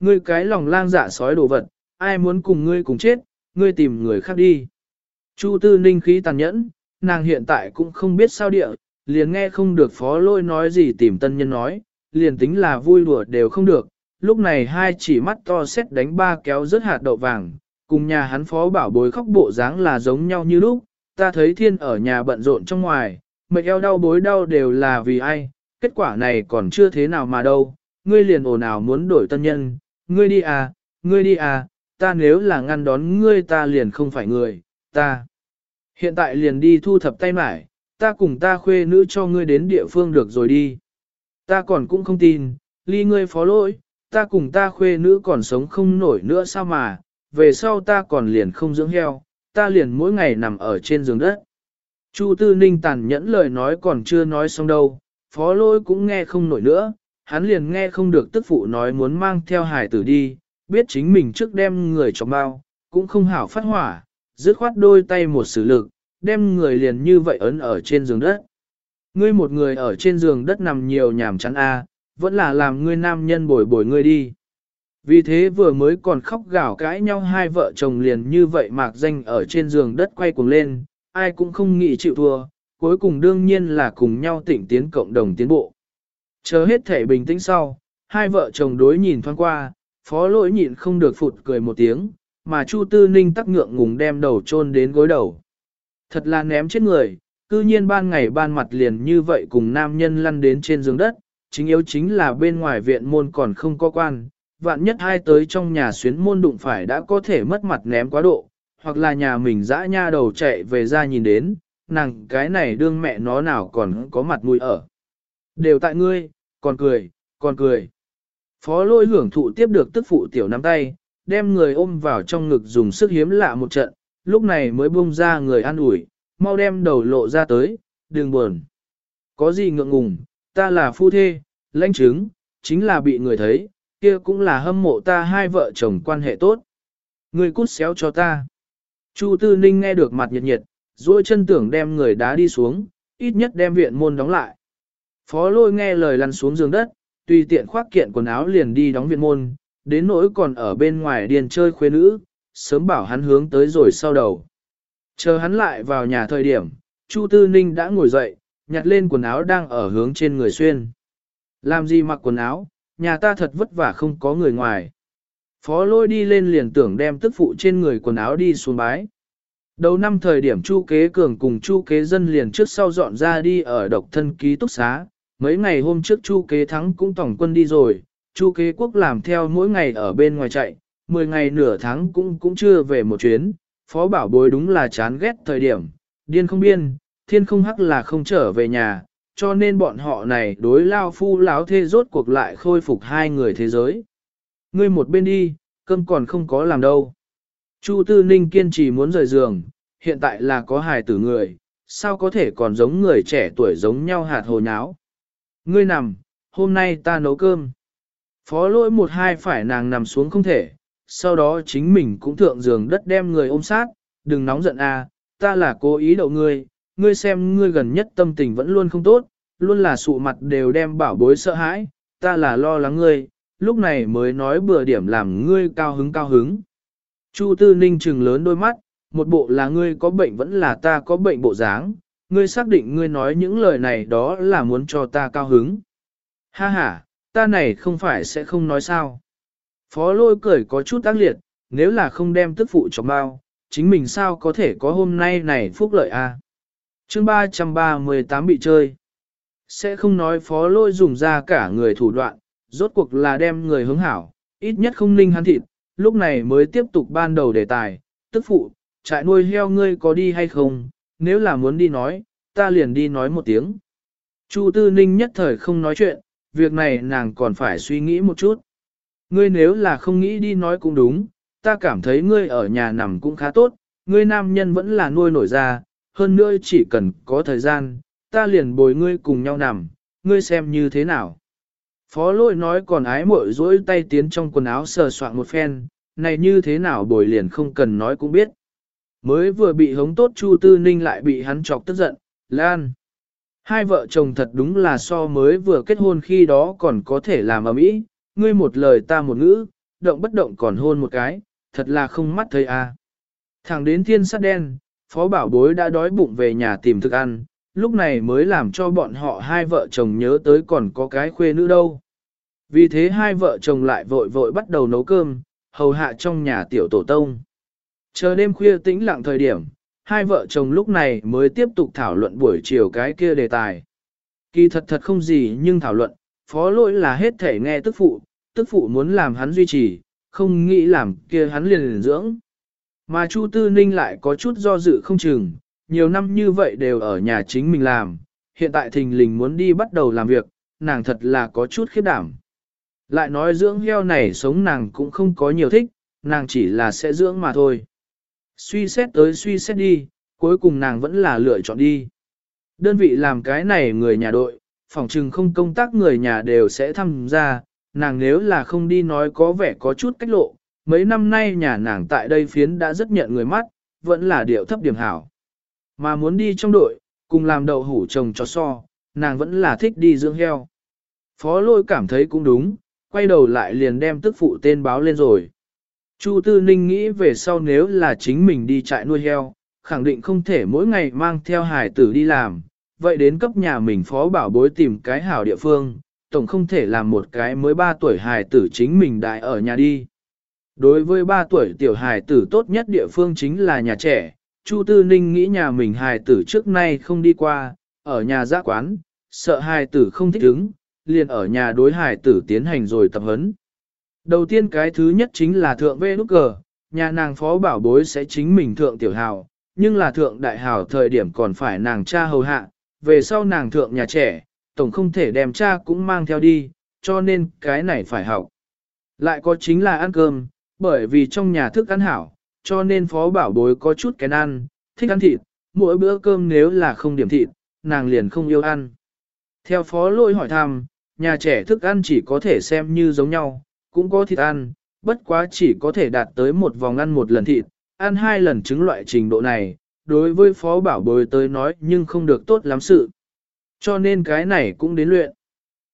Ngươi cái lòng lang dạ sói đồ vật, ai muốn cùng ngươi cùng chết, ngươi tìm người khác đi. Chu tư ninh khí tàn nhẫn, nàng hiện tại cũng không biết sao địa, liền nghe không được phó lôi nói gì tìm tân nhân nói, liền tính là vui đùa đều không được. Lúc này hai chỉ mắt to xét đánh ba kéo rớt hạt đậu vàng, cùng nhà hắn phó bảo bối khóc bộ dáng là giống nhau như lúc, ta thấy thiên ở nhà bận rộn trong ngoài, mệt eo đau bối đau đều là vì ai, kết quả này còn chưa thế nào mà đâu, ngươi liền ồn ào muốn đổi tân nhân, ngươi đi à, ngươi đi à, ta nếu là ngăn đón ngươi ta liền không phải người, ta. Hiện tại liền đi thu thập tay mải, ta cùng ta khuê nữ cho ngươi đến địa phương được rồi đi. Ta còn cũng không tin, ly ngươi phó lỗi, ta cùng ta khuê nữ còn sống không nổi nữa sao mà, về sau ta còn liền không dưỡng heo, ta liền mỗi ngày nằm ở trên giường đất. Chu Tư Ninh tàn nhẫn lời nói còn chưa nói xong đâu, phó lỗi cũng nghe không nổi nữa, hắn liền nghe không được tức phụ nói muốn mang theo hải tử đi, biết chính mình trước đem người cho bao, cũng không hảo phát hỏa, dứt khoát đôi tay một sử lực, đem người liền như vậy ấn ở trên giường đất. Ngươi một người ở trên giường đất nằm nhiều nhảm chán a, vẫn là làm ngươi nam nhân bồi bồi ngươi đi. Vì thế vừa mới còn khóc gào cãi nhau hai vợ chồng liền như vậy mạc danh ở trên giường đất quay cuồng lên, ai cũng không nghĩ chịu thua, cuối cùng đương nhiên là cùng nhau tỉnh tiến cộng đồng tiến bộ. Chờ hết thể bình tĩnh sau, hai vợ chồng đối nhìn thoáng qua, phó lỗi nhịn không được phụt cười một tiếng, mà Chu Tư Ninh tắc ngượng ngùng đem đầu chôn đến gối đầu. Thật là ném chết người, cư nhiên ban ngày ban mặt liền như vậy cùng nam nhân lăn đến trên giường đất, chính yếu chính là bên ngoài viện môn còn không có quan, vạn nhất hai tới trong nhà xuyến môn đụng phải đã có thể mất mặt ném quá độ, hoặc là nhà mình dã nha đầu chạy về ra nhìn đến, nàng cái này đương mẹ nó nào còn có mặt mũi ở. Đều tại ngươi, còn cười, còn cười. Phó lôi hưởng thụ tiếp được tức phụ tiểu nắm tay, đem người ôm vào trong ngực dùng sức hiếm lạ một trận, lúc này mới buông ra người ăn ủi, mau đem đầu lộ ra tới, đừng buồn. Có gì ngượng ngùng, ta là phu thê, lãnh chứng, chính là bị người thấy, kia cũng là hâm mộ ta hai vợ chồng quan hệ tốt. Người cút xéo cho ta. Chu Tư Ninh nghe được mặt nhiệt nhiệt, duỗi chân tưởng đem người đá đi xuống, ít nhất đem viện môn đóng lại. Phó lôi nghe lời lăn xuống giường đất, tùy tiện khoác kiện quần áo liền đi đóng viện môn, đến nỗi còn ở bên ngoài điền chơi khuê nữ, sớm bảo hắn hướng tới rồi sau đầu. Chờ hắn lại vào nhà thời điểm, Chu Tư Ninh đã ngồi dậy, nhặt lên quần áo đang ở hướng trên người xuyên. Làm gì mặc quần áo, nhà ta thật vất vả không có người ngoài. Phó lôi đi lên liền tưởng đem tức phụ trên người quần áo đi xuống bái. Đầu năm thời điểm Chu Kế Cường cùng Chu Kế Dân liền trước sau dọn ra đi ở độc thân ký túc xá. Mấy ngày hôm trước Chu Kế Thắng cũng tổng quân đi rồi, Chu Kế Quốc làm theo mỗi ngày ở bên ngoài chạy, 10 ngày nửa tháng cũng cũng chưa về một chuyến. Phó bảo bối đúng là chán ghét thời điểm, điên không biên, thiên không hắc là không trở về nhà, cho nên bọn họ này đối lao phu láo thê rốt cuộc lại khôi phục hai người thế giới. Ngươi một bên đi, cơm còn không có làm đâu. Chu Tư Ninh kiên trì muốn rời giường, hiện tại là có hài tử người, sao có thể còn giống người trẻ tuổi giống nhau hạt hồ nháo. Ngươi nằm, hôm nay ta nấu cơm. Phó lỗi một hai phải nàng nằm xuống không thể, sau đó chính mình cũng thượng giường đất đem người ôm sát, đừng nóng giận à, ta là cố ý đậu ngươi, ngươi xem ngươi gần nhất tâm tình vẫn luôn không tốt, luôn là sụ mặt đều đem bảo bối sợ hãi, ta là lo lắng ngươi, lúc này mới nói bừa điểm làm ngươi cao hứng cao hứng. Chu Tư Ninh trừng lớn đôi mắt, một bộ là ngươi có bệnh vẫn là ta có bệnh bộ dáng, ngươi xác định ngươi nói những lời này đó là muốn cho ta cao hứng. Ha ha, ta này không phải sẽ không nói sao. Phó lôi cười có chút tác liệt, nếu là không đem tức phụ cho bao, chính mình sao có thể có hôm nay này phúc lợi a? À? Chương 338 bị chơi. Sẽ không nói phó lôi dùng ra cả người thủ đoạn, rốt cuộc là đem người hướng hảo, ít nhất không ninh hắn thịt, lúc này mới tiếp tục ban đầu đề tài, tức phụ, trại nuôi heo ngươi có đi hay không, nếu là muốn đi nói, ta liền đi nói một tiếng. Chu Tư Ninh nhất thời không nói chuyện, việc này nàng còn phải suy nghĩ một chút. Ngươi nếu là không nghĩ đi nói cũng đúng, ta cảm thấy ngươi ở nhà nằm cũng khá tốt, ngươi nam nhân vẫn là nuôi nổi ra, hơn nữa chỉ cần có thời gian, ta liền bồi ngươi cùng nhau nằm, ngươi xem như thế nào. Phó lôi nói còn ái mội dỗi tay tiến trong quần áo sờ soạn một phen, này như thế nào bồi liền không cần nói cũng biết. Mới vừa bị hống tốt Chu Tư Ninh lại bị hắn chọc tức giận, Lan. Hai vợ chồng thật đúng là so mới vừa kết hôn khi đó còn có thể làm ở mỹ, ngươi một lời ta một ngữ, động bất động còn hôn một cái, thật là không mắt thấy a. Thẳng đến thiên sát đen, phó bảo bối đã đói bụng về nhà tìm thức ăn, lúc này mới làm cho bọn họ hai vợ chồng nhớ tới còn có cái khuê nữ đâu. Vì thế hai vợ chồng lại vội vội bắt đầu nấu cơm, hầu hạ trong nhà tiểu tổ tông. Chờ đêm khuya tĩnh lặng thời điểm, hai vợ chồng lúc này mới tiếp tục thảo luận buổi chiều cái kia đề tài. Kỳ thật thật không gì nhưng thảo luận, phó lỗi là hết thể nghe tức phụ, tức phụ muốn làm hắn duy trì, không nghĩ làm kia hắn liền liền dưỡng. Mà Chu Tư Ninh lại có chút do dự không chừng, nhiều năm như vậy đều ở nhà chính mình làm, hiện tại thình lình muốn đi bắt đầu làm việc, nàng thật là có chút khiếp đảm. Lại nói dưỡng heo này sống nàng cũng không có nhiều thích, nàng chỉ là sẽ dưỡng mà thôi. Suy xét tới suy xét đi, cuối cùng nàng vẫn là lựa chọn đi. Đơn vị làm cái này người nhà đội, phòng trừng không công tác người nhà đều sẽ tham gia, nàng nếu là không đi nói có vẻ có chút cách lộ, mấy năm nay nhà nàng tại đây phiến đã rất nhận người mắt, vẫn là điệu thấp điểm hảo. Mà muốn đi trong đội, cùng làm đậu hủ trồng cho so, nàng vẫn là thích đi dưỡng heo. Phó lôi cảm thấy cũng đúng, quay đầu lại liền đem tức phụ tên báo lên rồi. Chu Tư Ninh nghĩ về sau nếu là chính mình đi trại nuôi heo, khẳng định không thể mỗi ngày mang theo hải tử đi làm, vậy đến cấp nhà mình phó bảo bối tìm cái hảo địa phương, tổng không thể làm một cái mới 3 tuổi hài tử chính mình đại ở nhà đi. Đối với 3 tuổi tiểu hài tử tốt nhất địa phương chính là nhà trẻ, Chu Tư Ninh nghĩ nhà mình hài tử trước nay không đi qua, ở nhà giã quán, sợ hài tử không thích ứng, liền ở nhà đối hài tử tiến hành rồi tập huấn. Đầu tiên cái thứ nhất chính là thượng vê nút cờ, nhà nàng phó bảo bối sẽ chính mình thượng tiểu hào, nhưng là thượng đại hào thời điểm còn phải nàng cha hầu hạ, về sau nàng thượng nhà trẻ, tổng không thể đem cha cũng mang theo đi, cho nên cái này phải học. Lại có chính là ăn cơm, bởi vì trong nhà thức ăn hảo, cho nên phó bảo bối có chút kén ăn, thích ăn thịt, mỗi bữa cơm nếu là không điểm thịt, nàng liền không yêu ăn. Theo phó lôi hỏi thăm, nhà trẻ thức ăn chỉ có thể xem như giống nhau, cũng có thịt ăn, bất quá chỉ có thể đạt tới một vòng ăn một lần thịt, ăn hai lần trứng loại trình độ này, đối với phó bảo bồi tới nói nhưng không được tốt lắm sự. Cho nên cái này cũng đến luyện.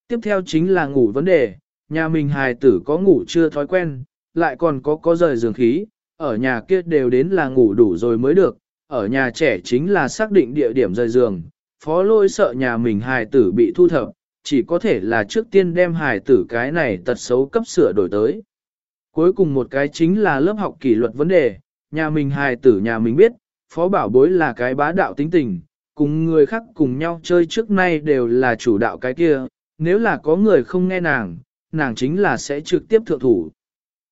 Tiếp theo chính là ngủ vấn đề, nhà mình hài tử có ngủ chưa thói quen, lại còn có có rời giường khí, ở nhà kia đều đến là ngủ đủ rồi mới được, ở nhà trẻ chính là xác định địa điểm rời giường, phó lôi sợ nhà mình hài tử bị thu thập, chỉ có thể là trước tiên đem hài tử cái này tật xấu cấp sửa đổi tới. Cuối cùng một cái chính là lớp học kỷ luật vấn đề, nhà mình hài tử nhà mình biết, phó bảo bối là cái bá đạo tính tình, cùng người khác cùng nhau chơi trước nay đều là chủ đạo cái kia, nếu là có người không nghe nàng, nàng chính là sẽ trực tiếp thượng thủ.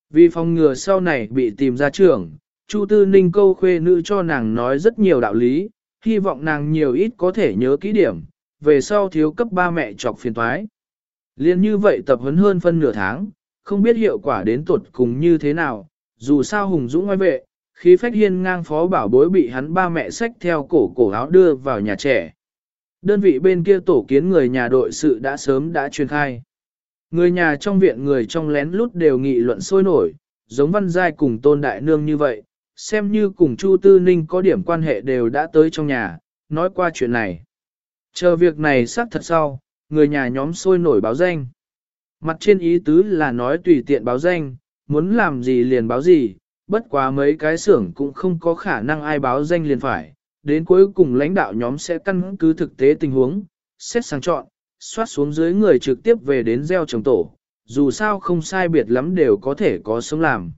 Vì phòng ngừa sau này bị tìm ra trường, Chu Tư Ninh câu khuê nữ cho nàng nói rất nhiều đạo lý, hy vọng nàng nhiều ít có thể nhớ kỹ điểm, về sau thiếu cấp ba mẹ chọc phiền toái. Liên như vậy tập huấn hơn phân nửa tháng, không biết hiệu quả đến tuột cùng như thế nào, dù sao hùng dũng ngoài vệ, khí phách hiên ngang phó bảo bối bị hắn ba mẹ xách theo cổ cổ áo đưa vào nhà trẻ. Đơn vị bên kia tổ kiến người nhà đội sự đã sớm đã truyền khai. Người nhà trong viện người trong lén lút đều nghị luận sôi nổi, giống văn giai cùng tôn đại nương như vậy, xem như cùng Chu Tư Ninh có điểm quan hệ đều đã tới trong nhà, nói qua chuyện này. Chờ việc này xác thật sau, người nhà nhóm sôi nổi báo danh. Mặt trên ý tứ là nói tùy tiện báo danh, muốn làm gì liền báo gì, bất quá mấy cái xưởng cũng không có khả năng ai báo danh liền phải, đến cuối cùng lãnh đạo nhóm sẽ căn cứ thực tế tình huống, xét sang chọn, xoát xuống dưới người trực tiếp về đến gieo trồng tổ, dù sao không sai biệt lắm đều có thể có sống làm.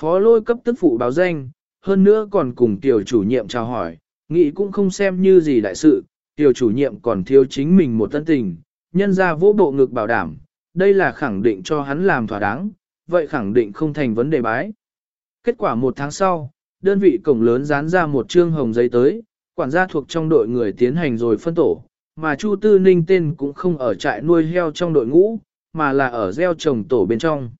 Phó lôi cấp tức phụ báo danh, hơn nữa còn cùng tiểu chủ nhiệm chào hỏi, nghĩ cũng không xem như gì đại sự, tiểu chủ nhiệm còn thiếu chính mình một tân tình, nhân ra vô bộ ngực bảo đảm, đây là khẳng định cho hắn làm thỏa đáng, vậy khẳng định không thành vấn đề bái. Kết quả một tháng sau, đơn vị cổng lớn dán ra một trương hồng giấy tới, quản gia thuộc trong đội người tiến hành rồi phân tổ, mà Chu Tư Ninh tên cũng không ở trại nuôi heo trong đội ngũ, mà là ở gieo trồng tổ bên trong.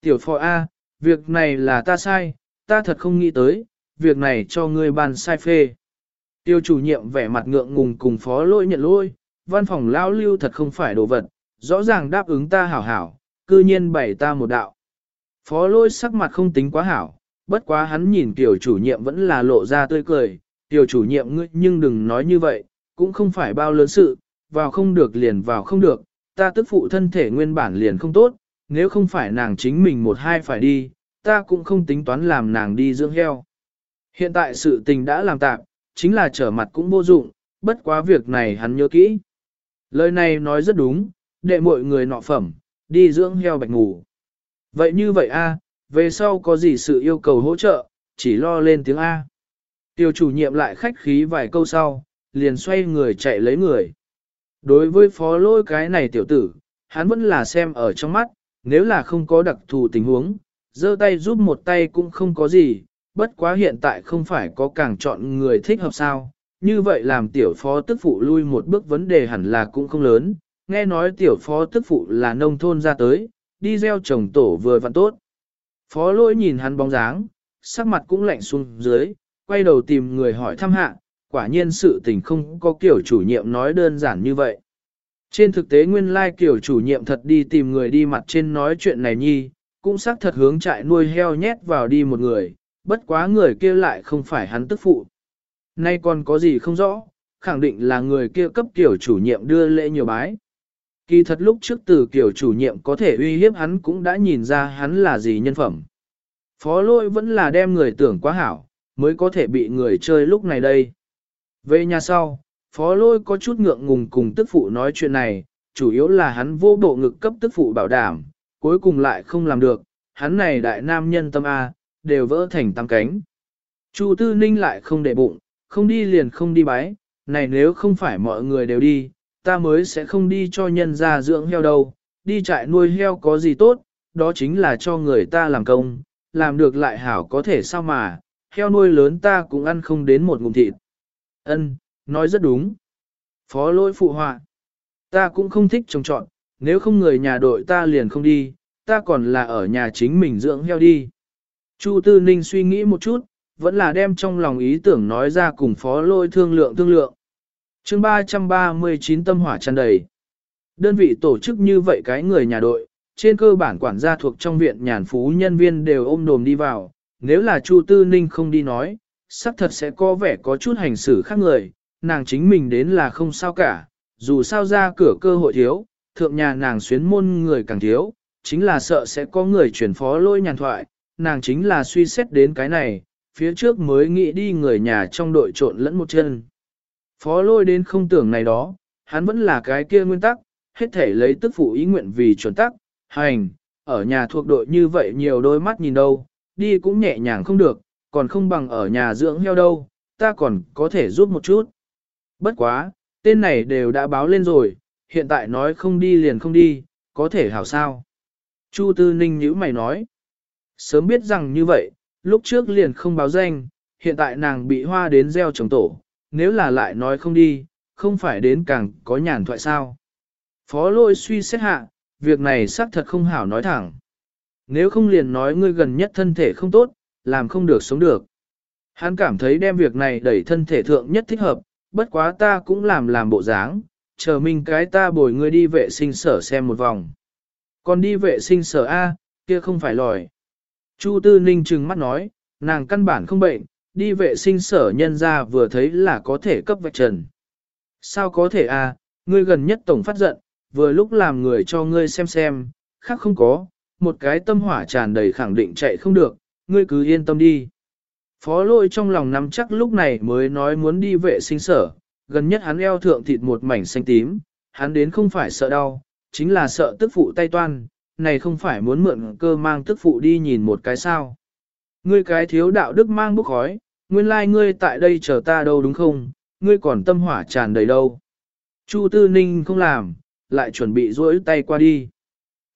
Tiểu phò A, việc này là ta sai, ta thật không nghĩ tới, việc này cho ngươi bàn sai phê. Tiêu chủ nhiệm vẻ mặt ngượng ngùng cùng phó lỗi nhận lỗi, văn phòng lao lưu thật không phải đồ vật, rõ ràng đáp ứng ta hảo hảo, cư nhiên bày ta một đạo. Phó lôi sắc mặt không tính quá hảo, bất quá hắn nhìn tiểu chủ nhiệm vẫn là lộ ra tươi cười, tiểu chủ nhiệm ngươi nhưng đừng nói như vậy, cũng không phải bao lớn sự, vào không được liền vào không được, ta tức phụ thân thể nguyên bản liền không tốt, nếu không phải nàng chính mình một hai phải đi, ta cũng không tính toán làm nàng đi dưỡng heo. Hiện tại sự tình đã làm tạm, chính là trở mặt cũng vô dụng, bất quá việc này hắn nhớ kỹ. Lời này nói rất đúng, đệ mọi người nọ phẩm, đi dưỡng heo bạch ngủ. Vậy như vậy a, về sau có gì sự yêu cầu hỗ trợ, chỉ lo lên tiếng A. Tiêu chủ nhiệm lại khách khí vài câu sau, liền xoay người chạy lấy người. Đối với phó lôi cái này tiểu tử, hắn vẫn là xem ở trong mắt, nếu là không có đặc thù tình huống, giơ tay giúp một tay cũng không có gì, bất quá hiện tại không phải có càng chọn người thích hợp sao, như vậy làm tiểu phó tức phụ lui một bước vấn đề hẳn là cũng không lớn, nghe nói tiểu phó tức phụ là nông thôn ra tới, đi gieo trồng tổ vừa vặn tốt. Phó lỗi nhìn hắn bóng dáng, sắc mặt cũng lạnh xuống dưới, quay đầu tìm người hỏi thăm hạ, quả nhiên sự tình không có kiểu chủ nhiệm nói đơn giản như vậy. Trên thực tế nguyên lai kiểu chủ nhiệm thật đi tìm người đi mặt trên nói chuyện này nhi, cũng xác thật hướng trại nuôi heo nhét vào đi một người, bất quá người kia lại không phải hắn tức phụ. Nay còn có gì không rõ, khẳng định là người kia cấp kiểu chủ nhiệm đưa lễ nhiều bái. Kỳ thật lúc trước từ kiểu chủ nhiệm có thể uy hiếp hắn cũng đã nhìn ra hắn là gì nhân phẩm. Phó lôi vẫn là đem người tưởng quá hảo, mới có thể bị người chơi lúc này đây. Về nhà sau, phó lôi có chút ngượng ngùng cùng tức phụ nói chuyện này, chủ yếu là hắn vô bộ ngực cấp tức phụ bảo đảm, cuối cùng lại không làm được, hắn này đại nam nhân tâm A, đều vỡ thành tăng cánh. Chu Tư Ninh lại không để bụng, không đi liền không đi bái, này nếu không phải mọi người đều đi, ta mới sẽ không đi cho nhân ra dưỡng heo đâu, đi trại nuôi heo có gì tốt, đó chính là cho người ta làm công, làm được lại hảo có thể sao mà, heo nuôi lớn ta cũng ăn không đến một ngụm thịt. Ân, nói rất đúng. Phó lỗi phụ họa. Ta cũng không thích trồng trọn, nếu không người nhà đội ta liền không đi, ta còn là ở nhà chính mình dưỡng heo đi. Chu Tư Ninh suy nghĩ một chút, vẫn là đem trong lòng ý tưởng nói ra cùng phó lôi thương lượng thương lượng. chương 339 tâm hỏa tràn đầy. Đơn vị tổ chức như vậy cái người nhà đội, trên cơ bản quản gia thuộc trong viện nhàn phú nhân viên đều ôm đồm đi vào, nếu là Chu Tư Ninh không đi nói, sắc thật sẽ có vẻ có chút hành xử khác người, nàng chính mình đến là không sao cả, dù sao ra cửa cơ hội thiếu, thượng nhà nàng xuyến môn người càng thiếu, chính là sợ sẽ có người chuyển phó lôi nhàn thoại, nàng chính là suy xét đến cái này, phía trước mới nghĩ đi người nhà trong đội trộn lẫn một chân. Phó lôi đến không tưởng này đó, hắn vẫn là cái kia nguyên tắc, hết thể lấy tức phụ ý nguyện vì chuẩn tắc, hành, ở nhà thuộc đội như vậy nhiều đôi mắt nhìn đâu, đi cũng nhẹ nhàng không được, còn không bằng ở nhà dưỡng heo đâu, ta còn có thể giúp một chút. Bất quá, tên này đều đã báo lên rồi, hiện tại nói không đi liền không đi, có thể hảo sao. Chu Tư Ninh nhữ mày nói, sớm biết rằng như vậy, lúc trước liền không báo danh, hiện tại nàng bị hoa đến gieo trồng tổ, nếu là lại nói không đi, không phải đến càng có nhàn thoại sao. Phó lôi suy xét hạ, việc này xác thật không hảo nói thẳng. Nếu không liền nói ngươi gần nhất thân thể không tốt, làm không được sống được. Hắn cảm thấy đem việc này đẩy thân thể thượng nhất thích hợp, bất quá ta cũng làm làm bộ dáng, chờ mình cái ta bồi ngươi đi vệ sinh sở xem một vòng. Còn đi vệ sinh sở A, kia không phải lòi. Chu Tư Ninh trừng mắt nói, nàng căn bản không bệnh, đi vệ sinh sở nhân ra vừa thấy là có thể cấp vạch trần. Sao có thể à? ngươi gần nhất tổng phát giận, vừa lúc làm người cho ngươi xem xem, khác không có, một cái tâm hỏa tràn đầy khẳng định chạy không được, ngươi cứ yên tâm đi. Phó lôi trong lòng nắm chắc lúc này mới nói muốn đi vệ sinh sở, gần nhất hắn eo thượng thịt một mảnh xanh tím, hắn đến không phải sợ đau, chính là sợ tức phụ tay toan, này không phải muốn mượn cơ mang tức phụ đi nhìn một cái sao. Ngươi cái thiếu đạo đức mang bốc khói, nguyên lai like ngươi tại đây chờ ta đâu đúng không, ngươi còn tâm hỏa tràn đầy đâu. Chu Tư Ninh không làm, lại chuẩn bị duỗi tay qua đi.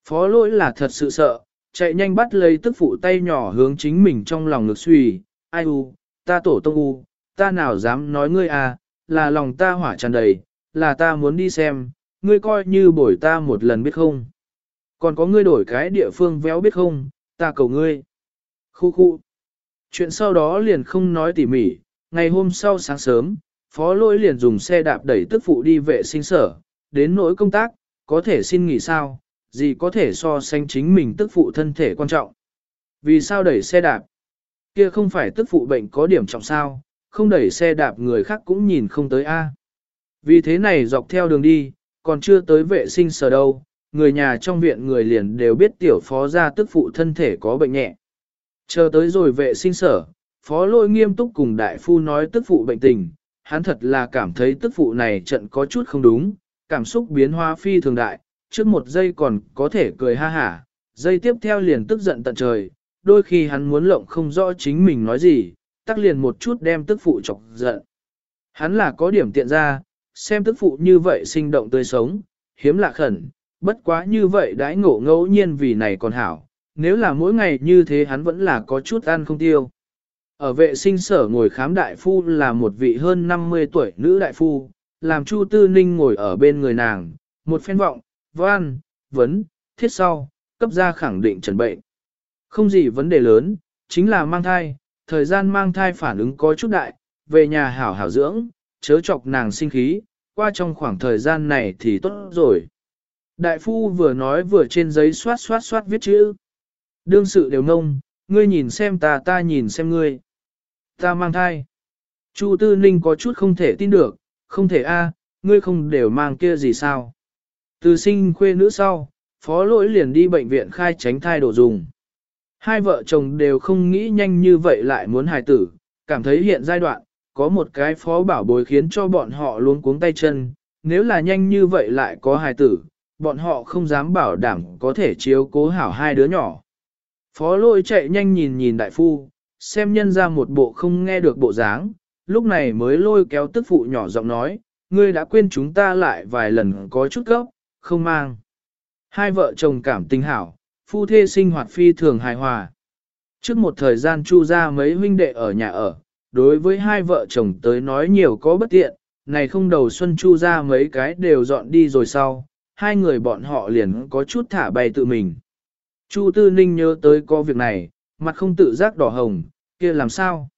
Phó lỗi là thật sự sợ, chạy nhanh bắt lấy tức phụ tay nhỏ hướng chính mình trong lòng ngực suy, ai u, ta tổ tông u, ta nào dám nói ngươi à, là lòng ta hỏa tràn đầy, là ta muốn đi xem, ngươi coi như bổi ta một lần biết không. Còn có ngươi đổi cái địa phương véo biết không, ta cầu ngươi. Khu khu. Chuyện sau đó liền không nói tỉ mỉ, ngày hôm sau sáng sớm, phó lỗi liền dùng xe đạp đẩy tức phụ đi vệ sinh sở, đến nỗi công tác, có thể xin nghỉ sao, gì có thể so sánh chính mình tức phụ thân thể quan trọng. Vì sao đẩy xe đạp? Kia không phải tức phụ bệnh có điểm trọng sao, không đẩy xe đạp người khác cũng nhìn không tới A. Vì thế này dọc theo đường đi, còn chưa tới vệ sinh sở đâu, người nhà trong viện người liền đều biết tiểu phó gia tức phụ thân thể có bệnh nhẹ. Chờ tới rồi vệ sinh sở, phó lôi nghiêm túc cùng đại phu nói tức phụ bệnh tình, hắn thật là cảm thấy tức phụ này trận có chút không đúng, cảm xúc biến hóa phi thường đại, trước một giây còn có thể cười ha hả, giây tiếp theo liền tức giận tận trời, đôi khi hắn muốn lộng không rõ chính mình nói gì, tắc liền một chút đem tức phụ chọc giận. Hắn là có điểm tiện ra, xem tức phụ như vậy sinh động tươi sống, hiếm lạ khẩn, bất quá như vậy đãi ngộ ngẫu nhiên vì này còn hảo, nếu là mỗi ngày như thế hắn vẫn là có chút ăn không tiêu. Ở vệ sinh sở ngồi khám đại phu là một vị hơn 50 tuổi nữ đại phu, làm Chu Tư Ninh ngồi ở bên người nàng, một phen vọng, văn, vấn, thiết sau, cấp ra khẳng định trần bệnh. Không gì vấn đề lớn, chính là mang thai, thời gian mang thai phản ứng có chút đại, về nhà hảo hảo dưỡng, chớ chọc nàng sinh khí, qua trong khoảng thời gian này thì tốt rồi. Đại phu vừa nói vừa trên giấy xoát xoát xoát viết chữ. Đương sự đều nông, ngươi nhìn xem ta ta nhìn xem ngươi. Ta mang thai. Chu Tư Ninh có chút không thể tin được, không thể a, ngươi không đều mang kia gì sao. Từ sinh khuê nữ sau, phó lỗi liền đi bệnh viện khai tránh thai đồ dùng. Hai vợ chồng đều không nghĩ nhanh như vậy lại muốn hài tử, cảm thấy hiện giai đoạn, có một cái phó bảo bối khiến cho bọn họ luôn cuống tay chân, nếu là nhanh như vậy lại có hài tử, bọn họ không dám bảo đảm có thể chiếu cố hảo hai đứa nhỏ. Phó lôi chạy nhanh nhìn nhìn đại phu, xem nhân ra một bộ không nghe được bộ dáng, lúc này mới lôi kéo tức phụ nhỏ giọng nói, ngươi đã quên chúng ta lại vài lần có chút gốc, không mang. Hai vợ chồng cảm tình hảo, phu thê sinh hoạt phi thường hài hòa. Trước một thời gian chu ra mấy huynh đệ ở nhà ở, đối với hai vợ chồng tới nói nhiều có bất tiện, này không đầu xuân chu ra mấy cái đều dọn đi rồi sau, hai người bọn họ liền có chút thả bay tự mình. Chu Tư Ninh nhớ tới có việc này, mặt không tự giác đỏ hồng, kia làm sao?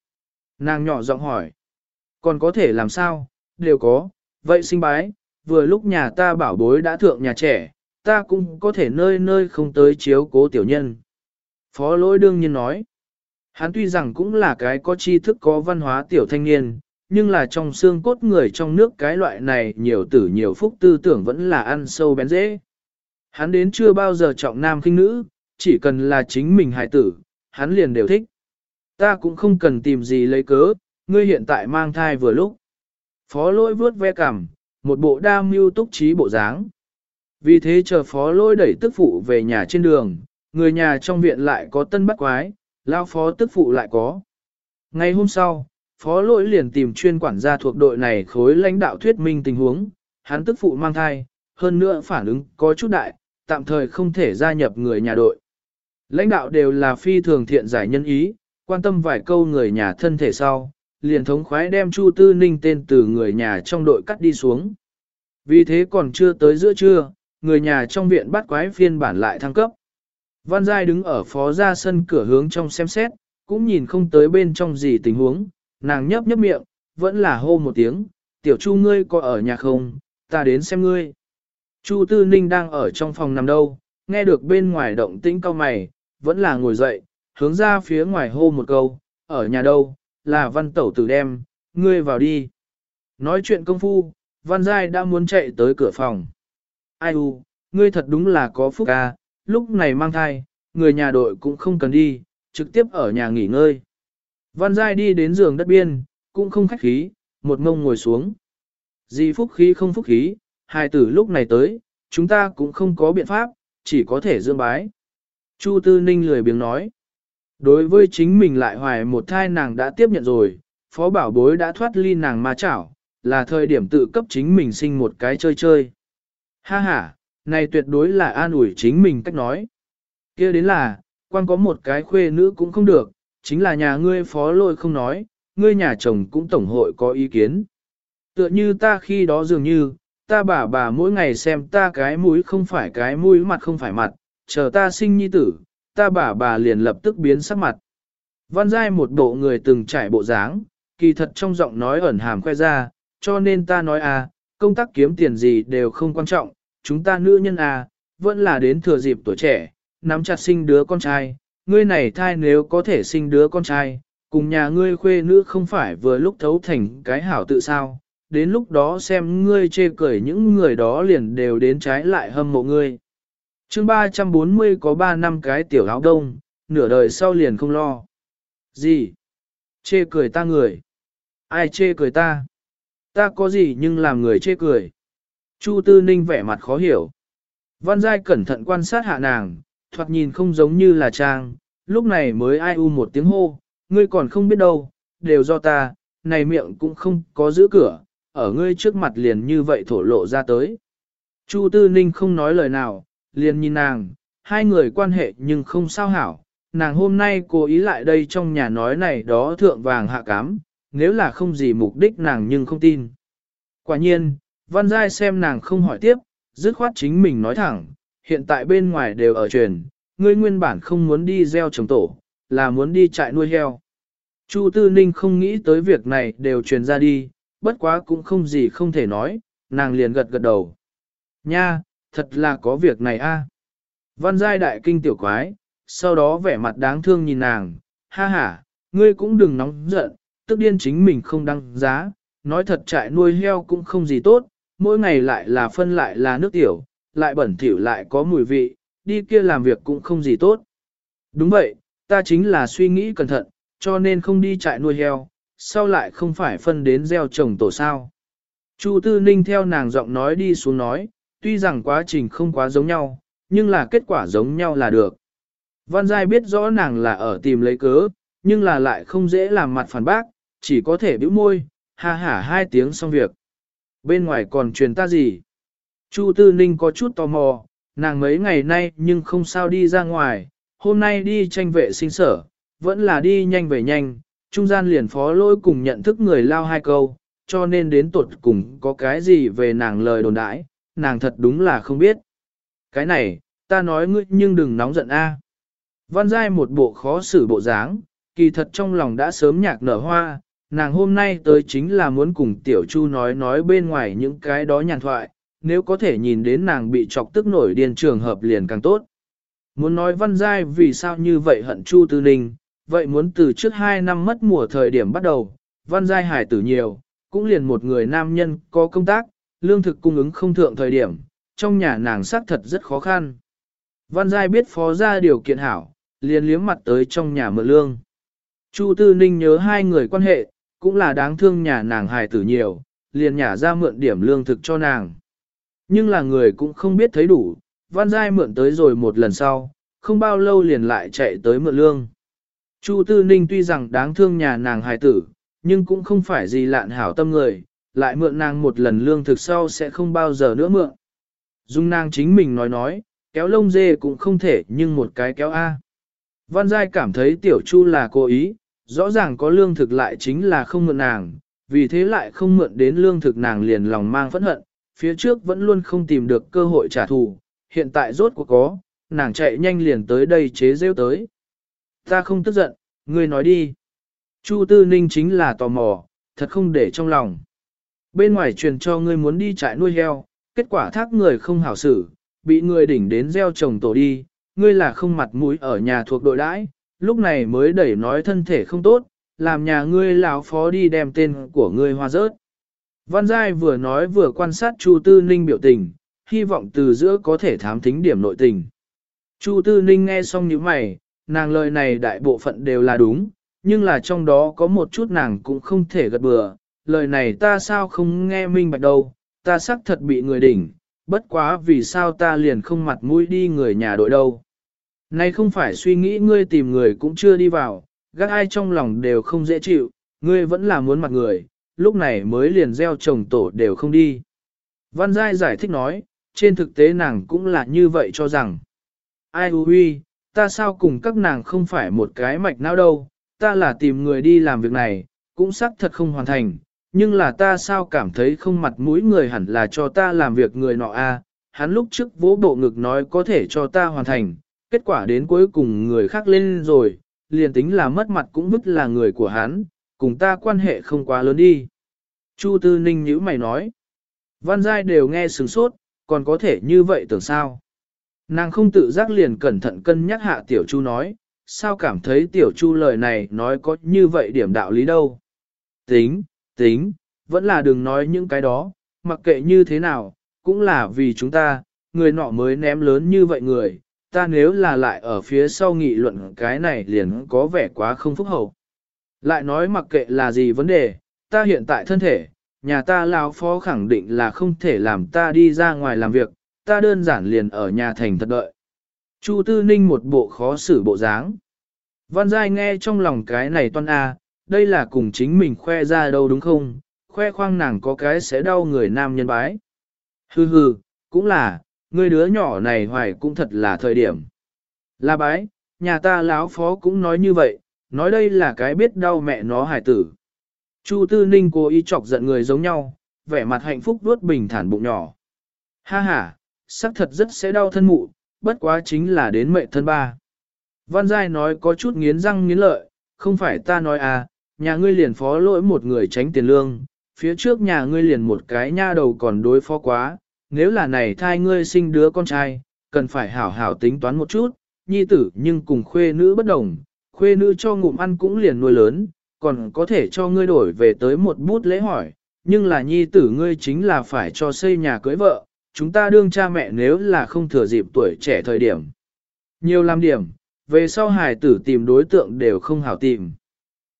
Nàng nhỏ giọng hỏi. Còn có thể làm sao? Đều có, vậy sinh bái, vừa lúc nhà ta bảo bối đã thượng nhà trẻ, ta cũng có thể nơi nơi không tới chiếu cố tiểu nhân. Phó lỗi đương nhiên nói. Hắn tuy rằng cũng là cái có tri thức có văn hóa tiểu thanh niên, nhưng là trong xương cốt người trong nước cái loại này nhiều tử nhiều phúc tư tưởng vẫn là ăn sâu bén dễ. Hắn đến chưa bao giờ trọng nam khinh nữ, chỉ cần là chính mình hài tử, hắn liền đều thích. Ta cũng không cần tìm gì lấy cớ, ngươi hiện tại mang thai vừa lúc. Phó lôi vướt ve cằm, một bộ đa mưu túc trí bộ dáng. Vì thế chờ phó lôi đẩy tức phụ về nhà trên đường, người nhà trong viện lại có tân bắt quái, lao phó tức phụ lại có. Ngày hôm sau, phó lỗi liền tìm chuyên quản gia thuộc đội này khối lãnh đạo thuyết minh tình huống, hắn tức phụ mang thai, hơn nữa phản ứng có chút đại, tạm thời không thể gia nhập người nhà đội. Lãnh đạo đều là phi thường thiện giải nhân ý, quan tâm vài câu người nhà thân thể sau, liền thống khoái đem Chu Tư Ninh tên từ người nhà trong đội cắt đi xuống. Vì thế còn chưa tới giữa trưa, người nhà trong viện bắt quái phiên bản lại thăng cấp. Văn Giai đứng ở phó ra sân cửa hướng trong xem xét, cũng nhìn không tới bên trong gì tình huống, nàng nhấp nhấp miệng, vẫn là hô một tiếng, tiểu chu ngươi có ở nhà không, ta đến xem ngươi. Chu Tư Ninh đang ở trong phòng nằm đâu, nghe được bên ngoài động tĩnh cao mày, vẫn là ngồi dậy, hướng ra phía ngoài hô một câu, ở nhà đâu, là văn tẩu tử đem, ngươi vào đi. Nói chuyện công phu, văn giai đã muốn chạy tới cửa phòng. Ai u, ngươi thật đúng là có phúc ca, lúc này mang thai, người nhà đội cũng không cần đi, trực tiếp ở nhà nghỉ ngơi. Văn giai đi đến giường đất biên, cũng không khách khí, một ngông ngồi xuống. Gì phúc khí không phúc khí, hai tử lúc này tới, chúng ta cũng không có biện pháp, chỉ có thể dương bái. Chu Tư Ninh lười biếng nói. Đối với chính mình lại hoài một thai nàng đã tiếp nhận rồi, phó bảo bối đã thoát ly nàng ma chảo, là thời điểm tự cấp chính mình sinh một cái chơi chơi. Ha ha, này tuyệt đối là an ủi chính mình cách nói. kia đến là, quan có một cái khuê nữ cũng không được, chính là nhà ngươi phó lôi không nói, ngươi nhà chồng cũng tổng hội có ý kiến. Tựa như ta khi đó dường như, ta bà bà mỗi ngày xem ta cái mũi không phải cái mũi mặt không phải mặt, chờ ta sinh nhi tử, ta bà bà liền lập tức biến sắc mặt. Văn giai một bộ người từng trải bộ dáng, kỳ thật trong giọng nói ẩn hàm khoe ra, cho nên ta nói à, công tác kiếm tiền gì đều không quan trọng, chúng ta nữ nhân à, vẫn là đến thừa dịp tuổi trẻ, nắm chặt sinh đứa con trai, ngươi này thai nếu có thể sinh đứa con trai, cùng nhà ngươi khuê nữ không phải vừa lúc thấu thành cái hảo tự sao, đến lúc đó xem ngươi chê cười những người đó liền đều đến trái lại hâm mộ ngươi. chương 340 có 3 năm cái tiểu áo đông, nửa đời sau liền không lo. Gì? Chê cười ta người. Ai chê cười ta? Ta có gì nhưng làm người chê cười. Chu Tư Ninh vẻ mặt khó hiểu. Văn Giai cẩn thận quan sát hạ nàng, thoạt nhìn không giống như là trang, lúc này mới ai u một tiếng hô, ngươi còn không biết đâu, đều do ta, này miệng cũng không có giữ cửa, ở ngươi trước mặt liền như vậy thổ lộ ra tới. Chu Tư Ninh không nói lời nào, liền nhìn nàng, hai người quan hệ nhưng không sao hảo, nàng hôm nay cố ý lại đây trong nhà nói này đó thượng vàng hạ cám, nếu là không gì mục đích nàng nhưng không tin. Quả nhiên, Văn Giai xem nàng không hỏi tiếp, dứt khoát chính mình nói thẳng, hiện tại bên ngoài đều ở truyền, ngươi nguyên bản không muốn đi gieo trồng tổ, là muốn đi trại nuôi heo. Chu Tư Ninh không nghĩ tới việc này đều truyền ra đi, bất quá cũng không gì không thể nói, nàng liền gật gật đầu. Nha, thật là có việc này a. Văn giai đại kinh tiểu quái, sau đó vẻ mặt đáng thương nhìn nàng, ha ha, ngươi cũng đừng nóng giận, tức điên chính mình không đăng giá, nói thật trại nuôi heo cũng không gì tốt, mỗi ngày lại là phân lại là nước tiểu, lại bẩn thỉu lại có mùi vị, đi kia làm việc cũng không gì tốt. Đúng vậy, ta chính là suy nghĩ cẩn thận, cho nên không đi trại nuôi heo, sau lại không phải phân đến gieo trồng tổ sao. Chu Tư Ninh theo nàng giọng nói đi xuống nói, tuy rằng quá trình không quá giống nhau, nhưng là kết quả giống nhau là được. Văn Giai biết rõ nàng là ở tìm lấy cớ, nhưng là lại không dễ làm mặt phản bác, chỉ có thể bĩu môi, ha hả hai tiếng xong việc. Bên ngoài còn truyền ta gì? Chu Tư Ninh có chút tò mò, nàng mấy ngày nay nhưng không sao đi ra ngoài, hôm nay đi tranh vệ sinh sở, vẫn là đi nhanh về nhanh, trung gian liền phó lôi cùng nhận thức người lao hai câu, cho nên đến tuột cùng có cái gì về nàng lời đồn đãi, nàng thật đúng là không biết. Cái này, ta nói ngươi nhưng đừng nóng giận a. Văn Giai một bộ khó xử bộ dáng, kỳ thật trong lòng đã sớm nhạc nở hoa, nàng hôm nay tới chính là muốn cùng Tiểu Chu nói nói bên ngoài những cái đó nhàn thoại, nếu có thể nhìn đến nàng bị chọc tức nổi điên trường hợp liền càng tốt. Muốn nói Văn Giai vì sao như vậy hận Chu Tư Ninh, vậy muốn từ trước 2 năm mất mùa thời điểm bắt đầu, Văn Giai hải tử nhiều, cũng liền một người nam nhân có công tác, lương thực cung ứng không thượng thời điểm, trong nhà nàng xác thật rất khó khăn. Văn Giai biết phó ra điều kiện hảo, liền liếm mặt tới trong nhà mượn lương. Chu Tư Ninh nhớ hai người quan hệ, cũng là đáng thương nhà nàng hài tử nhiều, liền nhả ra mượn điểm lương thực cho nàng. Nhưng là người cũng không biết thấy đủ, Văn Giai mượn tới rồi một lần sau, không bao lâu liền lại chạy tới mượn lương. Chu Tư Ninh tuy rằng đáng thương nhà nàng hài tử, nhưng cũng không phải gì lạn hảo tâm người, lại mượn nàng một lần lương thực sau sẽ không bao giờ nữa mượn. Dung nàng chính mình nói nói, kéo lông dê cũng không thể nhưng một cái kéo A. Văn Giai cảm thấy tiểu chu là cố ý, rõ ràng có lương thực lại chính là không mượn nàng, vì thế lại không mượn đến lương thực nàng liền lòng mang phẫn hận, phía trước vẫn luôn không tìm được cơ hội trả thù, hiện tại rốt cuộc có, nàng chạy nhanh liền tới đây chế rêu tới. Ta không tức giận, ngươi nói đi. Chu Tư Ninh chính là tò mò, thật không để trong lòng. Bên ngoài truyền cho ngươi muốn đi trại nuôi heo, kết quả thác người không hảo xử, bị người đỉnh đến gieo chồng tổ đi, ngươi là không mặt mũi ở nhà thuộc đội đãi, lúc này mới đẩy nói thân thể không tốt, làm nhà ngươi lão phó đi đem tên của ngươi hoa rớt. Văn Giai vừa nói vừa quan sát Chu Tư Ninh biểu tình, hy vọng từ giữa có thể thám thính điểm nội tình. Chu Tư Ninh nghe xong những mày, nàng lời này đại bộ phận đều là đúng, nhưng là trong đó có một chút nàng cũng không thể gật bừa, lời này ta sao không nghe minh bạch đâu, ta xác thật bị người đỉnh, bất quá vì sao ta liền không mặt mũi đi người nhà đội đâu. Này không phải suy nghĩ ngươi tìm người cũng chưa đi vào, gác ai trong lòng đều không dễ chịu, ngươi vẫn là muốn mặt người, lúc này mới liền gieo trồng tổ đều không đi. Văn Giai giải thích nói, trên thực tế nàng cũng là như vậy cho rằng. Ai hư huy, ta sao cùng các nàng không phải một cái mạch não đâu, ta là tìm người đi làm việc này, cũng xác thật không hoàn thành, nhưng là ta sao cảm thấy không mặt mũi người hẳn là cho ta làm việc người nọ a. hắn lúc trước vỗ bộ ngực nói có thể cho ta hoàn thành, kết quả đến cuối cùng người khác lên rồi, liền tính là mất mặt cũng vứt là người của hắn, cùng ta quan hệ không quá lớn đi. Chu Tư Ninh nhữ mày nói, văn giai đều nghe sừng sốt, còn có thể như vậy tưởng sao? Nàng không tự giác liền cẩn thận cân nhắc hạ tiểu chu nói, sao cảm thấy tiểu chu lời này nói có như vậy điểm đạo lý đâu. Tính, tính, vẫn là đừng nói những cái đó, mặc kệ như thế nào, cũng là vì chúng ta, người nọ mới ném lớn như vậy người, ta nếu là lại ở phía sau nghị luận cái này liền có vẻ quá không phúc hậu. Lại nói mặc kệ là gì vấn đề, ta hiện tại thân thể, nhà ta lão phó khẳng định là không thể làm ta đi ra ngoài làm việc, ta đơn giản liền ở nhà thành thật đợi. Chu Tư Ninh một bộ khó xử bộ dáng. Văn Giai nghe trong lòng cái này toan A, đây là cùng chính mình khoe ra đâu đúng không, khoe khoang nàng có cái sẽ đau người nam nhân bái. Hừ hừ, cũng là, người đứa nhỏ này hoài cũng thật là thời điểm. Là bái, nhà ta lão phó cũng nói như vậy, nói đây là cái biết đau mẹ nó hài tử. Chu Tư Ninh cố ý chọc giận người giống nhau, vẻ mặt hạnh phúc đuốt bình thản bụng nhỏ. Ha ha, sắc thật rất sẽ đau thân mụ, bất quá chính là đến mẹ thân ba. Văn Giai nói có chút nghiến răng nghiến lợi, không phải ta nói à, nhà ngươi liền phó lỗi một người tránh tiền lương, phía trước nhà ngươi liền một cái nha đầu còn đối phó quá, nếu là này thai ngươi sinh đứa con trai, cần phải hảo hảo tính toán một chút, nhi tử nhưng cùng khuê nữ bất đồng, khuê nữ cho ngụm ăn cũng liền nuôi lớn, còn có thể cho ngươi đổi về tới một bút lễ hỏi, nhưng là nhi tử ngươi chính là phải cho xây nhà cưới vợ, chúng ta đương cha mẹ nếu là không thừa dịp tuổi trẻ thời điểm. Nhiều làm điểm, về sau hài tử tìm đối tượng đều không hảo tìm.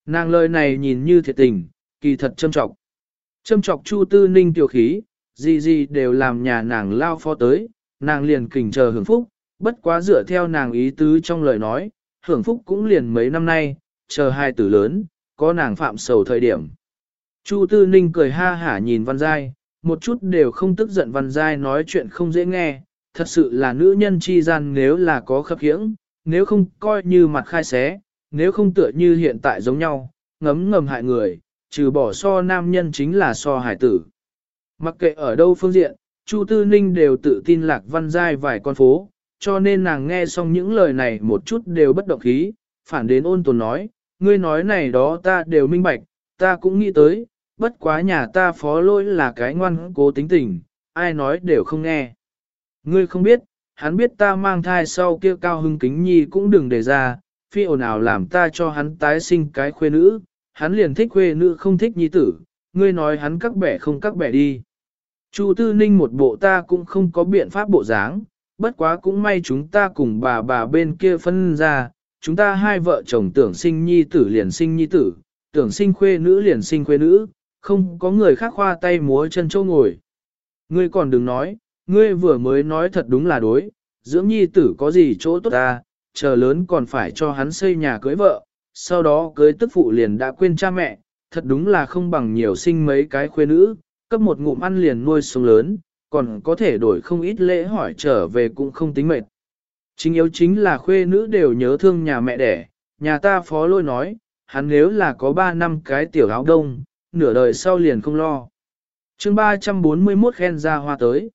Nàng lời này nhìn như thiệt tình, kỳ thật châm trọng. Châm trọng Chu Tư Ninh tiểu khí, gì gì đều làm nhà nàng lao phó tới, nàng liền kình chờ hưởng phúc, bất quá dựa theo nàng ý tứ trong lời nói, hưởng phúc cũng liền mấy năm nay, chờ hai tử lớn, có nàng phạm sầu thời điểm. Chu Tư Ninh cười ha hả nhìn Văn Giai, một chút đều không tức giận Văn Giai nói chuyện không dễ nghe, thật sự là nữ nhân chi gian nếu là có khập khiễng, nếu không coi như mặt khai xé, nếu không tựa như hiện tại giống nhau, ngấm ngầm hại người, trừ bỏ so nam nhân chính là so hải tử. Mặc kệ ở đâu phương diện, Chu Tư Ninh đều tự tin lạc văn giai vài con phố, cho nên nàng nghe xong những lời này một chút đều bất động khí, phản đến ôn tồn nói, ngươi nói này đó ta đều minh bạch, ta cũng nghĩ tới, bất quá nhà ta phó lỗi là cái ngoan cố tính tình, ai nói đều không nghe. Ngươi không biết, hắn biết ta mang thai sau kia cao hưng kính nhi cũng đừng để ra, phi ồn ào làm ta cho hắn tái sinh cái khuê nữ, hắn liền thích khuê nữ không thích nhi tử, ngươi nói hắn các bẻ không các bẻ đi. Chu Tư Ninh một bộ ta cũng không có biện pháp bộ dáng, bất quá cũng may chúng ta cùng bà bà bên kia phân ra, chúng ta hai vợ chồng tưởng sinh nhi tử liền sinh nhi tử, tưởng sinh khuê nữ liền sinh khuê nữ, không có người khác khoa tay múa chân châu ngồi. Ngươi còn đừng nói, ngươi vừa mới nói thật đúng là đối, dưỡng nhi tử có gì chỗ tốt ta, chờ lớn còn phải cho hắn xây nhà cưới vợ, sau đó cưới tức phụ liền đã quên cha mẹ, thật đúng là không bằng nhiều sinh mấy cái khuê nữ, cấp một ngụm ăn liền nuôi sống lớn, còn có thể đổi không ít lễ hỏi trở về cũng không tính mệt. Chính yếu chính là khuê nữ đều nhớ thương nhà mẹ đẻ, nhà ta phó lôi nói, hắn nếu là có 3 năm cái tiểu áo đông, nửa đời sau liền không lo. chương 341 khen ra hoa tới.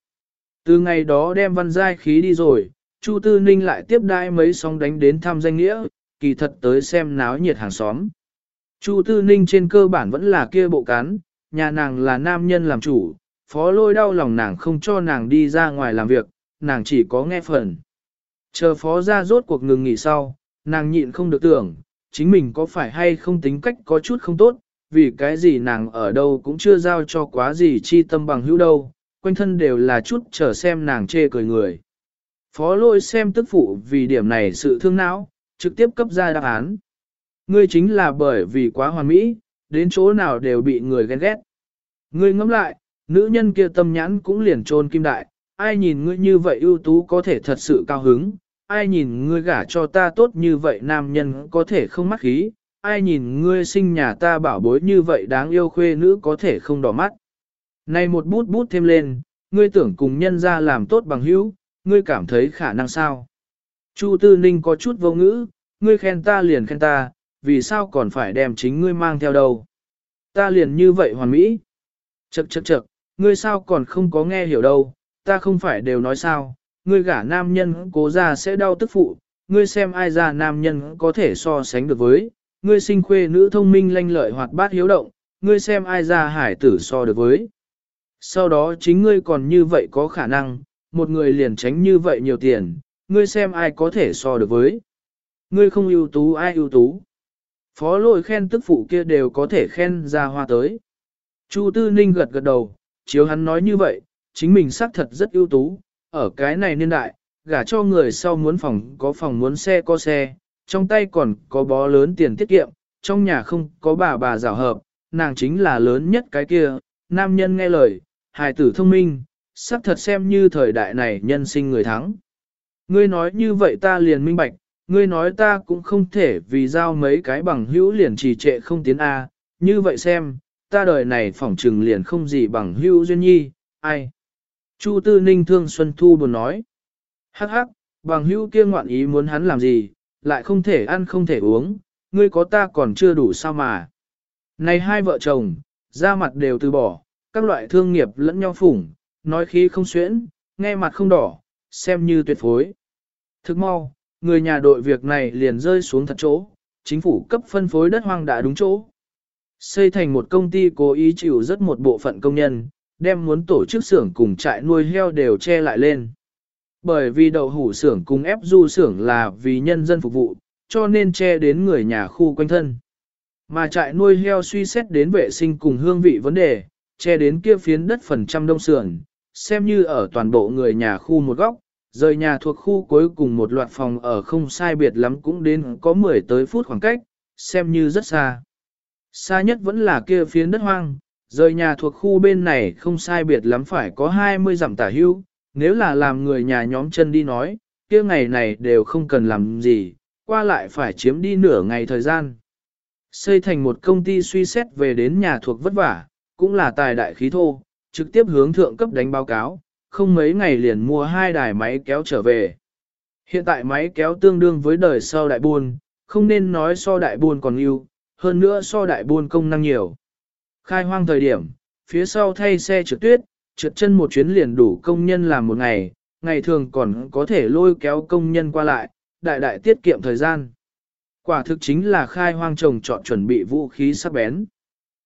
Từ ngày đó đem văn giai khí đi rồi, Chu Tư Ninh lại tiếp đai mấy sóng đánh đến thăm danh nghĩa, kỳ thật tới xem náo nhiệt hàng xóm. Chu Tư Ninh trên cơ bản vẫn là kia bộ cán, nhà nàng là nam nhân làm chủ, phó lôi đau lòng nàng không cho nàng đi ra ngoài làm việc, nàng chỉ có nghe phần. Chờ phó ra rốt cuộc ngừng nghỉ sau, nàng nhịn không được tưởng, chính mình có phải hay không tính cách có chút không tốt, vì cái gì nàng ở đâu cũng chưa giao cho quá gì chi tâm bằng hữu đâu, quanh thân đều là chút chờ xem nàng chê cười người. Phó lôi xem tức phụ vì điểm này sự thương não, trực tiếp cấp ra đáp án. Ngươi chính là bởi vì quá hoàn mỹ, đến chỗ nào đều bị người ghen ghét. Ngươi ngẫm lại, nữ nhân kia tâm nhãn cũng liền trôn kim đại, ai nhìn ngươi như vậy ưu tú có thể thật sự cao hứng, ai nhìn ngươi gả cho ta tốt như vậy nam nhân có thể không mắc khí, ai nhìn ngươi sinh nhà ta bảo bối như vậy đáng yêu khuê nữ có thể không đỏ mắt. Này một bút bút thêm lên, ngươi tưởng cùng nhân ra làm tốt bằng hữu, ngươi cảm thấy khả năng sao? Chu Tư Ninh có chút vô ngữ, ngươi khen ta liền khen ta, vì sao còn phải đem chính ngươi mang theo đâu? Ta liền như vậy hoàn mỹ. Chậc chậc chậc, ngươi sao còn không có nghe hiểu đâu, ta không phải đều nói sao, ngươi gả nam nhân cố ra sẽ đau tức phụ, ngươi xem ai ra nam nhân có thể so sánh được với, ngươi sinh khuê nữ thông minh lanh lợi hoạt bát hiếu động, ngươi xem ai ra hải tử so được với. Sau đó chính ngươi còn như vậy có khả năng, một người liền tránh như vậy nhiều tiền, ngươi xem ai có thể so được với. Ngươi không ưu tú ai ưu tú. Phó lội khen tức phụ kia đều có thể khen ra hoa tới. Chu Tư Ninh gật gật đầu, chiếu hắn nói như vậy, chính mình xác thật rất ưu tú, ở cái này niên đại, gả cho người sau muốn phòng có phòng muốn xe có xe, trong tay còn có bó lớn tiền tiết kiệm, trong nhà không có bà bà rào hợp, nàng chính là lớn nhất cái kia, nam nhân nghe lời, hài tử thông minh, xác thật xem như thời đại này nhân sinh người thắng. Ngươi nói như vậy ta liền minh bạch, ngươi nói ta cũng không thể vì giao mấy cái bằng hữu liền trì trệ không tiến A, như vậy xem, ta đời này phỏng trừng liền không gì bằng hữu duyên nhi, ai. Chu Tư Ninh thương Xuân Thu buồn nói, hắc hắc, bằng hữu kia ngoạn ý muốn hắn làm gì, lại không thể ăn không thể uống, ngươi có ta còn chưa đủ sao mà. Này hai vợ chồng, da mặt đều từ bỏ, các loại thương nghiệp lẫn nhau phủng, nói khí không xuyễn, nghe mặt không đỏ, xem như tuyệt phối. Thức mau, người nhà đội việc này liền rơi xuống thật chỗ, chính phủ cấp phân phối đất hoang đã đúng chỗ. Xây thành một công ty cố ý chịu rất một bộ phận công nhân, đem muốn tổ chức xưởng cùng trại nuôi heo đều che lại lên. Bởi vì đậu hủ xưởng cùng ép du xưởng là vì nhân dân phục vụ, cho nên che đến người nhà khu quanh thân. Mà trại nuôi heo suy xét đến vệ sinh cùng hương vị vấn đề, che đến kia phiến đất phần trăm đông sườn, xem như ở toàn bộ người nhà khu một góc, rời nhà thuộc khu cuối cùng một loạt phòng ở không sai biệt lắm cũng đến có 10 tới phút khoảng cách, xem như rất xa. Xa nhất vẫn là kia phiến đất hoang, rời nhà thuộc khu bên này không sai biệt lắm phải có 20 dặm tả hưu, nếu là làm người nhà nhóm chân đi nói, kia ngày này đều không cần làm gì, qua lại phải chiếm đi nửa ngày thời gian. Xây thành một công ty suy xét về đến nhà thuộc vất vả, cũng là tài đại khí thô, trực tiếp hướng thượng cấp đánh báo cáo, không mấy ngày liền mua hai đài máy kéo trở về. Hiện tại máy kéo tương đương với đời sau đại buôn, không nên nói so đại buôn còn yêu, hơn nữa so đại buôn công năng nhiều. Khai hoang thời điểm, phía sau thay xe trượt tuyết, trượt chân một chuyến liền đủ công nhân làm một ngày, ngày thường còn có thể lôi kéo công nhân qua lại, đại đại tiết kiệm thời gian. Quả thực chính là khai hoang trồng chọn chuẩn bị vũ khí sắc bén.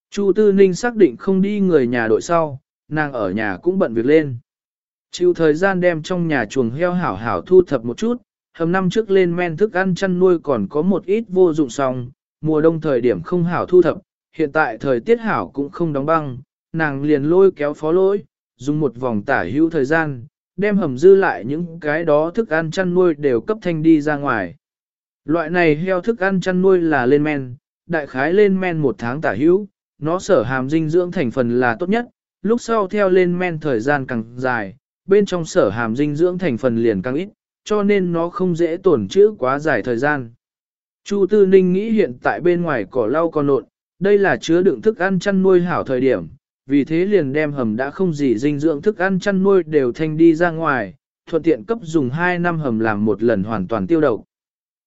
Chu Tư Ninh xác định không đi người nhà đội sau, nàng ở nhà cũng bận việc lên. Chịu thời gian đem trong nhà chuồng heo hảo hảo thu thập một chút, hầm năm trước lên men thức ăn chăn nuôi còn có một ít vô dụng xong, mùa đông thời điểm không hảo thu thập, hiện tại thời tiết hảo cũng không đóng băng, nàng liền lôi kéo phó lỗi, dùng một vòng tả hữu thời gian, đem hầm dư lại những cái đó thức ăn chăn nuôi đều cấp thanh đi ra ngoài. Loại này heo thức ăn chăn nuôi là lên men, đại khái lên men một tháng tả hữu, nó sở hàm dinh dưỡng thành phần là tốt nhất, lúc sau theo lên men thời gian càng dài, bên trong sở hàm dinh dưỡng thành phần liền càng ít, cho nên nó không dễ tổn trữ quá dài thời gian. Chu Tư Ninh nghĩ hiện tại bên ngoài cỏ lau còn nộn, đây là chứa đựng thức ăn chăn nuôi hảo thời điểm, vì thế liền đem hầm đã không gì dinh dưỡng thức ăn chăn nuôi đều thanh đi ra ngoài, thuận tiện cấp dùng 2 năm hầm làm một lần hoàn toàn tiêu độc.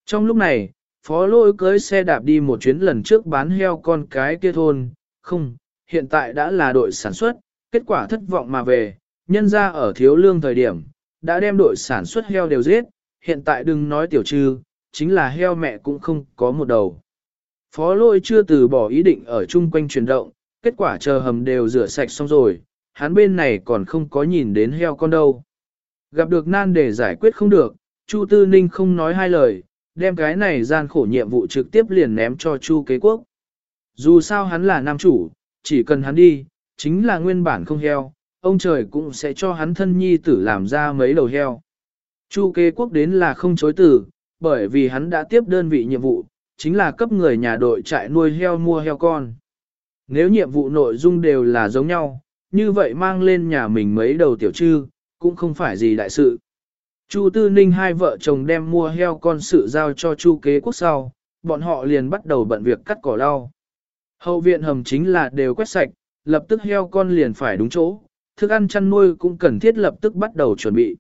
Trong lúc này, phó lôi cưới xe đạp đi một chuyến lần trước bán heo con cái kia thôn, không, hiện tại đã là đội sản xuất, kết quả thất vọng mà về, nhân ra ở thiếu lương thời điểm, đã đem đội sản xuất heo đều giết, hiện tại đừng nói tiểu trư, chính là heo mẹ cũng không có một đầu. Phó lôi chưa từ bỏ ý định ở chung quanh chuyển động, kết quả chờ hầm đều rửa sạch xong rồi, hắn bên này còn không có nhìn đến heo con đâu. Gặp được nan để giải quyết không được, Chu Tư Ninh không nói hai lời, đem cái này gian khổ nhiệm vụ trực tiếp liền ném cho Chu kế quốc. Dù sao hắn là nam chủ, chỉ cần hắn đi, chính là nguyên bản không heo, ông trời cũng sẽ cho hắn thân nhi tử làm ra mấy đầu heo. Chu kế quốc đến là không chối tử, bởi vì hắn đã tiếp đơn vị nhiệm vụ, chính là cấp người nhà đội trại nuôi heo mua heo con. Nếu nhiệm vụ nội dung đều là giống nhau, như vậy mang lên nhà mình mấy đầu tiểu trư, cũng không phải gì đại sự. Chu Tư Ninh hai vợ chồng đem mua heo con sự giao cho Chu kế quốc sau, bọn họ liền bắt đầu bận việc cắt cỏ lau. Hậu viện hầm chính là đều quét sạch, lập tức heo con liền phải đúng chỗ, thức ăn chăn nuôi cũng cần thiết lập tức bắt đầu chuẩn bị.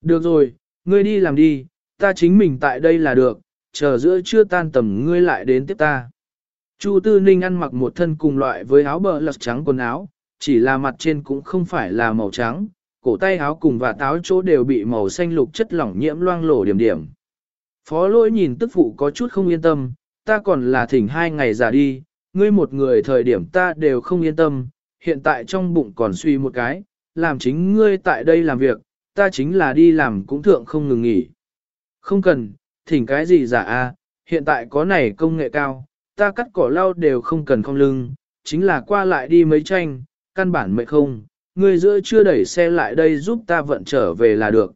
Được rồi, ngươi đi làm đi, ta chính mình tại đây là được, chờ giữa chưa tan tầm ngươi lại đến tiếp ta. Chu Tư Ninh ăn mặc một thân cùng loại với áo bờ lật trắng quần áo, chỉ là mặt trên cũng không phải là màu trắng, cổ tay áo cùng và táo chỗ đều bị màu xanh lục chất lỏng nhiễm loang lổ điểm điểm. Phó lỗi nhìn tức phụ có chút không yên tâm, ta còn là thỉnh hai ngày già đi, ngươi một người thời điểm ta đều không yên tâm, hiện tại trong bụng còn suy một cái, làm chính ngươi tại đây làm việc, ta chính là đi làm cũng thượng không ngừng nghỉ. Không cần, thỉnh cái gì giả a, hiện tại có này công nghệ cao, ta cắt cỏ lau đều không cần không lưng, chính là qua lại đi mấy tranh, căn bản mệt không, người giữa chưa đẩy xe lại đây giúp ta vận trở về là được.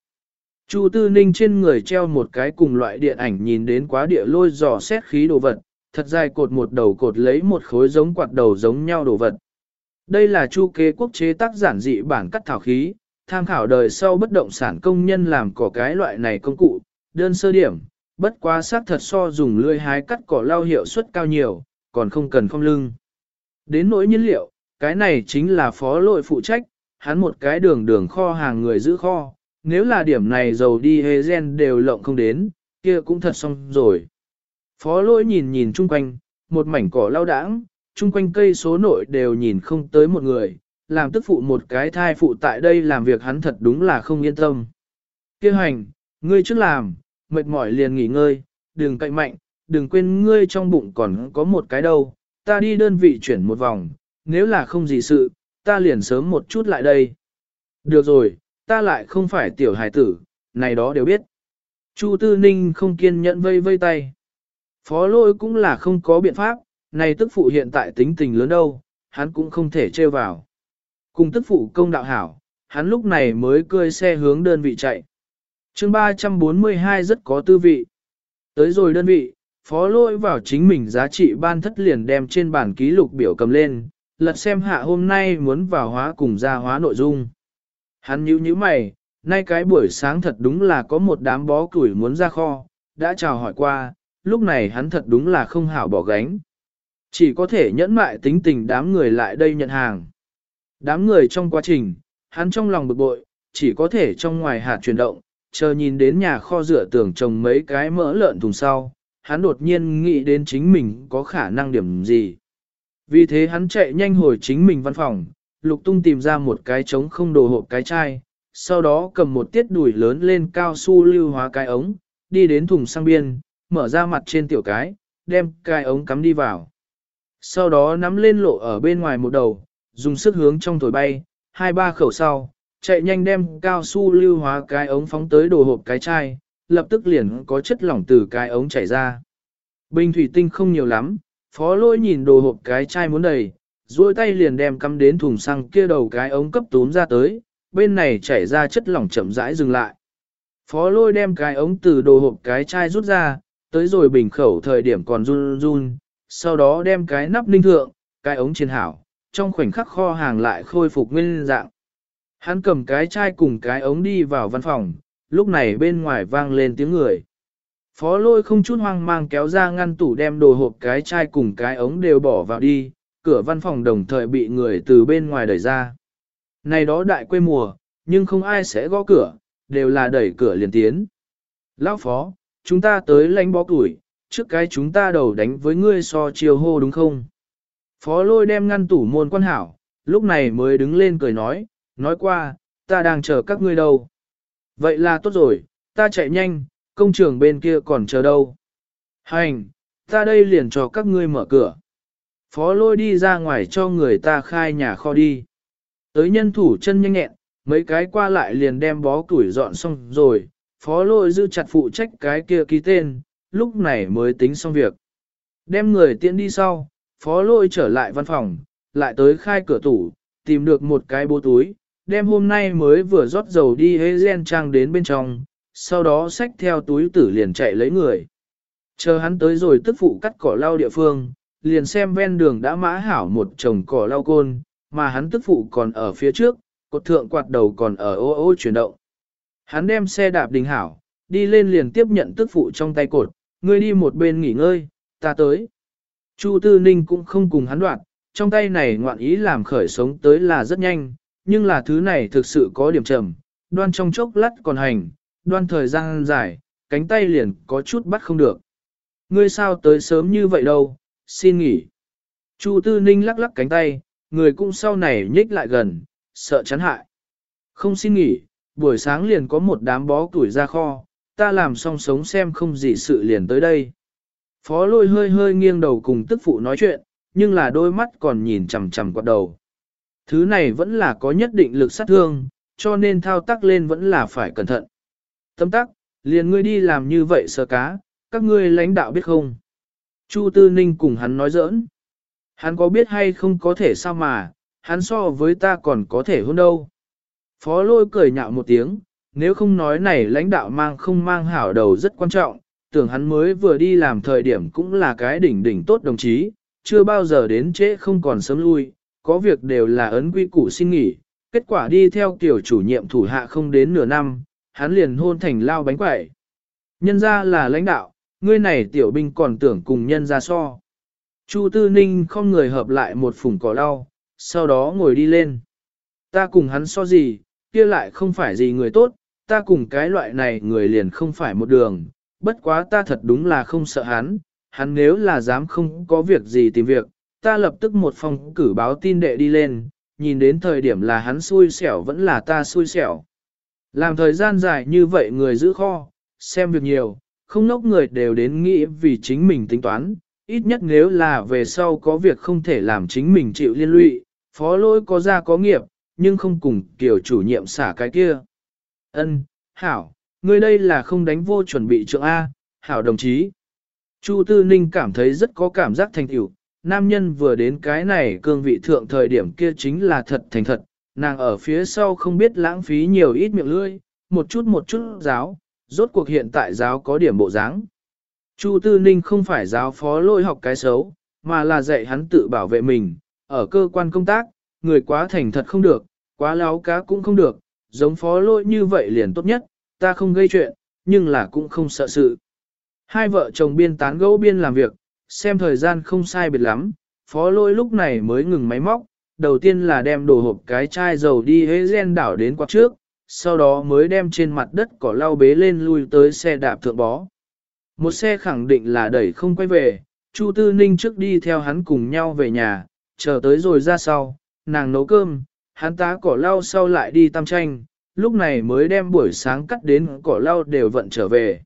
Chu Tư Ninh trên người treo một cái cùng loại điện ảnh nhìn đến quá địa lôi dò xét khí đồ vật, thật dài cột một đầu cột lấy một khối giống quạt đầu giống nhau đồ vật. Đây là chu kế quốc chế tác giản dị bản cắt thảo khí, tham khảo đời sau bất động sản công nhân làm cỏ cái loại này công cụ, đơn sơ điểm, bất quá xác thật so dùng lươi hái cắt cỏ lau hiệu suất cao nhiều, còn không cần không lưng. Đến nỗi nhiên liệu, cái này chính là phó lội phụ trách, hắn một cái đường đường kho hàng người giữ kho, nếu là điểm này dầu đi hê gen đều lộng không đến, kia cũng thật xong rồi. Phó lỗi nhìn nhìn chung quanh, một mảnh cỏ lao đãng, chung quanh cây số nội đều nhìn không tới một người, làm tức phụ một cái thai phụ tại đây làm việc hắn thật đúng là không yên tâm. Kêu hành, ngươi trước làm, mệt mỏi liền nghỉ ngơi, đừng cậy mạnh, đừng quên ngươi trong bụng còn có một cái đâu, ta đi đơn vị chuyển một vòng, nếu là không gì sự, ta liền sớm một chút lại đây. Được rồi, ta lại không phải tiểu hài tử, này đó đều biết. Chu Tư Ninh không kiên nhẫn vây vây tay. Phó lôi cũng là không có biện pháp, này tức phụ hiện tại tính tình lớn đâu, hắn cũng không thể trêu vào. Cùng tức phụ công đạo hảo, hắn lúc này mới cơi xe hướng đơn vị chạy chương 342 rất có tư vị. Tới rồi đơn vị, phó lôi vào chính mình giá trị ban thất liền đem trên bản ký lục biểu cầm lên, lật xem hạ hôm nay muốn vào hóa cùng gia hóa nội dung. Hắn nhíu nhíu mày, nay cái buổi sáng thật đúng là có một đám bó củi muốn ra kho, đã chào hỏi qua, lúc này hắn thật đúng là không hảo bỏ gánh. Chỉ có thể nhẫn mại tính tình đám người lại đây nhận hàng. Đám người trong quá trình, hắn trong lòng bực bội, chỉ có thể trong ngoài hạt chuyển động, chờ nhìn đến nhà kho rửa tường trồng mấy cái mỡ lợn thùng sau, hắn đột nhiên nghĩ đến chính mình có khả năng điểm gì. Vì thế hắn chạy nhanh hồi chính mình văn phòng, lục tung tìm ra một cái trống không đồ hộp cái chai, sau đó cầm một tiết đùi lớn lên cao su lưu hóa cái ống, đi đến thùng sang biên, mở ra mặt trên tiểu cái, đem cái ống cắm đi vào. Sau đó nắm lên lộ ở bên ngoài một đầu, dùng sức hướng trong thổi bay, hai ba khẩu sau, chạy nhanh đem cao su lưu hóa cái ống phóng tới đồ hộp cái chai, lập tức liền có chất lỏng từ cái ống chảy ra. Bình thủy tinh không nhiều lắm, phó lôi nhìn đồ hộp cái chai muốn đầy, duỗi tay liền đem cắm đến thùng xăng kia đầu cái ống cấp túm ra tới, bên này chảy ra chất lỏng chậm rãi dừng lại. Phó lôi đem cái ống từ đồ hộp cái chai rút ra, tới rồi bình khẩu thời điểm còn run run, sau đó đem cái nắp ninh thượng, cái ống trên hảo, trong khoảnh khắc kho hàng lại khôi phục nguyên dạng. Hắn cầm cái chai cùng cái ống đi vào văn phòng, lúc này bên ngoài vang lên tiếng người. Phó lôi không chút hoang mang kéo ra ngăn tủ đem đồ hộp cái chai cùng cái ống đều bỏ vào đi, cửa văn phòng đồng thời bị người từ bên ngoài đẩy ra. Này đó đại quê mùa, nhưng không ai sẽ gõ cửa, đều là đẩy cửa liền tiến. Lão phó, chúng ta tới lánh bó tuổi, trước cái chúng ta đầu đánh với ngươi so chiều hô đúng không? Phó lôi đem ngăn tủ môn quan hảo, lúc này mới đứng lên cười nói, nói qua, ta đang chờ các ngươi đâu. Vậy là tốt rồi, ta chạy nhanh, công trường bên kia còn chờ đâu. Hành, ta đây liền cho các ngươi mở cửa. Phó lôi đi ra ngoài cho người ta khai nhà kho đi. Tới nhân thủ chân nhanh nhẹn, mấy cái qua lại liền đem bó củi dọn xong rồi, phó lôi giữ chặt phụ trách cái kia ký tên, lúc này mới tính xong việc. Đem người tiễn đi sau, phó lôi trở lại văn phòng, lại tới khai cửa tủ, tìm được một cái bố túi, đem hôm nay mới vừa rót dầu đi hê gen trang đến bên trong, sau đó xách theo túi tử liền chạy lấy người. Chờ hắn tới rồi tức phụ cắt cỏ lau địa phương, liền xem ven đường đã mã hảo một chồng cỏ lau côn, mà hắn tức phụ còn ở phía trước, cột thượng quạt đầu còn ở ô ô chuyển động. Hắn đem xe đạp đình hảo, đi lên liền tiếp nhận tức phụ trong tay cột, ngươi đi một bên nghỉ ngơi, ta tới. Chu Tư Ninh cũng không cùng hắn đoạn, trong tay này ngoạn ý làm khởi sống tới là rất nhanh, nhưng là thứ này thực sự có điểm trầm, đoan trong chốc lát còn hành, đoan thời gian dài, cánh tay liền có chút bắt không được. Ngươi sao tới sớm như vậy đâu, xin nghỉ. Chu Tư Ninh lắc lắc cánh tay, người cũng sau này nhích lại gần, sợ chắn hại. Không xin nghỉ, buổi sáng liền có một đám bó tuổi ra kho, ta làm xong sống xem không gì sự liền tới đây. Phó lôi hơi hơi nghiêng đầu cùng tức phụ nói chuyện, nhưng là đôi mắt còn nhìn chằm chằm quạt đầu. Thứ này vẫn là có nhất định lực sát thương, cho nên thao tác lên vẫn là phải cẩn thận. Tâm tắc, liền ngươi đi làm như vậy sờ cá, các ngươi lãnh đạo biết không? Chu Tư Ninh cùng hắn nói giỡn. Hắn có biết hay không có thể sao mà, hắn so với ta còn có thể hơn đâu. Phó lôi cười nhạo một tiếng, nếu không nói này lãnh đạo mang không mang hảo đầu rất quan trọng, tưởng hắn mới vừa đi làm thời điểm cũng là cái đỉnh đỉnh tốt đồng chí, chưa bao giờ đến trễ không còn sớm lui, có việc đều là ấn quy củ xin nghỉ, kết quả đi theo tiểu chủ nhiệm thủ hạ không đến nửa năm, hắn liền hôn thành lao bánh quẩy. Nhân ra là lãnh đạo, ngươi này tiểu binh còn tưởng cùng nhân ra so. Chu Tư Ninh không người hợp lại một phùng cỏ đau, sau đó ngồi đi lên. Ta cùng hắn so gì, kia lại không phải gì người tốt, ta cùng cái loại này người liền không phải một đường, bất quá ta thật đúng là không sợ hắn, hắn nếu là dám không có việc gì tìm việc, ta lập tức một phòng cử báo tin đệ đi lên, nhìn đến thời điểm là hắn xui xẻo vẫn là ta xui xẻo. Làm thời gian dài như vậy người giữ kho, xem việc nhiều, không nốc người đều đến nghĩ vì chính mình tính toán, ít nhất nếu là về sau có việc không thể làm chính mình chịu liên lụy, phó lỗi có ra có nghiệp, nhưng không cùng kiểu chủ nhiệm xả cái kia. Ân, hảo, ngươi đây là không đánh vô chuẩn bị trượng A, hảo đồng chí. Chu Tư Ninh cảm thấy rất có cảm giác thành tựu, nam nhân vừa đến cái này cương vị thượng thời điểm kia chính là thật thành thật, nàng ở phía sau không biết lãng phí nhiều ít miệng lưỡi, một chút một chút giáo, rốt cuộc hiện tại giáo có điểm bộ dáng. Chu Tư Ninh không phải giáo phó lôi học cái xấu, mà là dạy hắn tự bảo vệ mình, ở cơ quan công tác, người quá thành thật không được, quá láo cá cũng không được, giống phó lôi như vậy liền tốt nhất, ta không gây chuyện, nhưng là cũng không sợ sự. Hai vợ chồng biên tán gẫu biên làm việc, xem thời gian không sai biệt lắm, phó lôi lúc này mới ngừng máy móc, đầu tiên là đem đồ hộp cái chai dầu đi hế gen đảo đến quạt trước, sau đó mới đem trên mặt đất cỏ lau bế lên lui tới xe đạp thượng bó. Một xe khẳng định là đẩy không quay về, Chu Tư Ninh trước đi theo hắn cùng nhau về nhà, chờ tới rồi ra sau, nàng nấu cơm, hắn tá cỏ lau sau lại đi tam tranh, lúc này mới đem buổi sáng cắt đến cỏ lau đều vận trở về.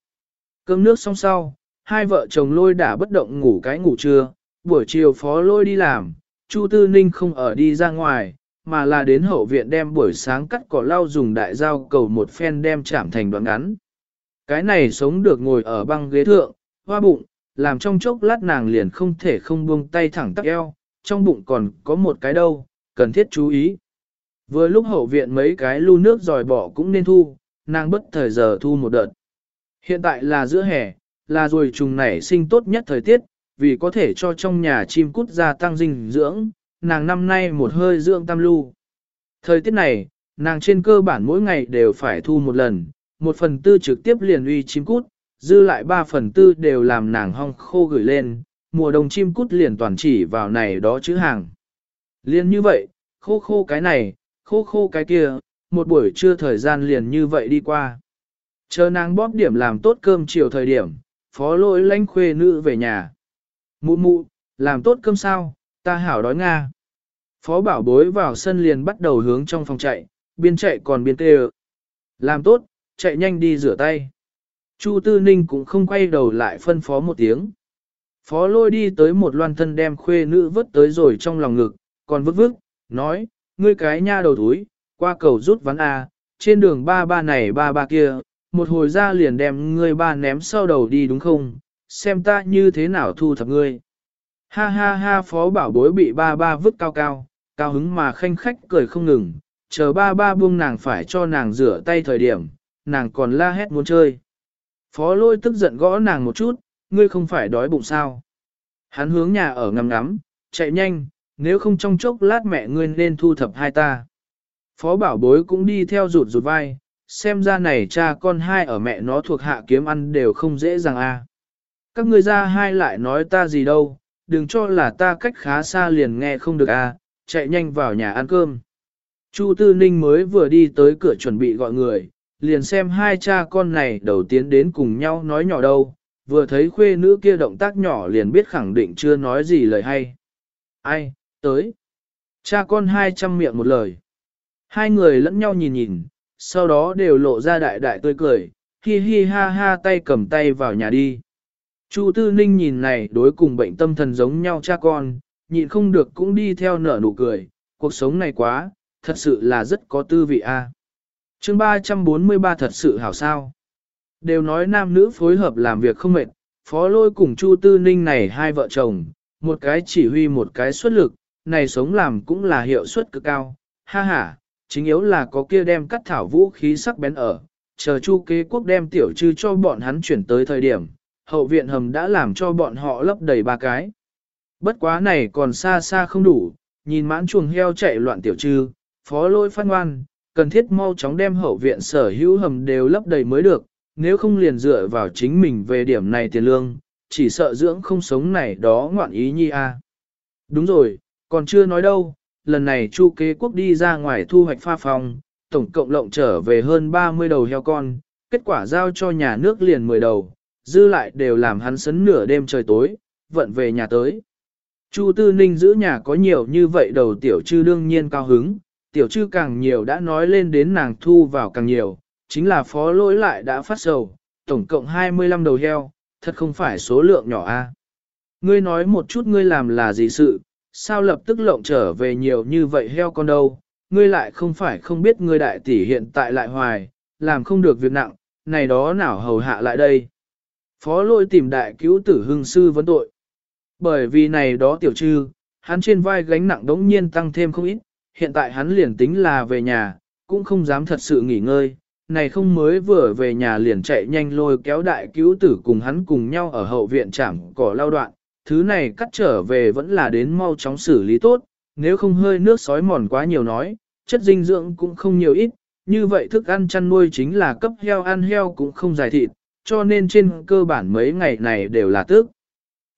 Cơm nước xong sau, hai vợ chồng lôi đã bất động ngủ cái ngủ trưa, buổi chiều phó lôi đi làm, Chu Tư Ninh không ở đi ra ngoài, mà là đến hậu viện đem buổi sáng cắt cỏ lau dùng đại dao cầu một phen đem chạm thành đoạn ngắn. Cái này sống được ngồi ở băng ghế thượng, hoa bụng, làm trong chốc lát nàng liền không thể không buông tay thẳng tắc eo, trong bụng còn có một cái đâu, cần thiết chú ý. Vừa lúc hậu viện mấy cái lu nước dòi bỏ cũng nên thu, nàng bất thời giờ thu một đợt. Hiện tại là giữa hè, là rồi trùng nảy sinh tốt nhất thời tiết, vì có thể cho trong nhà chim cút gia tăng dinh dưỡng, nàng năm nay một hơi dưỡng tam lưu. Thời tiết này, nàng trên cơ bản mỗi ngày đều phải thu một lần, một phần tư trực tiếp liền uy chim cút, dư lại ba phần tư đều làm nàng hong khô gửi lên, mùa đông chim cút liền toàn chỉ vào này đó chữ hàng. Liên như vậy, khô khô cái này, khô khô cái kia, một buổi trưa thời gian liền như vậy đi qua. Chờ nàng bóp điểm làm tốt cơm chiều thời điểm, phó lỗi lanh khuê nữ về nhà. Mụ mụ, làm tốt cơm sao, ta hảo đói Nga. Phó bảo bối vào sân liền bắt đầu hướng trong phòng chạy, biên chạy còn biên tê Làm tốt, chạy nhanh đi rửa tay. Chu Tư Ninh cũng không quay đầu lại phân phó một tiếng. Phó lôi đi tới một loan thân đem khuê nữ vứt tới rồi trong lòng ngực, còn vứt vứt, nói, ngươi cái nha đầu túi, qua cầu rút ván A, trên đường ba ba này ba ba kia, một hồi ra liền đem ngươi ba ném sau đầu đi đúng không, xem ta như thế nào thu thập ngươi. Ha ha ha phó bảo bối bị ba ba vứt cao cao, cao hứng mà khanh khách cười không ngừng, chờ ba ba buông nàng phải cho nàng rửa tay thời điểm, nàng còn la hét muốn chơi. Phó lôi tức giận gõ nàng một chút, ngươi không phải đói bụng sao. Hắn hướng nhà ở ngắm ngắm, chạy nhanh, nếu không trong chốc lát mẹ ngươi nên thu thập hai ta. Phó bảo bối cũng đi theo rụt rụt vai, xem ra này cha con hai ở mẹ nó thuộc hạ kiếm ăn đều không dễ dàng a. Các ngươi ra hai lại nói ta gì đâu, đừng cho là ta cách khá xa liền nghe không được a, chạy nhanh vào nhà ăn cơm. Chu Tư Ninh mới vừa đi tới cửa chuẩn bị gọi người, liền xem hai cha con này đầu tiến đến cùng nhau nói nhỏ đâu, vừa thấy khuê nữ kia động tác nhỏ liền biết khẳng định chưa nói gì lời hay. Ai, tới. Cha con hai trăm miệng một lời. Hai người lẫn nhau nhìn nhìn, sau đó đều lộ ra đại đại tươi cười, hi hi ha ha tay cầm tay vào nhà đi. Chu Tư Ninh nhìn này đối cùng bệnh tâm thần giống nhau cha con, nhịn không được cũng đi theo nở nụ cười, cuộc sống này quá, thật sự là rất có tư vị a. À. Chương 343 thật sự hảo sao. Đều nói nam nữ phối hợp làm việc không mệt, phó lôi cùng Chu Tư Ninh này hai vợ chồng, một cái chỉ huy một cái xuất lực, này sống làm cũng là hiệu suất cực cao, ha ha, chính yếu là có kia đem cắt thảo vũ khí sắc bén ở, chờ chu kế quốc đem tiểu trư cho bọn hắn chuyển tới thời điểm, hậu viện hầm đã làm cho bọn họ lấp đầy ba cái. Bất quá này còn xa xa không đủ, nhìn mãn chuồng heo chạy loạn tiểu trư, phó lôi phát ngoan, cần thiết mau chóng đem hậu viện sở hữu hầm đều lấp đầy mới được, nếu không liền dựa vào chính mình về điểm này tiền lương, chỉ sợ dưỡng không sống này đó ngoạn ý nhi a. Đúng rồi, còn chưa nói đâu, lần này chu kế quốc đi ra ngoài thu hoạch pha phòng, tổng cộng lộng trở về hơn 30 đầu heo con, kết quả giao cho nhà nước liền 10 đầu, dư lại đều làm hắn sấn nửa đêm trời tối, vận về nhà tới. Chu Tư Ninh giữ nhà có nhiều như vậy đầu tiểu chư đương nhiên cao hứng, tiểu chư càng nhiều đã nói lên đến nàng thu vào càng nhiều, chính là phó lỗi lại đã phát sầu, tổng cộng 25 đầu heo, thật không phải số lượng nhỏ a. Ngươi nói một chút ngươi làm là gì sự, sao lập tức lộng trở về nhiều như vậy heo con đâu, ngươi lại không phải không biết ngươi đại tỷ hiện tại lại hoài, làm không được việc nặng, này đó nào hầu hạ lại đây. Phó lôi tìm đại cứu tử hưng sư vấn tội. Bởi vì này đó tiểu trư, hắn trên vai gánh nặng đống nhiên tăng thêm không ít, hiện tại hắn liền tính là về nhà, cũng không dám thật sự nghỉ ngơi, này không mới vừa về nhà liền chạy nhanh lôi kéo đại cứu tử cùng hắn cùng nhau ở hậu viện trảm cỏ lao đoạn, thứ này cắt trở về vẫn là đến mau chóng xử lý tốt, nếu không hơi nước sói mòn quá nhiều nói, chất dinh dưỡng cũng không nhiều ít, như vậy thức ăn chăn nuôi chính là cấp heo ăn heo cũng không dài thịt, cho nên trên cơ bản mấy ngày này đều là tước.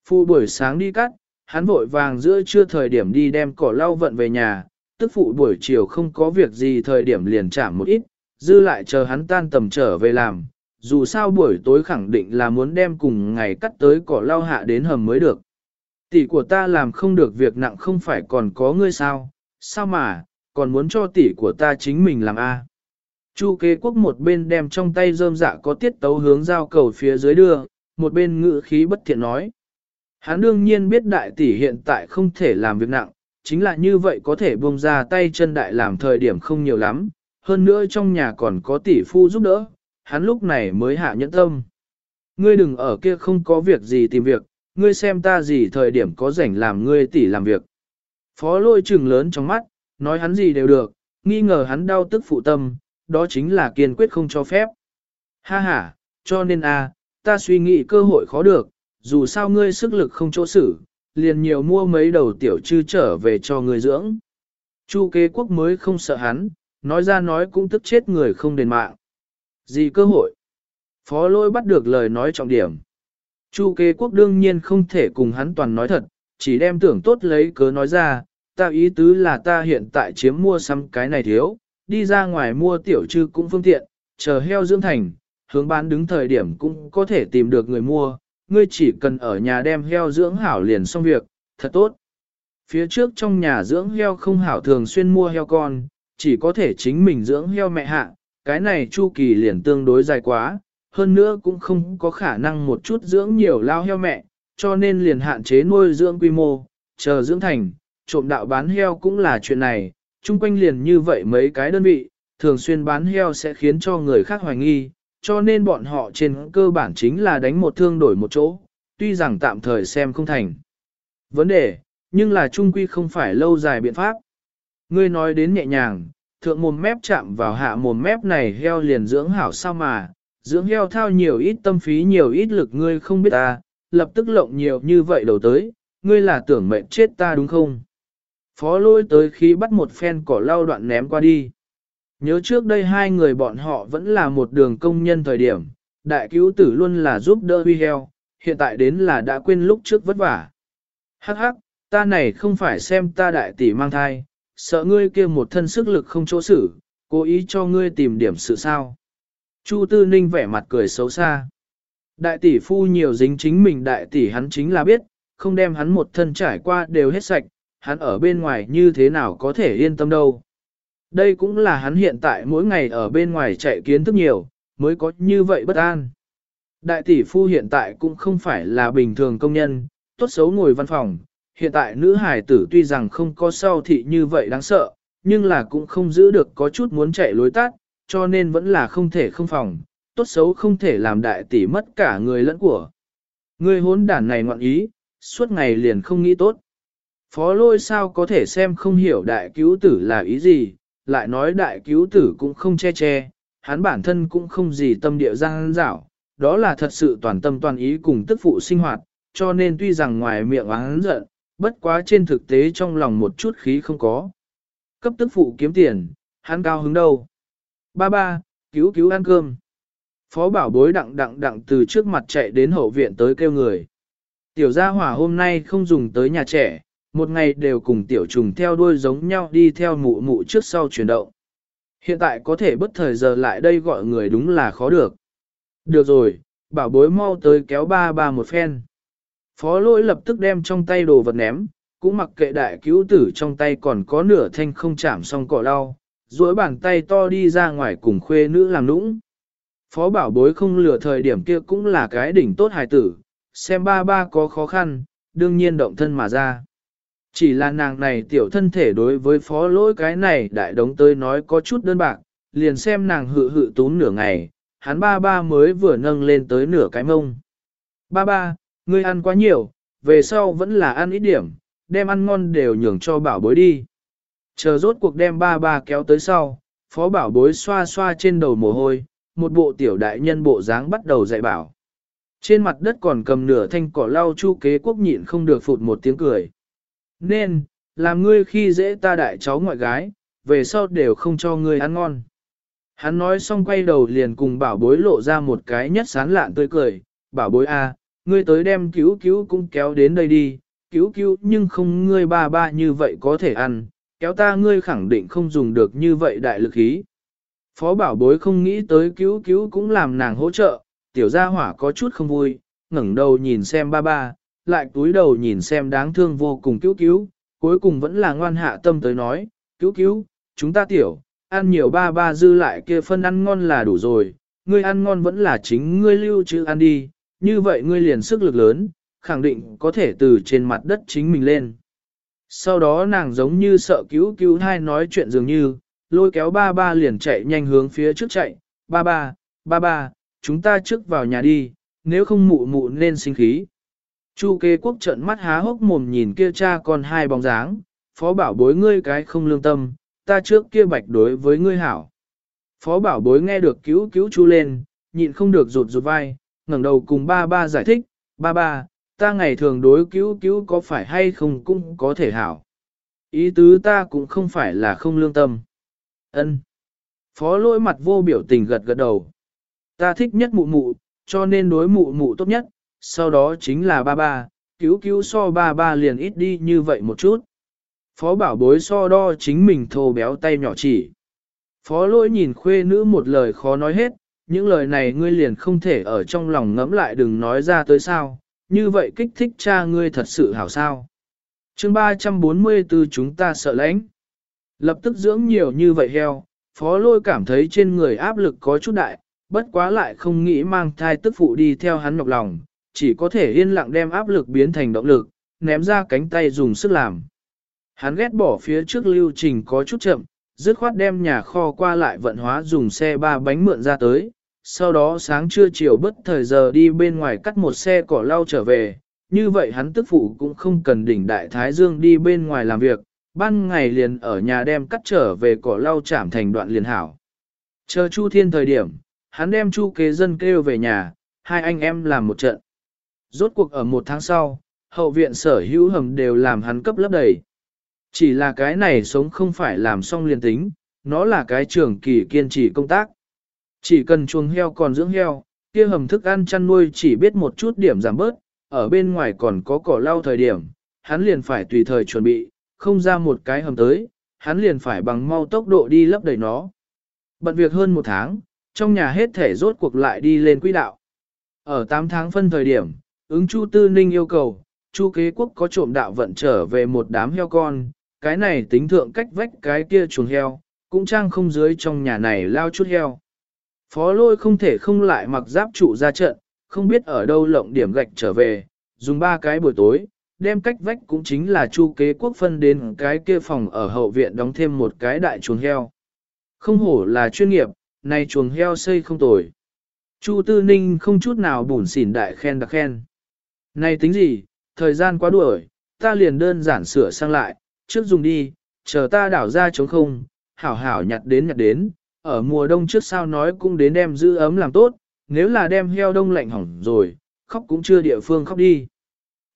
Phụ buổi sáng đi cắt, hắn vội vàng giữa trưa thời điểm đi đem cỏ lau vận về nhà, tức phụ buổi chiều không có việc gì thời điểm liền chạm một ít, dư lại chờ hắn tan tầm trở về làm, dù sao buổi tối khẳng định là muốn đem cùng ngày cắt tới cỏ lao hạ đến hầm mới được. Tỷ của ta làm không được việc nặng không phải còn có ngươi sao, sao mà, còn muốn cho tỷ của ta chính mình làm a? Chu kế quốc một bên đem trong tay rơm dạ có tiết tấu hướng giao cầu phía dưới đưa, một bên ngữ khí bất thiện nói. Hắn đương nhiên biết đại tỷ hiện tại không thể làm việc nặng, chính là như vậy có thể buông ra tay chân đại làm thời điểm không nhiều lắm, hơn nữa trong nhà còn có tỷ phu giúp đỡ, hắn lúc này mới hạ nhẫn tâm. Ngươi đừng ở kia không có việc gì tìm việc, ngươi xem ta gì thời điểm có rảnh làm ngươi tỷ làm việc. Phó lôi trừng lớn trong mắt, nói hắn gì đều được, nghi ngờ hắn đau tức phụ tâm, đó chính là kiên quyết không cho phép. Ha ha, cho nên a, ta suy nghĩ cơ hội khó được, dù sao ngươi sức lực không chỗ xử, liền nhiều mua mấy đầu tiểu chư trở về cho ngươi dưỡng. Chu kế quốc mới không sợ hắn, nói ra nói cũng tức chết người không đền mạng. Gì cơ hội? Phó lôi bắt được lời nói trọng điểm. Chu kế quốc đương nhiên không thể cùng hắn toàn nói thật, chỉ đem tưởng tốt lấy cớ nói ra, ta ý tứ là ta hiện tại chiếm mua xăm cái này thiếu, đi ra ngoài mua tiểu trư cũng phương tiện, chờ heo dưỡng thành, hướng bán đứng thời điểm cũng có thể tìm được người mua, ngươi chỉ cần ở nhà đem heo dưỡng hảo liền xong việc, thật tốt. Phía trước trong nhà dưỡng heo không hảo thường xuyên mua heo con, chỉ có thể chính mình dưỡng heo mẹ hạ, cái này chu kỳ liền tương đối dài quá, hơn nữa cũng không có khả năng một chút dưỡng nhiều lao heo mẹ, cho nên liền hạn chế nuôi dưỡng quy mô, chờ dưỡng thành, trộm đạo bán heo cũng là chuyện này, chung quanh liền như vậy mấy cái đơn vị, thường xuyên bán heo sẽ khiến cho người khác hoài nghi, cho nên bọn họ trên cơ bản chính là đánh một thương đổi một chỗ, tuy rằng tạm thời xem không thành. Vấn đề, nhưng là trung quy không phải lâu dài biện pháp. Ngươi nói đến nhẹ nhàng, thượng mồm mép chạm vào hạ mồm mép này heo liền dưỡng hảo sao mà, dưỡng heo thao nhiều ít tâm phí nhiều ít lực ngươi không biết ta, lập tức lộng nhiều như vậy đầu tới, ngươi là tưởng mệnh chết ta đúng không? Phó lôi tới khi bắt một phen cỏ lau đoạn ném qua đi. Nhớ trước đây hai người bọn họ vẫn là một đường công nhân thời điểm, đại cứu tử luôn là giúp đỡ huy heo, hiện tại đến là đã quên lúc trước vất vả. Hắc hắc, ta này không phải xem ta đại tỷ mang thai, sợ ngươi kia một thân sức lực không chỗ xử, cố ý cho ngươi tìm điểm sự sao. Chu Tư Ninh vẻ mặt cười xấu xa. Đại tỷ phu nhiều dính chính mình đại tỷ hắn chính là biết, không đem hắn một thân trải qua đều hết sạch, hắn ở bên ngoài như thế nào có thể yên tâm đâu. Đây cũng là hắn hiện tại mỗi ngày ở bên ngoài chạy kiến thức nhiều, mới có như vậy bất an. Đại tỷ phu hiện tại cũng không phải là bình thường công nhân, tốt xấu ngồi văn phòng. Hiện tại nữ hải tử tuy rằng không có sau thị như vậy đáng sợ, nhưng là cũng không giữ được có chút muốn chạy lối tắt, cho nên vẫn là không thể không phòng, tốt xấu không thể làm đại tỷ mất cả người lẫn của. Người hốn đản này ngoạn ý, suốt ngày liền không nghĩ tốt. Phó lôi sao có thể xem không hiểu đại cứu tử là ý gì, lại nói đại cứu tử cũng không che che, hắn bản thân cũng không gì tâm địa gian dảo, đó là thật sự toàn tâm toàn ý cùng tức phụ sinh hoạt, cho nên tuy rằng ngoài miệng hắn giận, bất quá trên thực tế trong lòng một chút khí không có. Cấp tức phụ kiếm tiền, hắn cao hứng đâu. Ba ba, cứu cứu ăn cơm. Phó bảo bối đặng đặng đặng từ trước mặt chạy đến hậu viện tới kêu người. Tiểu gia hỏa hôm nay không dùng tới nhà trẻ, một ngày đều cùng tiểu trùng theo đuôi giống nhau đi theo mụ mụ trước sau chuyển động. Hiện tại có thể bất thời giờ lại đây gọi người đúng là khó được. Được rồi, bảo bối mau tới kéo ba ba một phen. Phó lỗi lập tức đem trong tay đồ vật ném, cũng mặc kệ đại cứu tử trong tay còn có nửa thanh không chạm xong cỏ đau, duỗi bàn tay to đi ra ngoài cùng khuê nữ làm nũng. Phó bảo bối không lừa thời điểm kia cũng là cái đỉnh tốt hài tử, xem ba ba có khó khăn, đương nhiên động thân mà ra. Chỉ là nàng này tiểu thân thể đối với phó lỗi cái này đại đống tới nói có chút đơn bạc, liền xem nàng hự hự tún nửa ngày, hắn ba ba mới vừa nâng lên tới nửa cái mông. Ba ba, ngươi ăn quá nhiều, về sau vẫn là ăn ít điểm, đem ăn ngon đều nhường cho bảo bối đi. Chờ rốt cuộc đem ba ba kéo tới sau, phó bảo bối xoa xoa trên đầu mồ hôi, một bộ tiểu đại nhân bộ dáng bắt đầu dạy bảo. Trên mặt đất còn cầm nửa thanh cỏ lau chu kế quốc nhịn không được phụt một tiếng cười. Nên, làm ngươi khi dễ ta đại cháu ngoại gái, về sau đều không cho ngươi ăn ngon. Hắn nói xong quay đầu liền cùng bảo bối lộ ra một cái nhất sán lạn tươi cười, bảo bối a, ngươi tới đem cứu cứu cũng kéo đến đây đi, cứu cứu nhưng không ngươi ba ba như vậy có thể ăn, kéo ta ngươi khẳng định không dùng được như vậy đại lực ý. Phó bảo bối không nghĩ tới cứu cứu cũng làm nàng hỗ trợ, tiểu gia hỏa có chút không vui, ngẩng đầu nhìn xem ba ba, lại túi đầu nhìn xem đáng thương vô cùng cứu cứu, cuối cùng vẫn là ngoan hạ tâm tới nói, cứu cứu, chúng ta tiểu, ăn nhiều ba ba dư lại kia phân ăn ngon là đủ rồi, ngươi ăn ngon vẫn là chính ngươi lưu chứ ăn đi, như vậy ngươi liền sức lực lớn, khẳng định có thể từ trên mặt đất chính mình lên. Sau đó nàng giống như sợ cứu cứu hai nói chuyện dường như, lôi kéo ba ba liền chạy nhanh hướng phía trước chạy, ba ba, ba ba, chúng ta trước vào nhà đi, nếu không mụ mụ nên sinh khí. Chu kê quốc trận mắt há hốc mồm nhìn kia cha con hai bóng dáng, phó bảo bối ngươi cái không lương tâm, ta trước kia bạch đối với ngươi hảo. Phó bảo bối nghe được cứu cứu chu lên, nhịn không được rụt rụt vai, ngẩng đầu cùng ba ba giải thích, ba ba, ta ngày thường đối cứu cứu có phải hay không cũng có thể hảo. Ý tứ ta cũng không phải là không lương tâm. ân Phó lỗi mặt vô biểu tình gật gật đầu. Ta thích nhất mụ mụ, cho nên đối mụ mụ tốt nhất, sau đó chính là ba ba, cứu cứu so ba ba liền ít đi như vậy một chút. Phó bảo bối so đo chính mình thô béo tay nhỏ chỉ. Phó lỗi nhìn khuê nữ một lời khó nói hết, những lời này ngươi liền không thể ở trong lòng ngẫm lại đừng nói ra tới sao, như vậy kích thích cha ngươi thật sự hảo sao. chương 344 chúng ta sợ lãnh. Lập tức dưỡng nhiều như vậy heo, phó lôi cảm thấy trên người áp lực có chút đại, bất quá lại không nghĩ mang thai tức phụ đi theo hắn nhọc lòng, chỉ có thể yên lặng đem áp lực biến thành động lực, ném ra cánh tay dùng sức làm. Hắn ghét bỏ phía trước lưu trình có chút chậm, dứt khoát đem nhà kho qua lại vận hóa dùng xe ba bánh mượn ra tới, sau đó sáng trưa chiều bất thời giờ đi bên ngoài cắt một xe cỏ lau trở về, như vậy hắn tức phụ cũng không cần đỉnh đại thái dương đi bên ngoài làm việc, ban ngày liền ở nhà đem cắt trở về cỏ lau chạm thành đoạn liền hảo. Chờ Chu Thiên thời điểm, hắn đem Chu kế dân kêu về nhà, hai anh em làm một trận. Rốt cuộc ở một tháng sau, hậu viện sở hữu hầm đều làm hắn cấp lấp đầy. Chỉ là cái này sống không phải làm xong liền tính, nó là cái trường kỳ kiên trì công tác. Chỉ cần chuồng heo còn dưỡng heo, kia hầm thức ăn chăn nuôi chỉ biết một chút điểm giảm bớt, ở bên ngoài còn có cỏ lau thời điểm, hắn liền phải tùy thời chuẩn bị, không ra một cái hầm tới, hắn liền phải bằng mau tốc độ đi lấp đầy nó. Bận việc hơn một tháng, trong nhà hết thể rốt cuộc lại đi lên quỹ đạo. Ở 8 tháng phân thời điểm, ứng Chu Tư Ninh yêu cầu, Chu Kế Quốc có trộm đạo vận trở về một đám heo con, cái này tính thượng cách vách cái kia chuồng heo, cũng trang không dưới trong nhà này lao chút heo. Phó lôi không thể không lại mặc giáp trụ ra trận, không biết ở đâu lộng điểm gạch trở về, dùng ba cái buổi tối, đem cách vách cũng chính là chu kế quốc phân đến cái kia phòng ở hậu viện đóng thêm một cái đại chuồng heo. Không hổ là chuyên nghiệp, này chuồng heo xây không tồi. Chu Tư Ninh không chút nào bùn xỉn đại khen đặc khen. Này tính gì, thời gian quá đuổi, ta liền đơn giản sửa sang lại, trước dùng đi, chờ ta đảo ra trống không, hảo hảo nhặt đến nhặt đến, ở mùa đông trước sao nói cũng đến đem giữ ấm làm tốt, nếu là đem heo đông lạnh hỏng rồi, khóc cũng chưa địa phương khóc đi.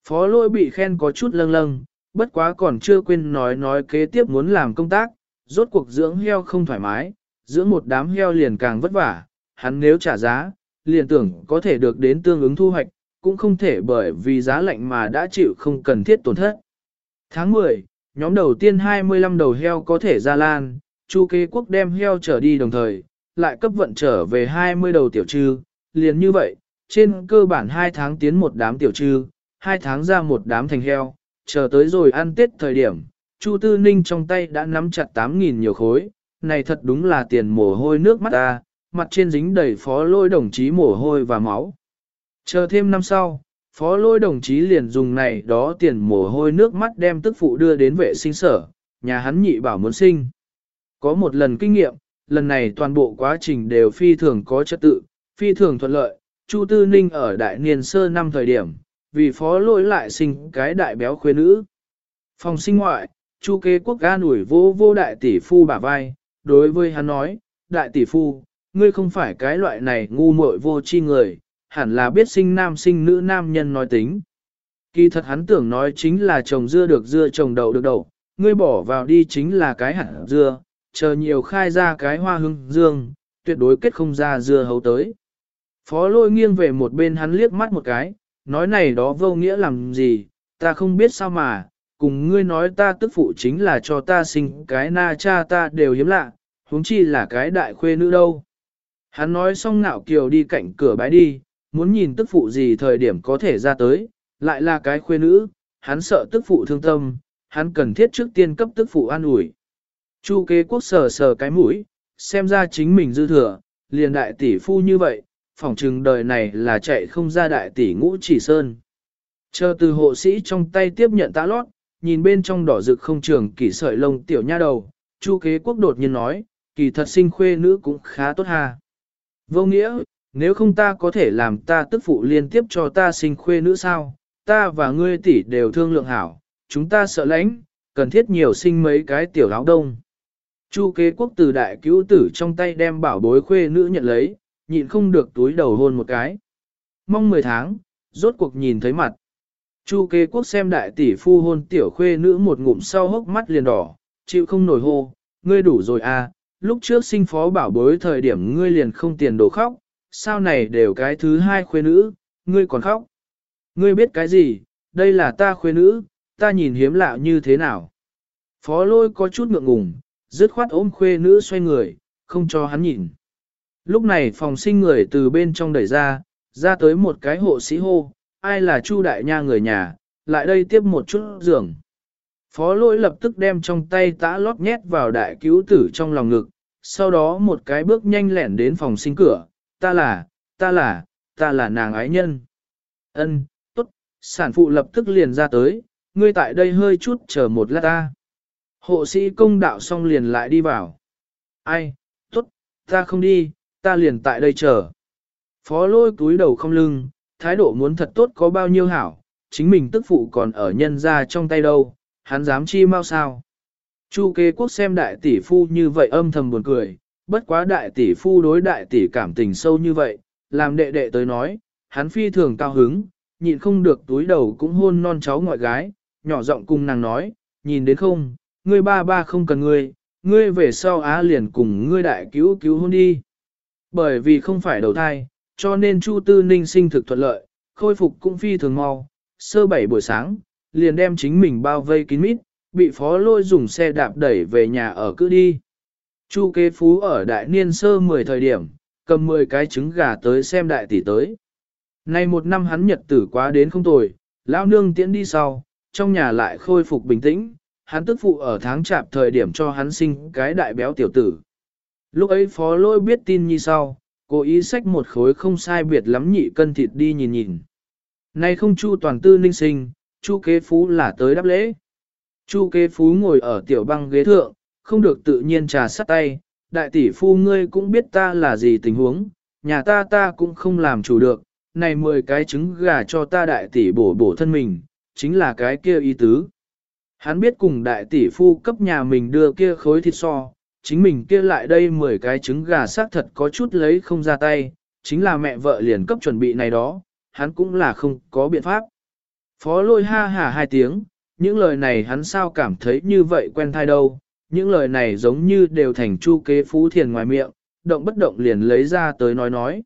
Phó lôi bị khen có chút lâng lâng, bất quá còn chưa quên nói nói kế tiếp muốn làm công tác, rốt cuộc dưỡng heo không thoải mái, dưỡng một đám heo liền càng vất vả, hắn nếu trả giá, liền tưởng có thể được đến tương ứng thu hoạch, cũng không thể bởi vì giá lạnh mà đã chịu không cần thiết tổn thất. Tháng 10, nhóm đầu tiên 25 đầu heo có thể ra lan, Chu kế quốc đem heo trở đi đồng thời, lại cấp vận trở về 20 đầu tiểu trư, liền như vậy, trên cơ bản 2 tháng tiến một đám tiểu trư, 2 tháng ra một đám thành heo, chờ tới rồi ăn tết thời điểm, Chu Tư Ninh trong tay đã nắm chặt 8.000 nhiều khối, này thật đúng là tiền mồ hôi nước mắt ta, mặt trên dính đầy phó lôi đồng chí mồ hôi và máu. Chờ thêm năm sau, phó lôi đồng chí liền dùng này đó tiền mồ hôi nước mắt đem tức phụ đưa đến vệ sinh sở, nhà hắn nhị bảo muốn sinh. Có một lần kinh nghiệm, lần này toàn bộ quá trình đều phi thường có trật tự, phi thường thuận lợi, Chu Tư Ninh ở đại niên sơ năm thời điểm, vì phó lỗi lại sinh cái đại béo khuê nữ. Phòng sinh ngoại, Chu kế quốc ga ủi vô vô đại tỷ phu bả vai, đối với hắn nói, đại tỷ phu, ngươi không phải cái loại này ngu muội vô chi người, hẳn là biết sinh nam sinh nữ nam nhân nói tính. Kỳ thật hắn tưởng nói chính là trồng dưa được dưa trồng đậu được đậu, ngươi bỏ vào đi chính là cái hẳn dưa, chờ nhiều khai ra cái hoa hưng dương, tuyệt đối kết không ra dưa hấu tới. Phó lôi nghiêng về một bên hắn liếc mắt một cái, nói này đó vô nghĩa làm gì, ta không biết sao mà, cùng ngươi nói ta tức phụ chính là cho ta sinh cái na cha ta đều hiếm lạ, huống chi là cái đại khuê nữ đâu. Hắn nói xong ngạo kiều đi cạnh cửa bái đi, muốn nhìn tức phụ gì thời điểm có thể ra tới, lại là cái khuê nữ, hắn sợ tức phụ thương tâm, hắn cần thiết trước tiên cấp tức phụ an ủi. Chu kế quốc sờ sờ cái mũi, xem ra chính mình dư thừa, liền đại tỷ phu như vậy, phỏng chừng đời này là chạy không ra đại tỷ ngũ chỉ sơn. Chờ từ hộ sĩ trong tay tiếp nhận tã lót, nhìn bên trong đỏ rực không trường kỳ sợi lông tiểu nha đầu, chu kế quốc đột nhiên nói, kỳ thật sinh khuê nữ cũng khá tốt ha. Vô nghĩa, nếu không ta có thể làm ta tức phụ liên tiếp cho ta sinh khuê nữ sao, ta và ngươi tỷ đều thương lượng hảo, chúng ta sợ lãnh, cần thiết nhiều sinh mấy cái tiểu áo đông. Chu kế quốc từ đại cứu tử trong tay đem bảo bối khuê nữ nhận lấy, nhịn không được túi đầu hôn một cái. Mong 10 tháng, rốt cuộc nhìn thấy mặt. Chu kế quốc xem đại tỷ phu hôn tiểu khuê nữ một ngụm sau hốc mắt liền đỏ, chịu không nổi hô, ngươi đủ rồi à, lúc trước sinh phó bảo bối thời điểm ngươi liền không tiền đồ khóc, sao này đều cái thứ hai khuê nữ, ngươi còn khóc. Ngươi biết cái gì, đây là ta khuê nữ, ta nhìn hiếm lạ như thế nào. Phó lôi có chút ngượng ngùng, dứt khoát ôm khuê nữ xoay người, không cho hắn nhìn. Lúc này phòng sinh người từ bên trong đẩy ra, ra tới một cái hộ sĩ hô, ai là Chu đại nha người nhà, lại đây tiếp một chút giường. Phó lỗi lập tức đem trong tay tã lót nhét vào đại cứu tử trong lòng ngực, sau đó một cái bước nhanh lẻn đến phòng sinh cửa, ta là, ta là, ta là nàng ái nhân. Ân, tốt, sản phụ lập tức liền ra tới, ngươi tại đây hơi chút chờ một lát ta. Hộ sĩ công đạo xong liền lại đi vào. Ai, tốt, ta không đi, ta liền tại đây chờ. Phó lôi túi đầu không lưng, thái độ muốn thật tốt có bao nhiêu hảo, chính mình tức phụ còn ở nhân ra trong tay đâu, hắn dám chi mau sao. Chu kế quốc xem đại tỷ phu như vậy âm thầm buồn cười, bất quá đại tỷ phu đối đại tỷ cảm tình sâu như vậy, làm đệ đệ tới nói, hắn phi thường cao hứng, nhịn không được túi đầu cũng hôn non cháu ngoại gái, nhỏ giọng cùng nàng nói, nhìn đến không, ngươi ba ba không cần ngươi, ngươi về sau á liền cùng ngươi đại cứu cứu hôn đi. Bởi vì không phải đầu thai, cho nên Chu Tư Ninh sinh thực thuận lợi, khôi phục cũng phi thường mau, sơ bảy buổi sáng, liền đem chính mình bao vây kín mít, bị phó lôi dùng xe đạp đẩy về nhà ở cứ đi. Chu kế phú ở đại niên sơ 10 thời điểm, cầm 10 cái trứng gà tới xem đại tỷ tới. Nay một năm hắn nhật tử quá đến không tồi, lão nương tiễn đi sau, trong nhà lại khôi phục bình tĩnh, hắn tức phụ ở tháng chạp thời điểm cho hắn sinh cái đại béo tiểu tử. Lúc ấy phó lôi biết tin như sau, cố ý xách một khối không sai biệt lắm nhị cân thịt đi nhìn nhìn. Nay không chu toàn tư ninh sinh, chu kế phú là tới đáp lễ. Chu kế phú ngồi ở tiểu băng ghế thượng, không được tự nhiên trà sắt tay, đại tỷ phu ngươi cũng biết ta là gì tình huống, nhà ta ta cũng không làm chủ được, này 10 cái trứng gà cho ta đại tỷ bổ bổ thân mình, chính là cái kia ý tứ. Hắn biết cùng đại tỷ phu cấp nhà mình đưa kia khối thịt so, chính mình kia lại đây 10 cái trứng gà xác thật có chút lấy không ra tay, chính là mẹ vợ liền cấp chuẩn bị này đó, hắn cũng là không có biện pháp. Phó lôi ha hả hai tiếng, những lời này hắn sao cảm thấy như vậy quen thai đâu, những lời này giống như đều thành chu kế phú thiền ngoài miệng, động bất động liền lấy ra tới nói nói.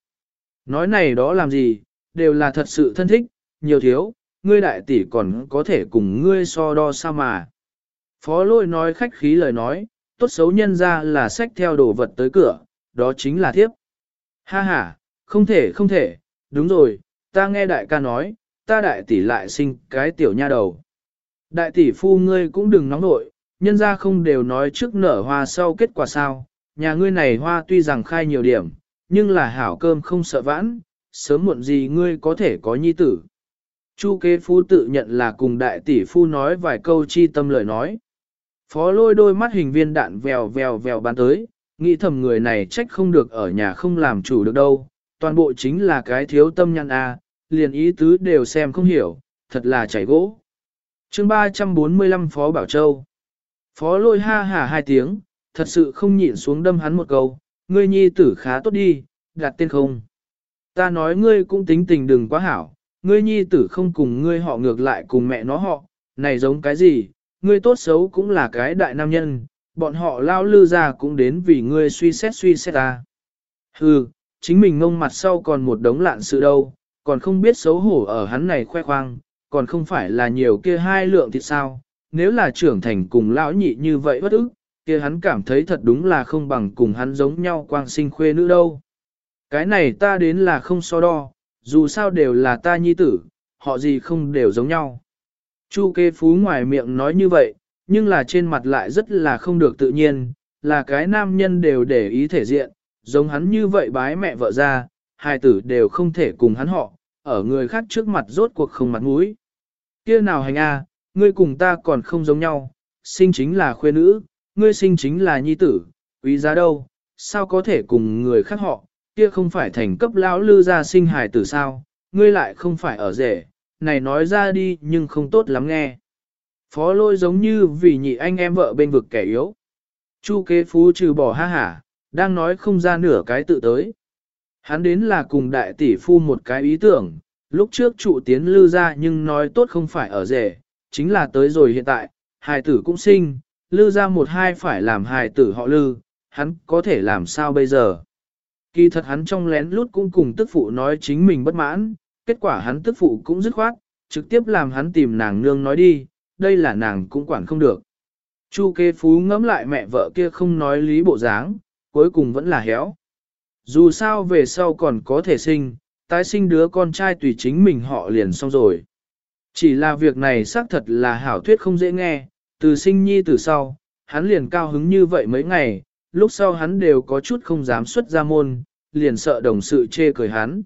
Nói này đó làm gì, đều là thật sự thân thích, nhiều thiếu, ngươi đại tỷ còn có thể cùng ngươi so đo sao mà. Phó lôi nói khách khí lời nói, tốt xấu nhân ra là sách theo đồ vật tới cửa, đó chính là thiếp. Ha ha, không thể không thể, đúng rồi, ta nghe đại ca nói, ta đại tỷ lại sinh cái tiểu nha đầu. Đại tỷ phu ngươi cũng đừng nóng nội, nhân ra không đều nói trước nở hoa sau kết quả sao, nhà ngươi này hoa tuy rằng khai nhiều điểm, nhưng là hảo cơm không sợ vãn, sớm muộn gì ngươi có thể có nhi tử. Chu kế phu tự nhận là cùng đại tỷ phu nói vài câu chi tâm lời nói. Phó lôi đôi mắt hình viên đạn vèo vèo vèo bắn tới, nghĩ thầm người này trách không được ở nhà không làm chủ được đâu, toàn bộ chính là cái thiếu tâm nhăn a, liền ý tứ đều xem không hiểu, thật là chảy gỗ. chương 345 Phó Bảo Châu Phó lôi ha hả hai tiếng, thật sự không nhịn xuống đâm hắn một câu, ngươi nhi tử khá tốt đi, đặt tên không. Ta nói ngươi cũng tính tình đừng quá hảo, ngươi nhi tử không cùng ngươi họ ngược lại cùng mẹ nó họ, này giống cái gì, ngươi tốt xấu cũng là cái đại nam nhân, bọn họ lao lư ra cũng đến vì ngươi suy xét suy xét ta. Hừ, chính mình ngông mặt sau còn một đống lạn sự đâu, còn không biết xấu hổ ở hắn này khoe khoang, còn không phải là nhiều kia hai lượng thì sao, nếu là trưởng thành cùng lão nhị như vậy bất ức, kia hắn cảm thấy thật đúng là không bằng cùng hắn giống nhau quang sinh khuê nữ đâu. Cái này ta đến là không so đo, dù sao đều là ta nhi tử, họ gì không đều giống nhau. Chu kê phú ngoài miệng nói như vậy, nhưng là trên mặt lại rất là không được tự nhiên, là cái nam nhân đều để ý thể diện, giống hắn như vậy bái mẹ vợ ra, hai tử đều không thể cùng hắn họ, ở người khác trước mặt rốt cuộc không mặt mũi. Kia nào hành a, ngươi cùng ta còn không giống nhau, sinh chính là khuê nữ, ngươi sinh chính là nhi tử, quý giá đâu, sao có thể cùng người khác họ, kia không phải thành cấp lão lư ra sinh hài tử sao, ngươi lại không phải ở rể, này nói ra đi nhưng không tốt lắm nghe. Phó lôi giống như vì nhị anh em vợ bên vực kẻ yếu. Chu kế phú trừ bỏ ha hả, đang nói không ra nửa cái tự tới. Hắn đến là cùng đại tỷ phu một cái ý tưởng, lúc trước trụ tiến lư ra nhưng nói tốt không phải ở rể, chính là tới rồi hiện tại, hài tử cũng sinh, lư ra một hai phải làm hài tử họ lư, hắn có thể làm sao bây giờ. Kỳ thật hắn trong lén lút cũng cùng tức phụ nói chính mình bất mãn, kết quả hắn tức phụ cũng dứt khoát, trực tiếp làm hắn tìm nàng nương nói đi, đây là nàng cũng quản không được. Chu kê phú ngẫm lại mẹ vợ kia không nói lý bộ dáng, cuối cùng vẫn là héo. Dù sao về sau còn có thể sinh, tái sinh đứa con trai tùy chính mình họ liền xong rồi. Chỉ là việc này xác thật là hảo thuyết không dễ nghe, từ sinh nhi từ sau, hắn liền cao hứng như vậy mấy ngày, lúc sau hắn đều có chút không dám xuất ra môn, liền sợ đồng sự chê cười hắn.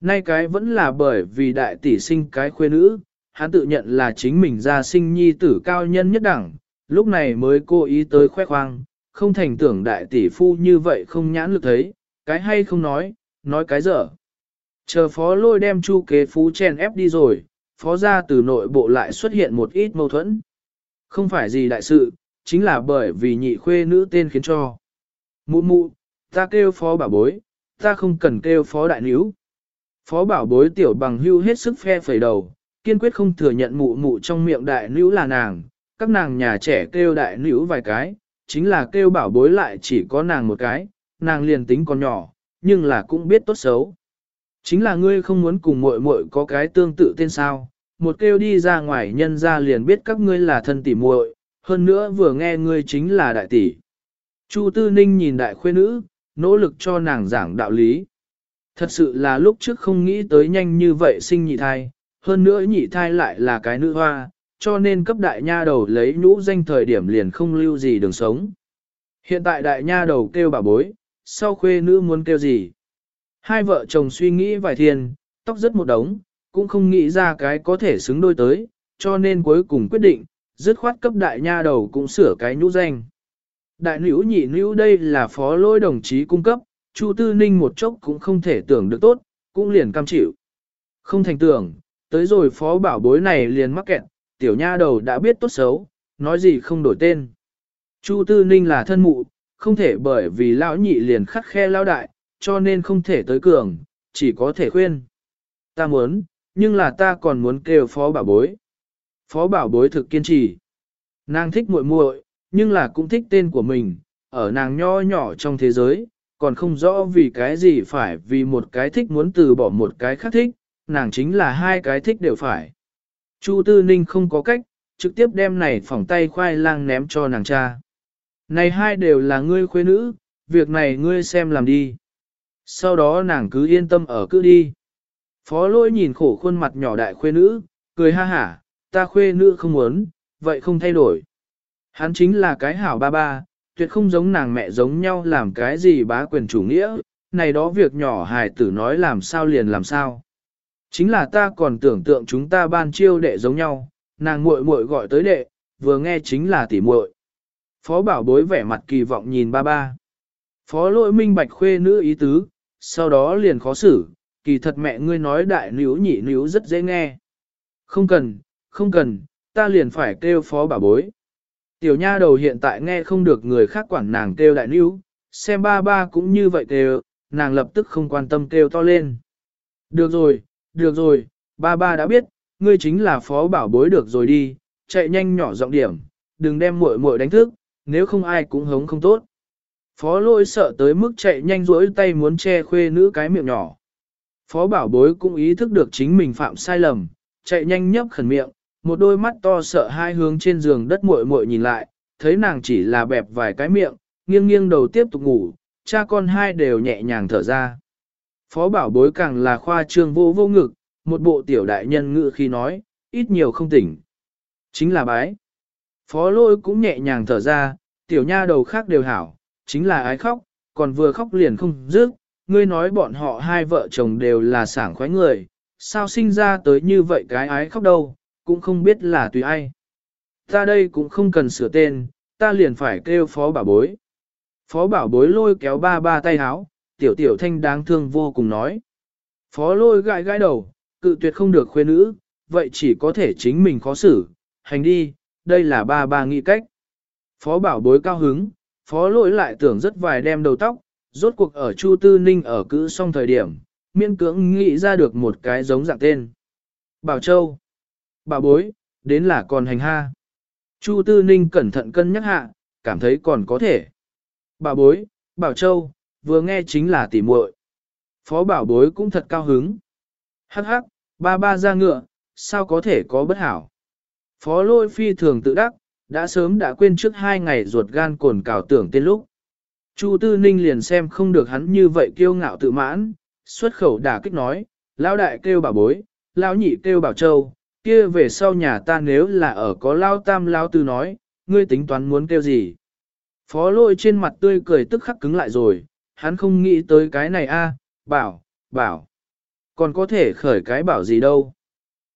Nay cái vẫn là bởi vì đại tỷ sinh cái khuê nữ, hắn tự nhận là chính mình ra sinh nhi tử cao nhân nhất đẳng, lúc này mới cố ý tới khoe khoang, không thành tưởng đại tỷ phu như vậy không nhãn lực thấy, cái hay không nói, nói cái dở. Chờ phó lôi đem chu kế phú chen ép đi rồi, phó ra từ nội bộ lại xuất hiện một ít mâu thuẫn. Không phải gì đại sự, chính là bởi vì nhị khuê nữ tên khiến cho. Mụ mụ, ta kêu phó bảo bối, ta không cần kêu phó đại níu. Phó bảo bối tiểu bằng hưu hết sức phe phẩy đầu, kiên quyết không thừa nhận mụ mụ trong miệng đại níu là nàng, các nàng nhà trẻ kêu đại níu vài cái, chính là kêu bảo bối lại chỉ có nàng một cái, nàng liền tính còn nhỏ, nhưng là cũng biết tốt xấu. Chính là ngươi không muốn cùng muội muội có cái tương tự tên sao, một kêu đi ra ngoài nhân ra liền biết các ngươi là thân tỷ muội, hơn nữa vừa nghe ngươi chính là đại tỷ. Chu Tư Ninh nhìn đại khuê nữ, nỗ lực cho nàng giảng đạo lý. Thật sự là lúc trước không nghĩ tới nhanh như vậy sinh nhị thai, hơn nữa nhị thai lại là cái nữ hoa, cho nên cấp đại nha đầu lấy nhũ danh thời điểm liền không lưu gì đường sống. Hiện tại đại nha đầu kêu bà bối, sau khuê nữ muốn kêu gì? Hai vợ chồng suy nghĩ vài thiên, tóc rất một đống, cũng không nghĩ ra cái có thể xứng đôi tới, cho nên cuối cùng quyết định, dứt khoát cấp đại nha đầu cũng sửa cái nhũ danh. Đại nữ nhị nữ đây là phó lôi đồng chí cung cấp, Chu Tư Ninh một chốc cũng không thể tưởng được tốt, cũng liền cam chịu. Không thành tưởng, tới rồi phó bảo bối này liền mắc kẹt, tiểu nha đầu đã biết tốt xấu, nói gì không đổi tên. Chu Tư Ninh là thân mụ, không thể bởi vì lão nhị liền khắc khe lao đại, cho nên không thể tới cường, chỉ có thể khuyên. Ta muốn, nhưng là ta còn muốn kêu phó bảo bối. Phó bảo bối thực kiên trì. Nàng thích muội muội, nhưng là cũng thích tên của mình, ở nàng nho nhỏ trong thế giới, còn không rõ vì cái gì phải vì một cái thích muốn từ bỏ một cái khác thích, nàng chính là hai cái thích đều phải. Chu Tư Ninh không có cách, trực tiếp đem này phỏng tay khoai lang ném cho nàng cha. Này hai đều là ngươi khuê nữ, việc này ngươi xem làm đi. Sau đó nàng cứ yên tâm ở cứ đi. Phó lỗi nhìn khổ khuôn mặt nhỏ đại khuê nữ, cười ha hả, ta khuê nữ không muốn, vậy không thay đổi. Hắn chính là cái hảo ba ba, tuyệt không giống nàng mẹ giống nhau làm cái gì bá quyền chủ nghĩa, này đó việc nhỏ hài tử nói làm sao liền làm sao. Chính là ta còn tưởng tượng chúng ta ban chiêu đệ giống nhau, nàng muội muội gọi tới đệ, vừa nghe chính là tỉ muội. Phó bảo bối vẻ mặt kỳ vọng nhìn ba ba. Phó lỗi minh bạch khuê nữ ý tứ, sau đó liền khó xử, kỳ thật mẹ ngươi nói đại níu nhị níu rất dễ nghe. Không cần, không cần, ta liền phải kêu phó bảo bối. Tiểu nha đầu hiện tại nghe không được người khác quản nàng kêu đại níu, xem ba ba cũng như vậy kêu, nàng lập tức không quan tâm kêu to lên. Được rồi, được rồi, ba ba đã biết, ngươi chính là phó bảo bối được rồi đi, chạy nhanh nhỏ giọng điểm, đừng đem muội muội đánh thức, nếu không ai cũng hống không tốt. Phó lôi sợ tới mức chạy nhanh rỗi tay muốn che khuê nữ cái miệng nhỏ. Phó bảo bối cũng ý thức được chính mình phạm sai lầm, chạy nhanh nhấp khẩn miệng, một đôi mắt to sợ hai hướng trên giường đất muội muội nhìn lại, thấy nàng chỉ là bẹp vài cái miệng, nghiêng nghiêng đầu tiếp tục ngủ, cha con hai đều nhẹ nhàng thở ra. Phó bảo bối càng là khoa trương vô vô ngực, một bộ tiểu đại nhân ngự khi nói, ít nhiều không tỉnh. Chính là bái. Phó lôi cũng nhẹ nhàng thở ra, tiểu nha đầu khác đều hảo, chính là ái khóc, còn vừa khóc liền không dứt. Ngươi nói bọn họ hai vợ chồng đều là sảng khoái người, sao sinh ra tới như vậy cái ái khóc đâu, cũng không biết là tùy ai. Ta đây cũng không cần sửa tên, ta liền phải kêu phó bảo bối. Phó bảo bối lôi kéo ba ba tay háo, tiểu tiểu thanh đáng thương vô cùng nói. Phó lôi gãi gãi đầu, cự tuyệt không được khuê nữ, vậy chỉ có thể chính mình khó xử, hành đi, đây là ba ba nghĩ cách. Phó bảo bối cao hứng, phó lỗi lại tưởng rất vài đem đầu tóc, rốt cuộc ở Chu Tư Ninh ở cữ xong thời điểm, miên cưỡng nghĩ ra được một cái giống dạng tên. Bảo Châu, bà bối, đến là còn hành ha. Chu Tư Ninh cẩn thận cân nhắc hạ, cảm thấy còn có thể. bà bối, Bảo Châu, vừa nghe chính là tỉ muội. Phó bảo bối cũng thật cao hứng. Hắc hắc, ba ba ra ngựa, sao có thể có bất hảo. Phó lôi phi thường tự đắc, đã sớm đã quên trước hai ngày ruột gan cồn cào tưởng tên lúc. Chu Tư Ninh liền xem không được hắn như vậy kiêu ngạo tự mãn, xuất khẩu đả kích nói, lão đại kêu bảo bối, lão nhị kêu bảo châu, kia về sau nhà ta nếu là ở có lao tam lao tư nói, ngươi tính toán muốn kêu gì. Phó lôi trên mặt tươi cười tức khắc cứng lại rồi, hắn không nghĩ tới cái này a, bảo, bảo. Còn có thể khởi cái bảo gì đâu.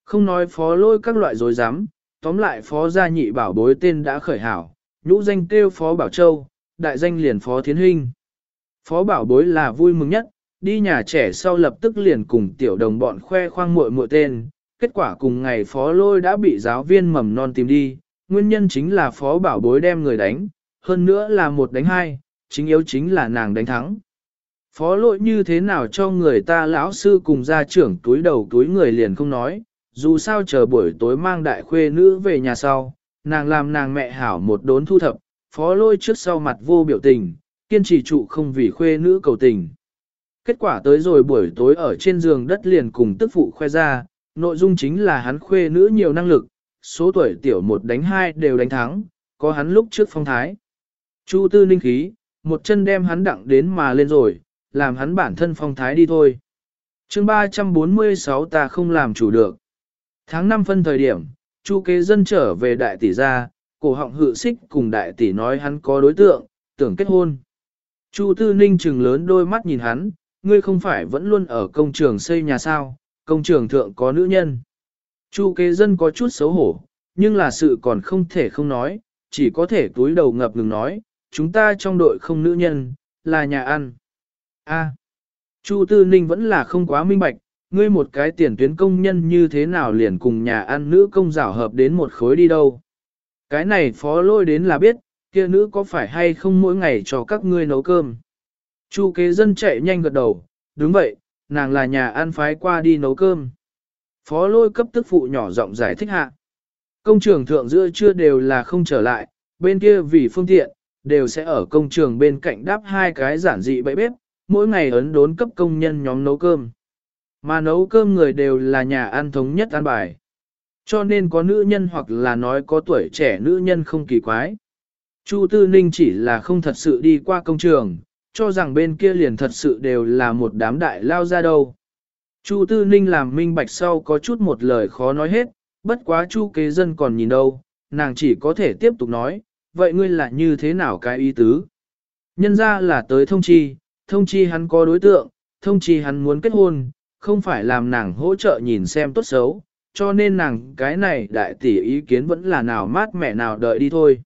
Không nói phó lôi các loại dối dám, tóm lại phó gia nhị bảo bối tên đã khởi hảo, nhũ danh kêu phó bảo châu, đại danh liền phó thiến huynh. Phó bảo bối là vui mừng nhất, đi nhà trẻ sau lập tức liền cùng tiểu đồng bọn khoe khoang muội muội tên, kết quả cùng ngày phó lôi đã bị giáo viên mầm non tìm đi, nguyên nhân chính là phó bảo bối đem người đánh, hơn nữa là một đánh hai, chính yếu chính là nàng đánh thắng. Phó lỗi như thế nào cho người ta lão sư cùng gia trưởng túi đầu túi người liền không nói, dù sao chờ buổi tối mang đại khuê nữ về nhà sau, nàng làm nàng mẹ hảo một đốn thu thập, phó lôi trước sau mặt vô biểu tình, kiên trì trụ không vì khuê nữ cầu tình. Kết quả tới rồi buổi tối ở trên giường đất liền cùng tức phụ khoe ra, nội dung chính là hắn khuê nữ nhiều năng lực, số tuổi tiểu một đánh hai đều đánh thắng, có hắn lúc trước phong thái. Chu tư ninh khí, một chân đem hắn đặng đến mà lên rồi, làm hắn bản thân phong thái đi thôi. chương 346 ta không làm chủ được. Tháng 5 phân thời điểm, Chu kế dân trở về đại tỷ gia, cổ họng hự xích cùng đại tỷ nói hắn có đối tượng, tưởng kết hôn. Chu tư ninh trừng lớn đôi mắt nhìn hắn, ngươi không phải vẫn luôn ở công trường xây nhà sao, công trường thượng có nữ nhân. Chu kế dân có chút xấu hổ, nhưng là sự còn không thể không nói, chỉ có thể túi đầu ngập ngừng nói, chúng ta trong đội không nữ nhân, là nhà ăn. A. Chu Tư Ninh vẫn là không quá minh bạch, ngươi một cái tiền tuyến công nhân như thế nào liền cùng nhà ăn nữ công giảo hợp đến một khối đi đâu. Cái này phó lôi đến là biết, kia nữ có phải hay không mỗi ngày cho các ngươi nấu cơm. Chu kế dân chạy nhanh gật đầu, đúng vậy, nàng là nhà ăn phái qua đi nấu cơm. Phó lôi cấp tức phụ nhỏ giọng giải thích hạ. Công trường thượng giữa chưa đều là không trở lại, bên kia vì phương tiện, đều sẽ ở công trường bên cạnh đáp hai cái giản dị bẫy bếp, mỗi ngày ấn đốn cấp công nhân nhóm nấu cơm. Mà nấu cơm người đều là nhà ăn thống nhất ăn bài. Cho nên có nữ nhân hoặc là nói có tuổi trẻ nữ nhân không kỳ quái. Chu Tư Ninh chỉ là không thật sự đi qua công trường, cho rằng bên kia liền thật sự đều là một đám đại lao ra đâu. Chu Tư Ninh làm minh bạch sau có chút một lời khó nói hết, bất quá Chu kế dân còn nhìn đâu, nàng chỉ có thể tiếp tục nói, vậy ngươi là như thế nào cái ý tứ? Nhân ra là tới thông chi, thông chi hắn có đối tượng, thông chi hắn muốn kết hôn, không phải làm nàng hỗ trợ nhìn xem tốt xấu, cho nên nàng cái này đại tỷ ý kiến vẫn là nào mát mẻ nào đợi đi thôi.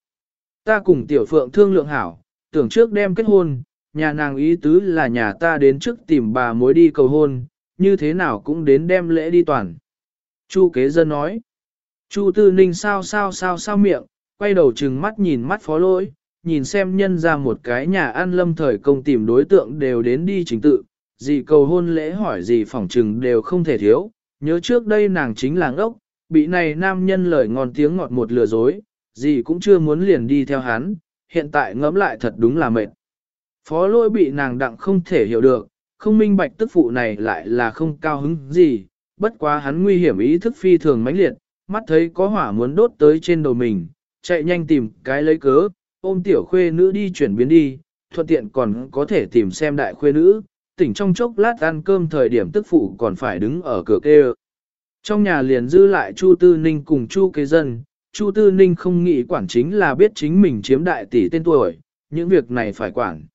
Ta cùng tiểu phượng thương lượng hảo, tưởng trước đem kết hôn, nhà nàng ý tứ là nhà ta đến trước tìm bà mối đi cầu hôn, như thế nào cũng đến đem lễ đi toàn. Chu kế dân nói. Chu tư ninh sao sao sao sao miệng, quay đầu trừng mắt nhìn mắt phó lỗi, nhìn xem nhân ra một cái nhà ăn lâm thời công tìm đối tượng đều đến đi chính tự, gì cầu hôn lễ hỏi gì phỏng trừng đều không thể thiếu, nhớ trước đây nàng chính là ngốc, bị này nam nhân lời ngon tiếng ngọt một lừa dối, gì cũng chưa muốn liền đi theo hắn, hiện tại ngẫm lại thật đúng là mệt. Phó lỗi bị nàng đặng không thể hiểu được, không minh bạch tức phụ này lại là không cao hứng gì, bất quá hắn nguy hiểm ý thức phi thường mãnh liệt, mắt thấy có hỏa muốn đốt tới trên đầu mình, chạy nhanh tìm cái lấy cớ, ôm tiểu khuê nữ đi chuyển biến đi, thuận tiện còn có thể tìm xem đại khuê nữ, tỉnh trong chốc lát ăn cơm thời điểm tức phụ còn phải đứng ở cửa kêu. Trong nhà liền dư lại Chu Tư Ninh cùng Chu kế dân, Chu Tư Ninh không nghĩ quản chính là biết chính mình chiếm đại tỷ tên tuổi, những việc này phải quản.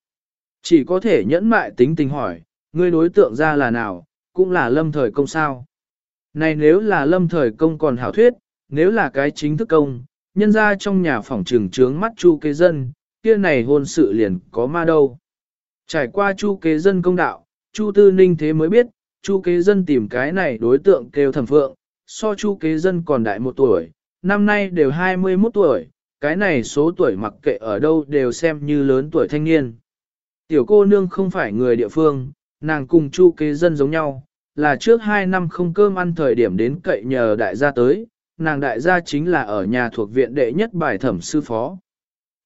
Chỉ có thể nhẫn mại tính tình hỏi, ngươi đối tượng ra là nào, cũng là lâm thời công sao. Này nếu là lâm thời công còn hảo thuyết, nếu là cái chính thức công, nhân ra trong nhà phòng trường trướng mắt chu kế dân, kia này hôn sự liền có ma đâu. Trải qua chu kế dân công đạo, chu tư ninh thế mới biết, chu kế dân tìm cái này đối tượng kêu thẩm phượng, so chu kế dân còn đại một tuổi, năm nay đều 21 tuổi, cái này số tuổi mặc kệ ở đâu đều xem như lớn tuổi thanh niên. Tiểu cô nương không phải người địa phương, nàng cùng chu kế dân giống nhau, là trước 2 năm không cơm ăn thời điểm đến cậy nhờ đại gia tới, nàng đại gia chính là ở nhà thuộc viện đệ nhất bài thẩm sư phó.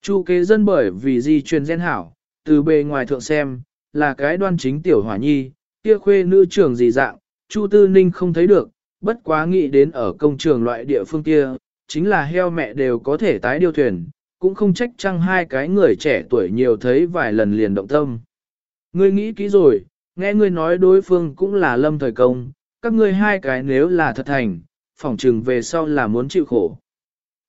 Chu kế dân bởi vì di truyền gen hảo, từ bề ngoài thượng xem, là cái đoan chính tiểu hỏa nhi, kia khuê nữ trưởng gì dạng, Chu Tư Ninh không thấy được, bất quá nghĩ đến ở công trường loại địa phương kia, chính là heo mẹ đều có thể tái điều thuyền, cũng không trách chăng hai cái người trẻ tuổi nhiều thấy vài lần liền động tâm. Ngươi nghĩ kỹ rồi, nghe ngươi nói đối phương cũng là lâm thời công, các ngươi hai cái nếu là thật thành, phỏng trừng về sau là muốn chịu khổ.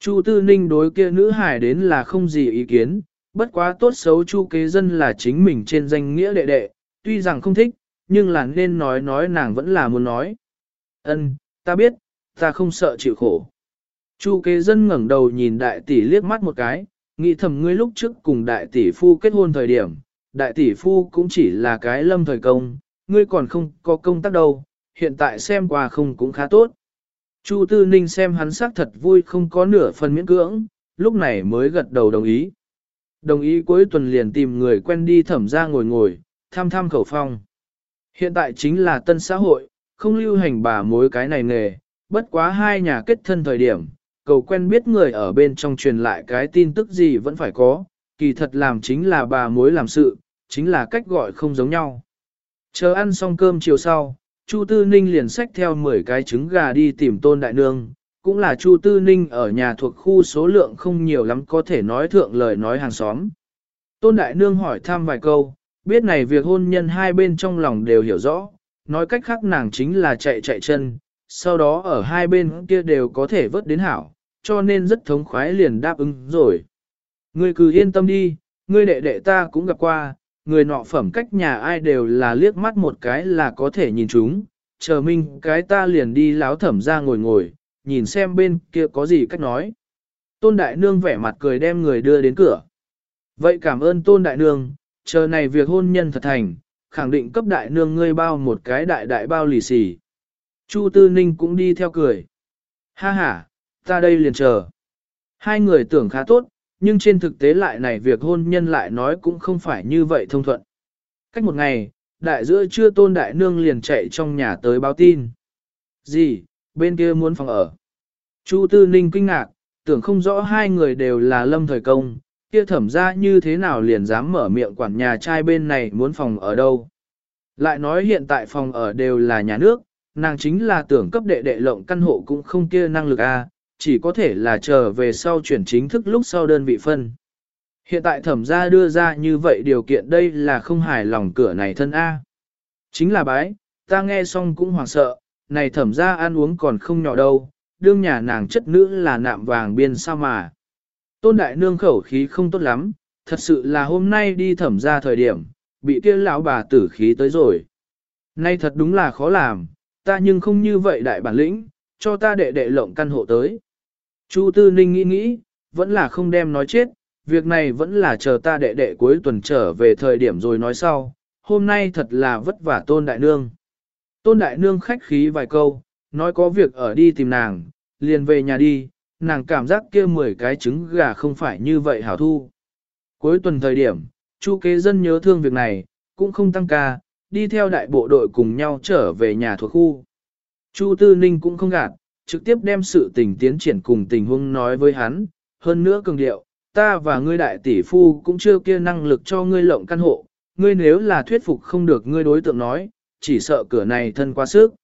Chu Tư Ninh đối kia nữ hải đến là không gì ý kiến, bất quá tốt xấu Chu kế dân là chính mình trên danh nghĩa đệ đệ, tuy rằng không thích, nhưng là nên nói nói nàng vẫn là muốn nói. Ân, ta biết, ta không sợ chịu khổ. Chu kế dân ngẩng đầu nhìn đại tỷ liếc mắt một cái, nghĩ thầm ngươi lúc trước cùng đại tỷ phu kết hôn thời điểm, đại tỷ phu cũng chỉ là cái lâm thời công, ngươi còn không có công tác đâu, hiện tại xem qua không cũng khá tốt. Chu Tư Ninh xem hắn sắc thật vui không có nửa phần miễn cưỡng, lúc này mới gật đầu đồng ý. Đồng ý cuối tuần liền tìm người quen đi thẩm ra ngồi ngồi, tham tham khẩu phong. Hiện tại chính là tân xã hội, không lưu hành bà mối cái này nghề, bất quá hai nhà kết thân thời điểm, cầu quen biết người ở bên trong truyền lại cái tin tức gì vẫn phải có, kỳ thật làm chính là bà mối làm sự, chính là cách gọi không giống nhau. Chờ ăn xong cơm chiều sau, Chu Tư Ninh liền xách theo 10 cái trứng gà đi tìm Tôn Đại Nương, cũng là Chu Tư Ninh ở nhà thuộc khu số lượng không nhiều lắm có thể nói thượng lời nói hàng xóm. Tôn Đại Nương hỏi thăm vài câu, biết này việc hôn nhân hai bên trong lòng đều hiểu rõ, nói cách khác nàng chính là chạy chạy chân, sau đó ở hai bên kia đều có thể vớt đến hảo, cho nên rất thống khoái liền đáp ứng rồi. Ngươi cứ yên tâm đi, ngươi đệ đệ ta cũng gặp qua, người nọ phẩm cách nhà ai đều là liếc mắt một cái là có thể nhìn chúng, chờ minh cái ta liền đi láo thẩm ra ngồi ngồi, nhìn xem bên kia có gì cách nói. Tôn Đại Nương vẻ mặt cười đem người đưa đến cửa. Vậy cảm ơn Tôn Đại Nương, chờ này việc hôn nhân thật thành, khẳng định cấp Đại Nương ngươi bao một cái đại đại bao lì xì, Chu Tư Ninh cũng đi theo cười. Ha ha, ta đây liền chờ. Hai người tưởng khá tốt, nhưng trên thực tế lại này việc hôn nhân lại nói cũng không phải như vậy thông thuận. Cách một ngày, đại giữa trưa tôn đại nương liền chạy trong nhà tới báo tin. Gì, bên kia muốn phòng ở. Chu Tư Ninh kinh ngạc, tưởng không rõ hai người đều là lâm thời công, kia thẩm ra như thế nào liền dám mở miệng quản nhà trai bên này muốn phòng ở đâu. Lại nói hiện tại phòng ở đều là nhà nước, nàng chính là tưởng cấp đệ đệ lộng căn hộ cũng không kia năng lực a, chỉ có thể là chờ về sau chuyển chính thức lúc sau đơn vị phân. Hiện tại thẩm gia đưa ra như vậy điều kiện đây là không hài lòng cửa này thân A. Chính là bái, ta nghe xong cũng hoảng sợ, này thẩm gia ăn uống còn không nhỏ đâu, đương nhà nàng chất nữ là nạm vàng biên sao mà. Tôn đại nương khẩu khí không tốt lắm, thật sự là hôm nay đi thẩm gia thời điểm, bị kia lão bà tử khí tới rồi. Nay thật đúng là khó làm, ta nhưng không như vậy đại bản lĩnh, cho ta đệ đệ lộng căn hộ tới. Chu Tư Ninh nghĩ nghĩ, vẫn là không đem nói chết, việc này vẫn là chờ ta đệ đệ cuối tuần trở về thời điểm rồi nói sau, hôm nay thật là vất vả Tôn Đại Nương. Tôn Đại Nương khách khí vài câu, nói có việc ở đi tìm nàng, liền về nhà đi, nàng cảm giác kia 10 cái trứng gà không phải như vậy hảo thu. Cuối tuần thời điểm, Chu kế dân nhớ thương việc này, cũng không tăng ca, đi theo đại bộ đội cùng nhau trở về nhà thuộc khu. Chu Tư Ninh cũng không gạt, trực tiếp đem sự tình tiến triển cùng tình huống nói với hắn, hơn nữa cường điệu, ta và ngươi đại tỷ phu cũng chưa kia năng lực cho ngươi lộng căn hộ, ngươi nếu là thuyết phục không được ngươi đối tượng nói, chỉ sợ cửa này thân quá sức.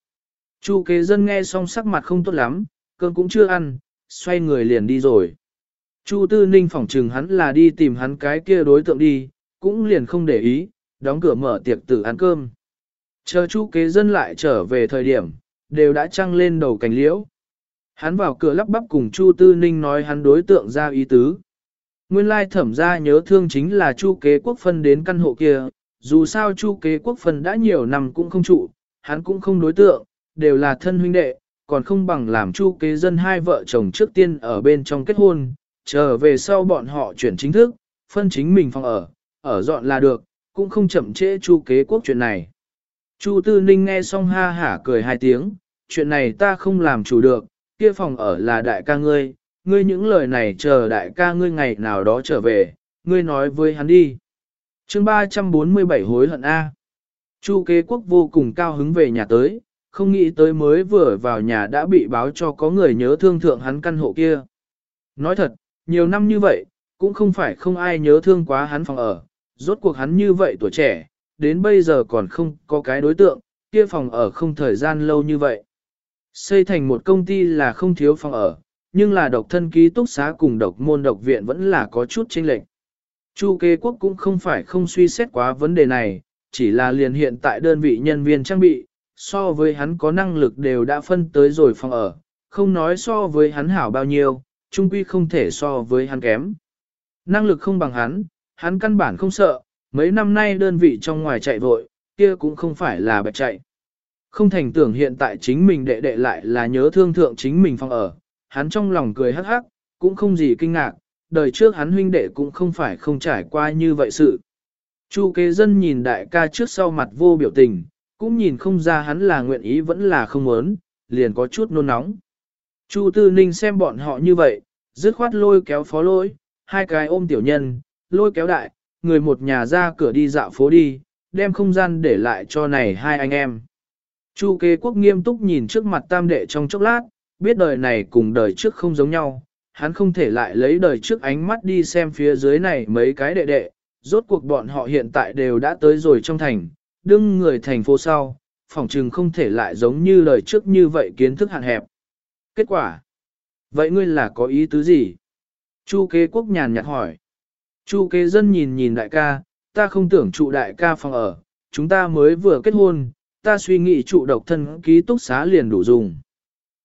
Chu kế dân nghe xong sắc mặt không tốt lắm, cơn cũng chưa ăn, xoay người liền đi rồi. Chu tư ninh phỏng trừng hắn là đi tìm hắn cái kia đối tượng đi, cũng liền không để ý, đóng cửa mở tiệc tử ăn cơm. Chờ chu kế dân lại trở về thời điểm, đều đã trăng lên đầu cành liễu. Hắn vào cửa lắp bắp cùng Chu Tư Ninh nói hắn đối tượng ra ý tứ. Nguyên lai thẩm ra nhớ thương chính là Chu kế quốc phân đến căn hộ kia, dù sao Chu kế quốc phân đã nhiều năm cũng không trụ, hắn cũng không đối tượng, đều là thân huynh đệ, còn không bằng làm Chu kế dân hai vợ chồng trước tiên ở bên trong kết hôn, trở về sau bọn họ chuyển chính thức, phân chính mình phòng ở, ở dọn là được, cũng không chậm trễ Chu kế quốc chuyện này. Chu Tư Ninh nghe xong ha hả cười hai tiếng, chuyện này ta không làm chủ được, kia phòng ở là đại ca ngươi, ngươi những lời này chờ đại ca ngươi ngày nào đó trở về, ngươi nói với hắn đi. chương 347 hối hận A. Chu kế quốc vô cùng cao hứng về nhà tới, không nghĩ tới mới vừa vào nhà đã bị báo cho có người nhớ thương thượng hắn căn hộ kia. Nói thật, nhiều năm như vậy, cũng không phải không ai nhớ thương quá hắn phòng ở, rốt cuộc hắn như vậy tuổi trẻ, đến bây giờ còn không có cái đối tượng, kia phòng ở không thời gian lâu như vậy. Xây thành một công ty là không thiếu phòng ở, nhưng là độc thân ký túc xá cùng độc môn độc viện vẫn là có chút chênh lệch. Chu kế quốc cũng không phải không suy xét quá vấn đề này, chỉ là liền hiện tại đơn vị nhân viên trang bị, so với hắn có năng lực đều đã phân tới rồi phòng ở, không nói so với hắn hảo bao nhiêu, Trung quy không thể so với hắn kém. Năng lực không bằng hắn, hắn căn bản không sợ, mấy năm nay đơn vị trong ngoài chạy vội, kia cũng không phải là bạch chạy. Không thành tưởng hiện tại chính mình đệ đệ lại là nhớ thương thượng chính mình phòng ở, hắn trong lòng cười hắc hắc, cũng không gì kinh ngạc, đời trước hắn huynh đệ cũng không phải không trải qua như vậy sự. Chu kế dân nhìn đại ca trước sau mặt vô biểu tình, cũng nhìn không ra hắn là nguyện ý vẫn là không muốn, liền có chút nôn nóng. Chu tư ninh xem bọn họ như vậy, dứt khoát lôi kéo phó lôi, hai cái ôm tiểu nhân, lôi kéo đại, người một nhà ra cửa đi dạo phố đi, đem không gian để lại cho này hai anh em. Chu kế quốc nghiêm túc nhìn trước mặt tam đệ trong chốc lát, biết đời này cùng đời trước không giống nhau, hắn không thể lại lấy đời trước ánh mắt đi xem phía dưới này mấy cái đệ đệ, rốt cuộc bọn họ hiện tại đều đã tới rồi trong thành, đương người thành phố sau, phỏng trừng không thể lại giống như đời trước như vậy kiến thức hạn hẹp. Kết quả? Vậy ngươi là có ý tứ gì? Chu kế quốc nhàn nhạt hỏi. Chu kế dân nhìn nhìn đại ca, ta không tưởng trụ đại ca phòng ở, chúng ta mới vừa kết hôn, ta suy nghĩ trụ độc thân ký túc xá liền đủ dùng.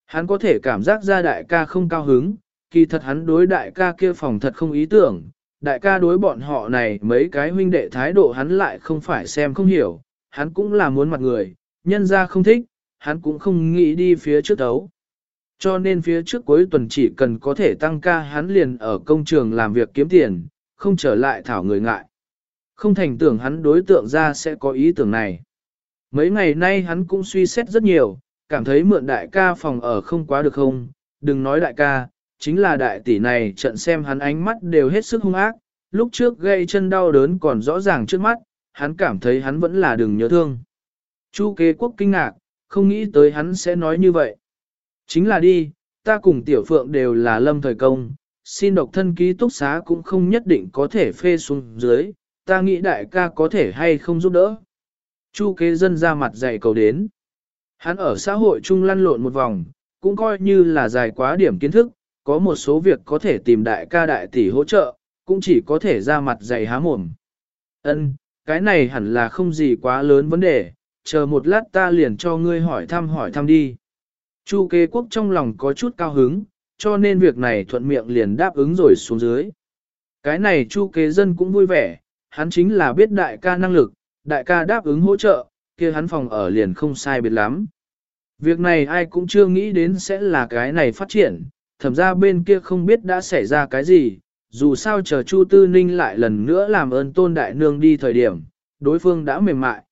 Hắn có thể cảm giác ra đại ca không cao hứng, kỳ thật hắn đối đại ca kia phòng thật không ý tưởng, đại ca đối bọn họ này mấy cái huynh đệ thái độ hắn lại không phải xem không hiểu, hắn cũng là muốn mặt người, nhân ra không thích, hắn cũng không nghĩ đi phía trước đấu. Cho nên phía trước cuối tuần chỉ cần có thể tăng ca hắn liền ở công trường làm việc kiếm tiền, không trở lại thảo người ngại. Không thành tưởng hắn đối tượng ra sẽ có ý tưởng này. Mấy ngày nay hắn cũng suy xét rất nhiều, cảm thấy mượn đại ca phòng ở không quá được không, đừng nói đại ca, chính là đại tỷ này trận xem hắn ánh mắt đều hết sức hung ác, lúc trước gây chân đau đớn còn rõ ràng trước mắt, hắn cảm thấy hắn vẫn là đừng nhớ thương. Chu kế quốc kinh ngạc, không nghĩ tới hắn sẽ nói như vậy. Chính là đi, ta cùng tiểu phượng đều là lâm thời công, xin độc thân ký túc xá cũng không nhất định có thể phê xuống dưới, ta nghĩ đại ca có thể hay không giúp đỡ. Chu kế dân ra mặt dạy cầu đến. Hắn ở xã hội chung lăn lộn một vòng, cũng coi như là dài quá điểm kiến thức, có một số việc có thể tìm đại ca đại tỷ hỗ trợ, cũng chỉ có thể ra mặt dạy há mồm. Ân, cái này hẳn là không gì quá lớn vấn đề, chờ một lát ta liền cho ngươi hỏi thăm hỏi thăm đi. Chu kế quốc trong lòng có chút cao hứng, cho nên việc này thuận miệng liền đáp ứng rồi xuống dưới. Cái này chu kế dân cũng vui vẻ, hắn chính là biết đại ca năng lực, đại ca đáp ứng hỗ trợ, kia hắn phòng ở liền không sai biệt lắm. Việc này ai cũng chưa nghĩ đến sẽ là cái này phát triển, thẩm ra bên kia không biết đã xảy ra cái gì, dù sao chờ Chu Tư Ninh lại lần nữa làm ơn tôn đại nương đi thời điểm, đối phương đã mềm mại.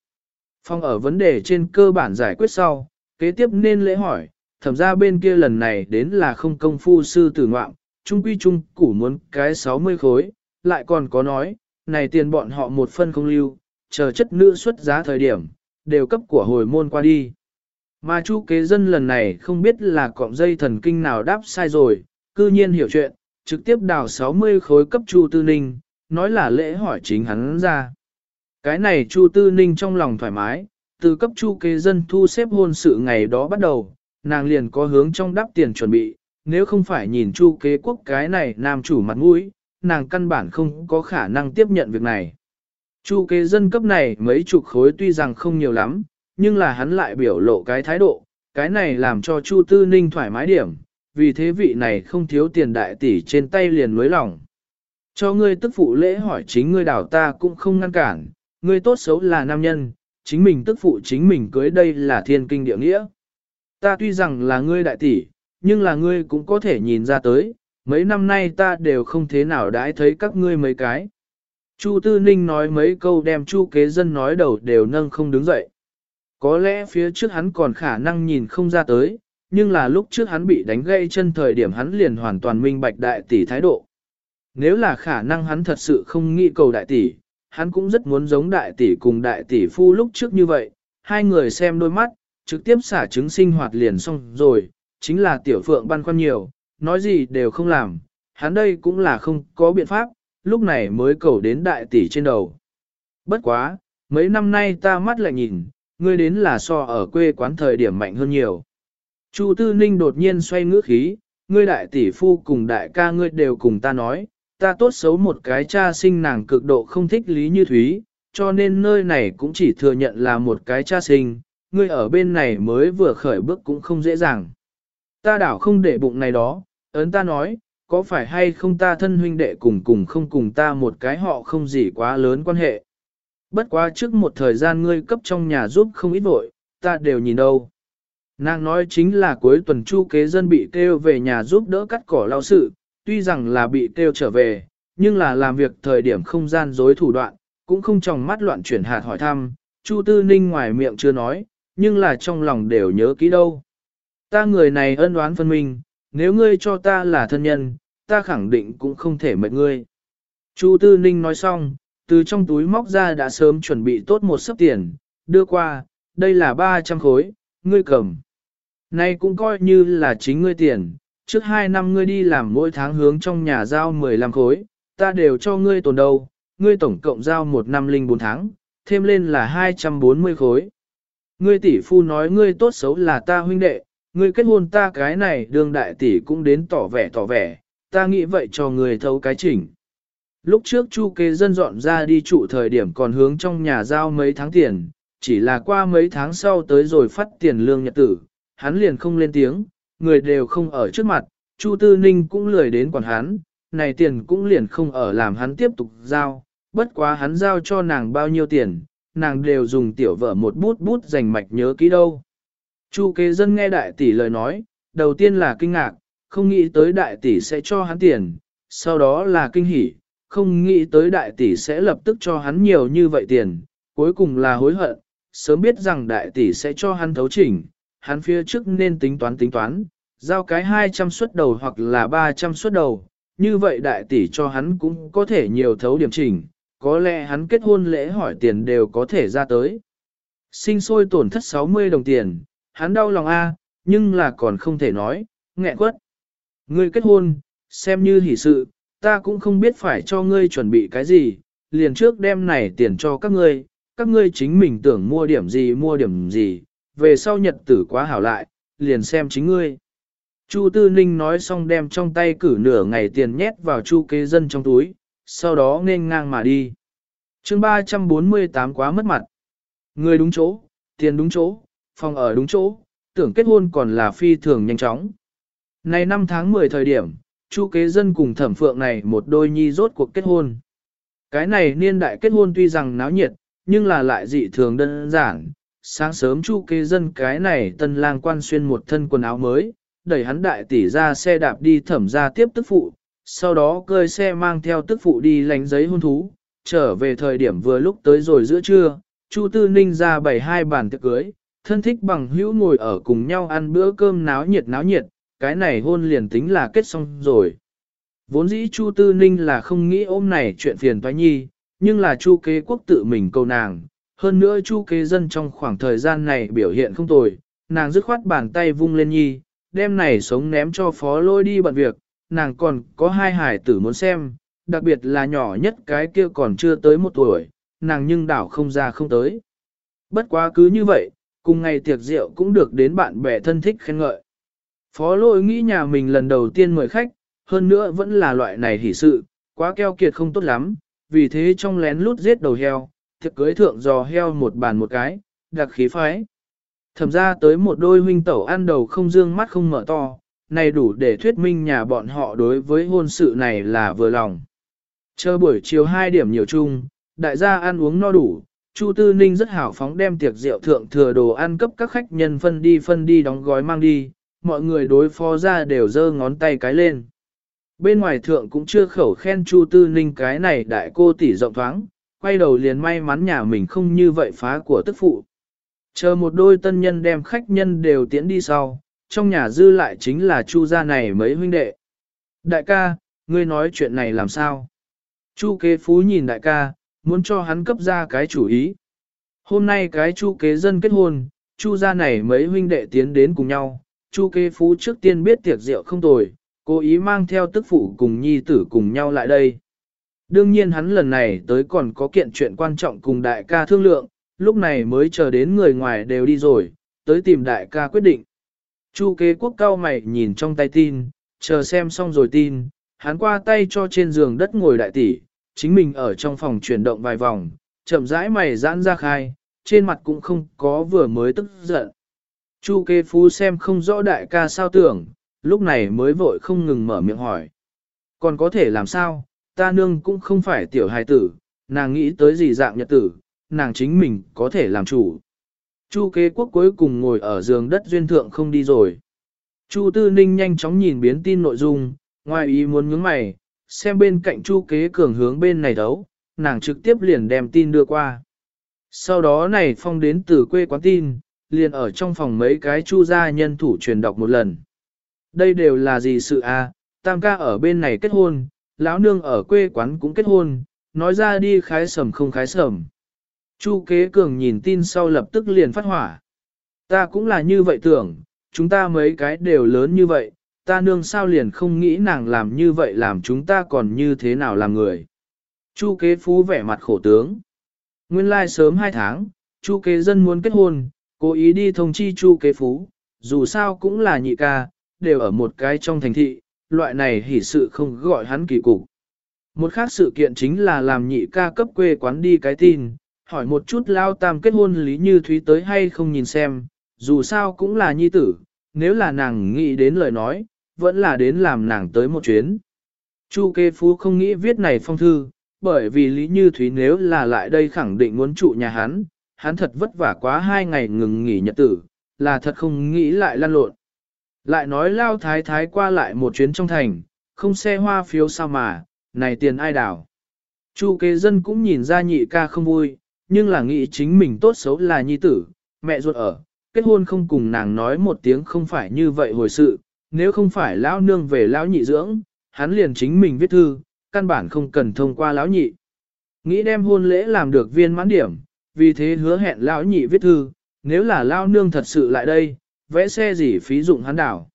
Phong ở vấn đề trên cơ bản giải quyết sau, kế tiếp nên lễ hỏi, thẩm ra bên kia lần này đến là không công phu sư tử ngoạm, trung quy trung củ muốn cái 60 khối, lại còn có nói, này tiền bọn họ một phân không lưu, chờ chất nữ xuất giá thời điểm, đều cấp của hồi môn qua đi. Mà chu kế dân lần này không biết là cọng dây thần kinh nào đáp sai rồi, cư nhiên hiểu chuyện, trực tiếp đào 60 khối cấp chu tư ninh, nói là lễ hỏi chính hắn ra. Cái này chu tư ninh trong lòng thoải mái, từ cấp chu kế dân thu xếp hôn sự ngày đó bắt đầu, nàng liền có hướng trong đáp tiền chuẩn bị, nếu không phải nhìn chu kế quốc cái này nam chủ mặt mũi, nàng căn bản không có khả năng tiếp nhận việc này. Chu kế dân cấp này mấy chục khối tuy rằng không nhiều lắm, nhưng là hắn lại biểu lộ cái thái độ, cái này làm cho Chu Tư Ninh thoải mái điểm, vì thế vị này không thiếu tiền đại tỷ trên tay liền nối lòng. Cho ngươi tức phụ lễ hỏi chính ngươi đảo ta cũng không ngăn cản, ngươi tốt xấu là nam nhân, chính mình tức phụ chính mình cưới đây là thiên kinh địa nghĩa. Ta tuy rằng là ngươi đại tỷ, nhưng là ngươi cũng có thể nhìn ra tới, mấy năm nay ta đều không thế nào đãi thấy các ngươi mấy cái. Chu Tư Ninh nói mấy câu đem Chu kế dân nói đầu đều nâng không đứng dậy. Có lẽ phía trước hắn còn khả năng nhìn không ra tới, nhưng là lúc trước hắn bị đánh gây chân thời điểm hắn liền hoàn toàn minh bạch đại tỷ thái độ. Nếu là khả năng hắn thật sự không nghĩ cầu đại tỷ, hắn cũng rất muốn giống đại tỷ cùng đại tỷ phu lúc trước như vậy, hai người xem đôi mắt, trực tiếp xả trứng sinh hoạt liền xong rồi, chính là tiểu phượng băn khoăn nhiều, nói gì đều không làm, hắn đây cũng là không có biện pháp, lúc này mới cầu đến đại tỷ trên đầu. Bất quá, mấy năm nay ta mắt lại nhìn, ngươi đến là so ở quê quán thời điểm mạnh hơn nhiều. Chu Tư Ninh đột nhiên xoay ngữ khí, ngươi đại tỷ phu cùng đại ca ngươi đều cùng ta nói, ta tốt xấu một cái cha sinh nàng cực độ không thích Lý Như Thúy, cho nên nơi này cũng chỉ thừa nhận là một cái cha sinh, ngươi ở bên này mới vừa khởi bước cũng không dễ dàng. Ta đảo không để bụng này đó, ấn ta nói, có phải hay không ta thân huynh đệ cùng cùng không cùng ta một cái họ không gì quá lớn quan hệ. Bất quá trước một thời gian ngươi cấp trong nhà giúp không ít vội, ta đều nhìn đâu. Nàng nói chính là cuối tuần chu kế dân bị kêu về nhà giúp đỡ cắt cỏ lao sự, tuy rằng là bị kêu trở về, nhưng là làm việc thời điểm không gian dối thủ đoạn, cũng không trong mắt loạn chuyển hạt hỏi thăm, chu tư ninh ngoài miệng chưa nói, nhưng là trong lòng đều nhớ kỹ đâu. Ta người này ân oán phân minh, nếu ngươi cho ta là thân nhân, ta khẳng định cũng không thể mệt ngươi. Chu Tư Ninh nói xong, từ trong túi móc ra đã sớm chuẩn bị tốt một sấp tiền, đưa qua, đây là 300 khối, ngươi cầm. Nay cũng coi như là chính ngươi tiền, trước 2 năm ngươi đi làm mỗi tháng hướng trong nhà giao 15 khối, ta đều cho ngươi tồn đầu, ngươi tổng cộng giao một năm linh 4 tháng, thêm lên là 240 khối. Ngươi tỷ phu nói ngươi tốt xấu là ta huynh đệ, ngươi kết hôn ta cái này đương đại tỷ cũng đến tỏ vẻ tỏ vẻ, ta nghĩ vậy cho ngươi thấu cái chỉnh. Lúc trước chu kế dân dọn ra đi trụ thời điểm còn hướng trong nhà giao mấy tháng tiền, chỉ là qua mấy tháng sau tới rồi phát tiền lương nhật tử, hắn liền không lên tiếng, người đều không ở trước mặt, chu tư ninh cũng lười đến quản hắn, này tiền cũng liền không ở làm hắn tiếp tục giao, bất quá hắn giao cho nàng bao nhiêu tiền, nàng đều dùng tiểu vợ một bút bút dành mạch nhớ kỹ đâu. Chu kế dân nghe đại tỷ lời nói, đầu tiên là kinh ngạc, không nghĩ tới đại tỷ sẽ cho hắn tiền, sau đó là kinh hỉ, không nghĩ tới đại tỷ sẽ lập tức cho hắn nhiều như vậy tiền, cuối cùng là hối hận, sớm biết rằng đại tỷ sẽ cho hắn thấu chỉnh, hắn phía trước nên tính toán tính toán, giao cái 200 suất đầu hoặc là 300 suất đầu, như vậy đại tỷ cho hắn cũng có thể nhiều thấu điểm chỉnh, có lẽ hắn kết hôn lễ hỏi tiền đều có thể ra tới. Sinh sôi tổn thất 60 đồng tiền, hắn đau lòng a, nhưng là còn không thể nói, nghẹn quất. Ngươi kết hôn, xem như hỷ sự, ta cũng không biết phải cho ngươi chuẩn bị cái gì, liền trước đem này tiền cho các ngươi, các ngươi chính mình tưởng mua điểm gì mua điểm gì, về sau nhật tử quá hảo lại, liền xem chính ngươi. Chu Tư Ninh nói xong đem trong tay cử nửa ngày tiền nhét vào chu kế dân trong túi, sau đó nên ngang mà đi. chương 348 quá mất mặt. Người đúng chỗ, tiền đúng chỗ, phòng ở đúng chỗ, tưởng kết hôn còn là phi thường nhanh chóng. Này năm tháng 10 thời điểm, chu kế dân cùng thẩm phượng này một đôi nhi rốt cuộc kết hôn. Cái này niên đại kết hôn tuy rằng náo nhiệt, nhưng là lại dị thường đơn giản. Sáng sớm chu kế dân cái này tân lang quan xuyên một thân quần áo mới, đẩy hắn đại tỷ ra xe đạp đi thẩm ra tiếp tức phụ, sau đó cơi xe mang theo tức phụ đi lánh giấy hôn thú, trở về thời điểm vừa lúc tới rồi giữa trưa, Chu Tư Ninh ra bày hai bàn tiệc cưới, thân thích bằng hữu ngồi ở cùng nhau ăn bữa cơm náo nhiệt náo nhiệt, cái này hôn liền tính là kết xong rồi. Vốn dĩ Chu Tư Ninh là không nghĩ ôm này chuyện phiền toái nhi, nhưng là Chu kế quốc tự mình cầu nàng, hơn nữa Chu kế dân trong khoảng thời gian này biểu hiện không tồi, nàng dứt khoát bàn tay vung lên nhi, đem này sống ném cho phó lôi đi bận việc, nàng còn có hai hải tử muốn xem, đặc biệt là nhỏ nhất cái kia còn chưa tới một tuổi, nàng nhưng đảo không ra không tới. Bất quá cứ như vậy, cùng ngày tiệc rượu cũng được đến bạn bè thân thích khen ngợi. Phó lôi nghĩ nhà mình lần đầu tiên mời khách, hơn nữa vẫn là loại này hỷ sự, quá keo kiệt không tốt lắm, vì thế trong lén lút giết đầu heo, thiệt cưới thượng giò heo một bàn một cái, đặc khí phái. Thẩm ra tới một đôi huynh tẩu ăn đầu không dương mắt không mở to, này đủ để thuyết minh nhà bọn họ đối với hôn sự này là vừa lòng. Chờ buổi chiều 2 điểm nhiều chung, đại gia ăn uống no đủ, Chu Tư Ninh rất hào phóng đem tiệc rượu thượng thừa đồ ăn cấp các khách nhân phân đi phân đi đóng gói mang đi, mọi người đối phó ra đều giơ ngón tay cái lên. Bên ngoài thượng cũng chưa khẩu khen Chu Tư Ninh cái này đại cô tỷ rộng thoáng, quay đầu liền may mắn nhà mình không như vậy phá của tức phụ. Chờ một đôi tân nhân đem khách nhân đều tiễn đi sau, trong nhà dư lại chính là Chu gia này mấy huynh đệ. Đại ca, ngươi nói chuyện này làm sao? Chu kế phú nhìn đại ca, muốn cho hắn cấp ra cái chủ ý. Hôm nay cái chu kế dân kết hôn, chu gia này mấy huynh đệ tiến đến cùng nhau, chu kế phú trước tiên biết tiệc rượu không tồi, cố ý mang theo tức phụ cùng nhi tử cùng nhau lại đây. Đương nhiên hắn lần này tới còn có kiện chuyện quan trọng cùng đại ca thương lượng, lúc này mới chờ đến người ngoài đều đi rồi, tới tìm đại ca quyết định. Chu kế quốc cao mày nhìn trong tay tin, chờ xem xong rồi tin, hắn qua tay cho trên giường đất ngồi đại tỷ, chính mình ở trong phòng chuyển động vài vòng, chậm rãi mày giãn ra khai, trên mặt cũng không có vừa mới tức giận. Chu kế phú xem không rõ đại ca sao tưởng, lúc này mới vội không ngừng mở miệng hỏi. Còn có thể làm sao, ta nương cũng không phải tiểu hài tử, nàng nghĩ tới gì dạng nhật tử, nàng chính mình có thể làm chủ. Chu kế quốc cuối cùng ngồi ở giường đất duyên thượng không đi rồi. Chu tư ninh nhanh chóng nhìn biến tin nội dung, ngoài ý muốn nhướng mày, xem bên cạnh chu kế cường hướng bên này đấu, nàng trực tiếp liền đem tin đưa qua. Sau đó này phong đến từ quê quán tin, liền ở trong phòng mấy cái chu gia nhân thủ truyền đọc một lần. Đây đều là gì sự a? À? tam ca ở bên này kết hôn, lão nương ở quê quán cũng kết hôn, nói ra đi khái sầm không khái sầm. Chu kế cường nhìn tin sau lập tức liền phát hỏa. Ta cũng là như vậy tưởng, chúng ta mấy cái đều lớn như vậy, ta nương sao liền không nghĩ nàng làm như vậy làm chúng ta còn như thế nào làm người. Chu kế phú vẻ mặt khổ tướng. Nguyên lai like sớm 2 tháng, chu kế dân muốn kết hôn, cố ý đi thông chi chu kế phú, dù sao cũng là nhị ca, đều ở một cái trong thành thị, loại này hỉ sự không gọi hắn kỳ cục. Một khác sự kiện chính là làm nhị ca cấp quê quán đi cái tin, hỏi một chút lao tam kết hôn lý như thúy tới hay không nhìn xem, dù sao cũng là nhi tử, nếu là nàng nghĩ đến lời nói, vẫn là đến làm nàng tới một chuyến. Chu kê phú không nghĩ viết này phong thư, bởi vì lý như thúy nếu là lại đây khẳng định muốn trụ nhà hắn, hắn thật vất vả quá hai ngày ngừng nghỉ nhật tử, là thật không nghĩ lại lan lộn. Lại nói lao thái thái qua lại một chuyến trong thành, không xe hoa phiếu sao mà, này tiền ai đảo. Chu kế dân cũng nhìn ra nhị ca không vui, nhưng là nghĩ chính mình tốt xấu là nhi tử, mẹ ruột ở, kết hôn không cùng nàng nói một tiếng không phải như vậy hồi sự, nếu không phải lão nương về lão nhị dưỡng, hắn liền chính mình viết thư, căn bản không cần thông qua lão nhị. Nghĩ đem hôn lễ làm được viên mãn điểm, vì thế hứa hẹn lão nhị viết thư, nếu là lão nương thật sự lại đây, vẽ xe gì phí dụng hắn đảo.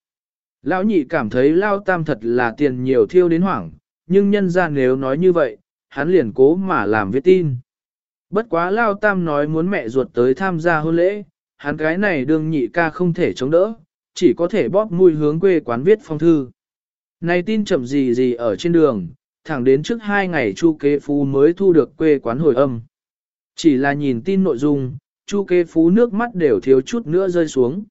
Lão nhị cảm thấy lao tam thật là tiền nhiều thiêu đến hoảng, nhưng nhân ra nếu nói như vậy, hắn liền cố mà làm viết tin. Bất quá lao tam nói muốn mẹ ruột tới tham gia hôn lễ, hắn cái này đương nhị ca không thể chống đỡ, chỉ có thể bóp mùi hướng quê quán viết phong thư. Này tin chậm gì gì ở trên đường, thẳng đến trước hai ngày Chu Kế Phú mới thu được quê quán hồi âm. Chỉ là nhìn tin nội dung, Chu Kế Phú nước mắt đều thiếu chút nữa rơi xuống.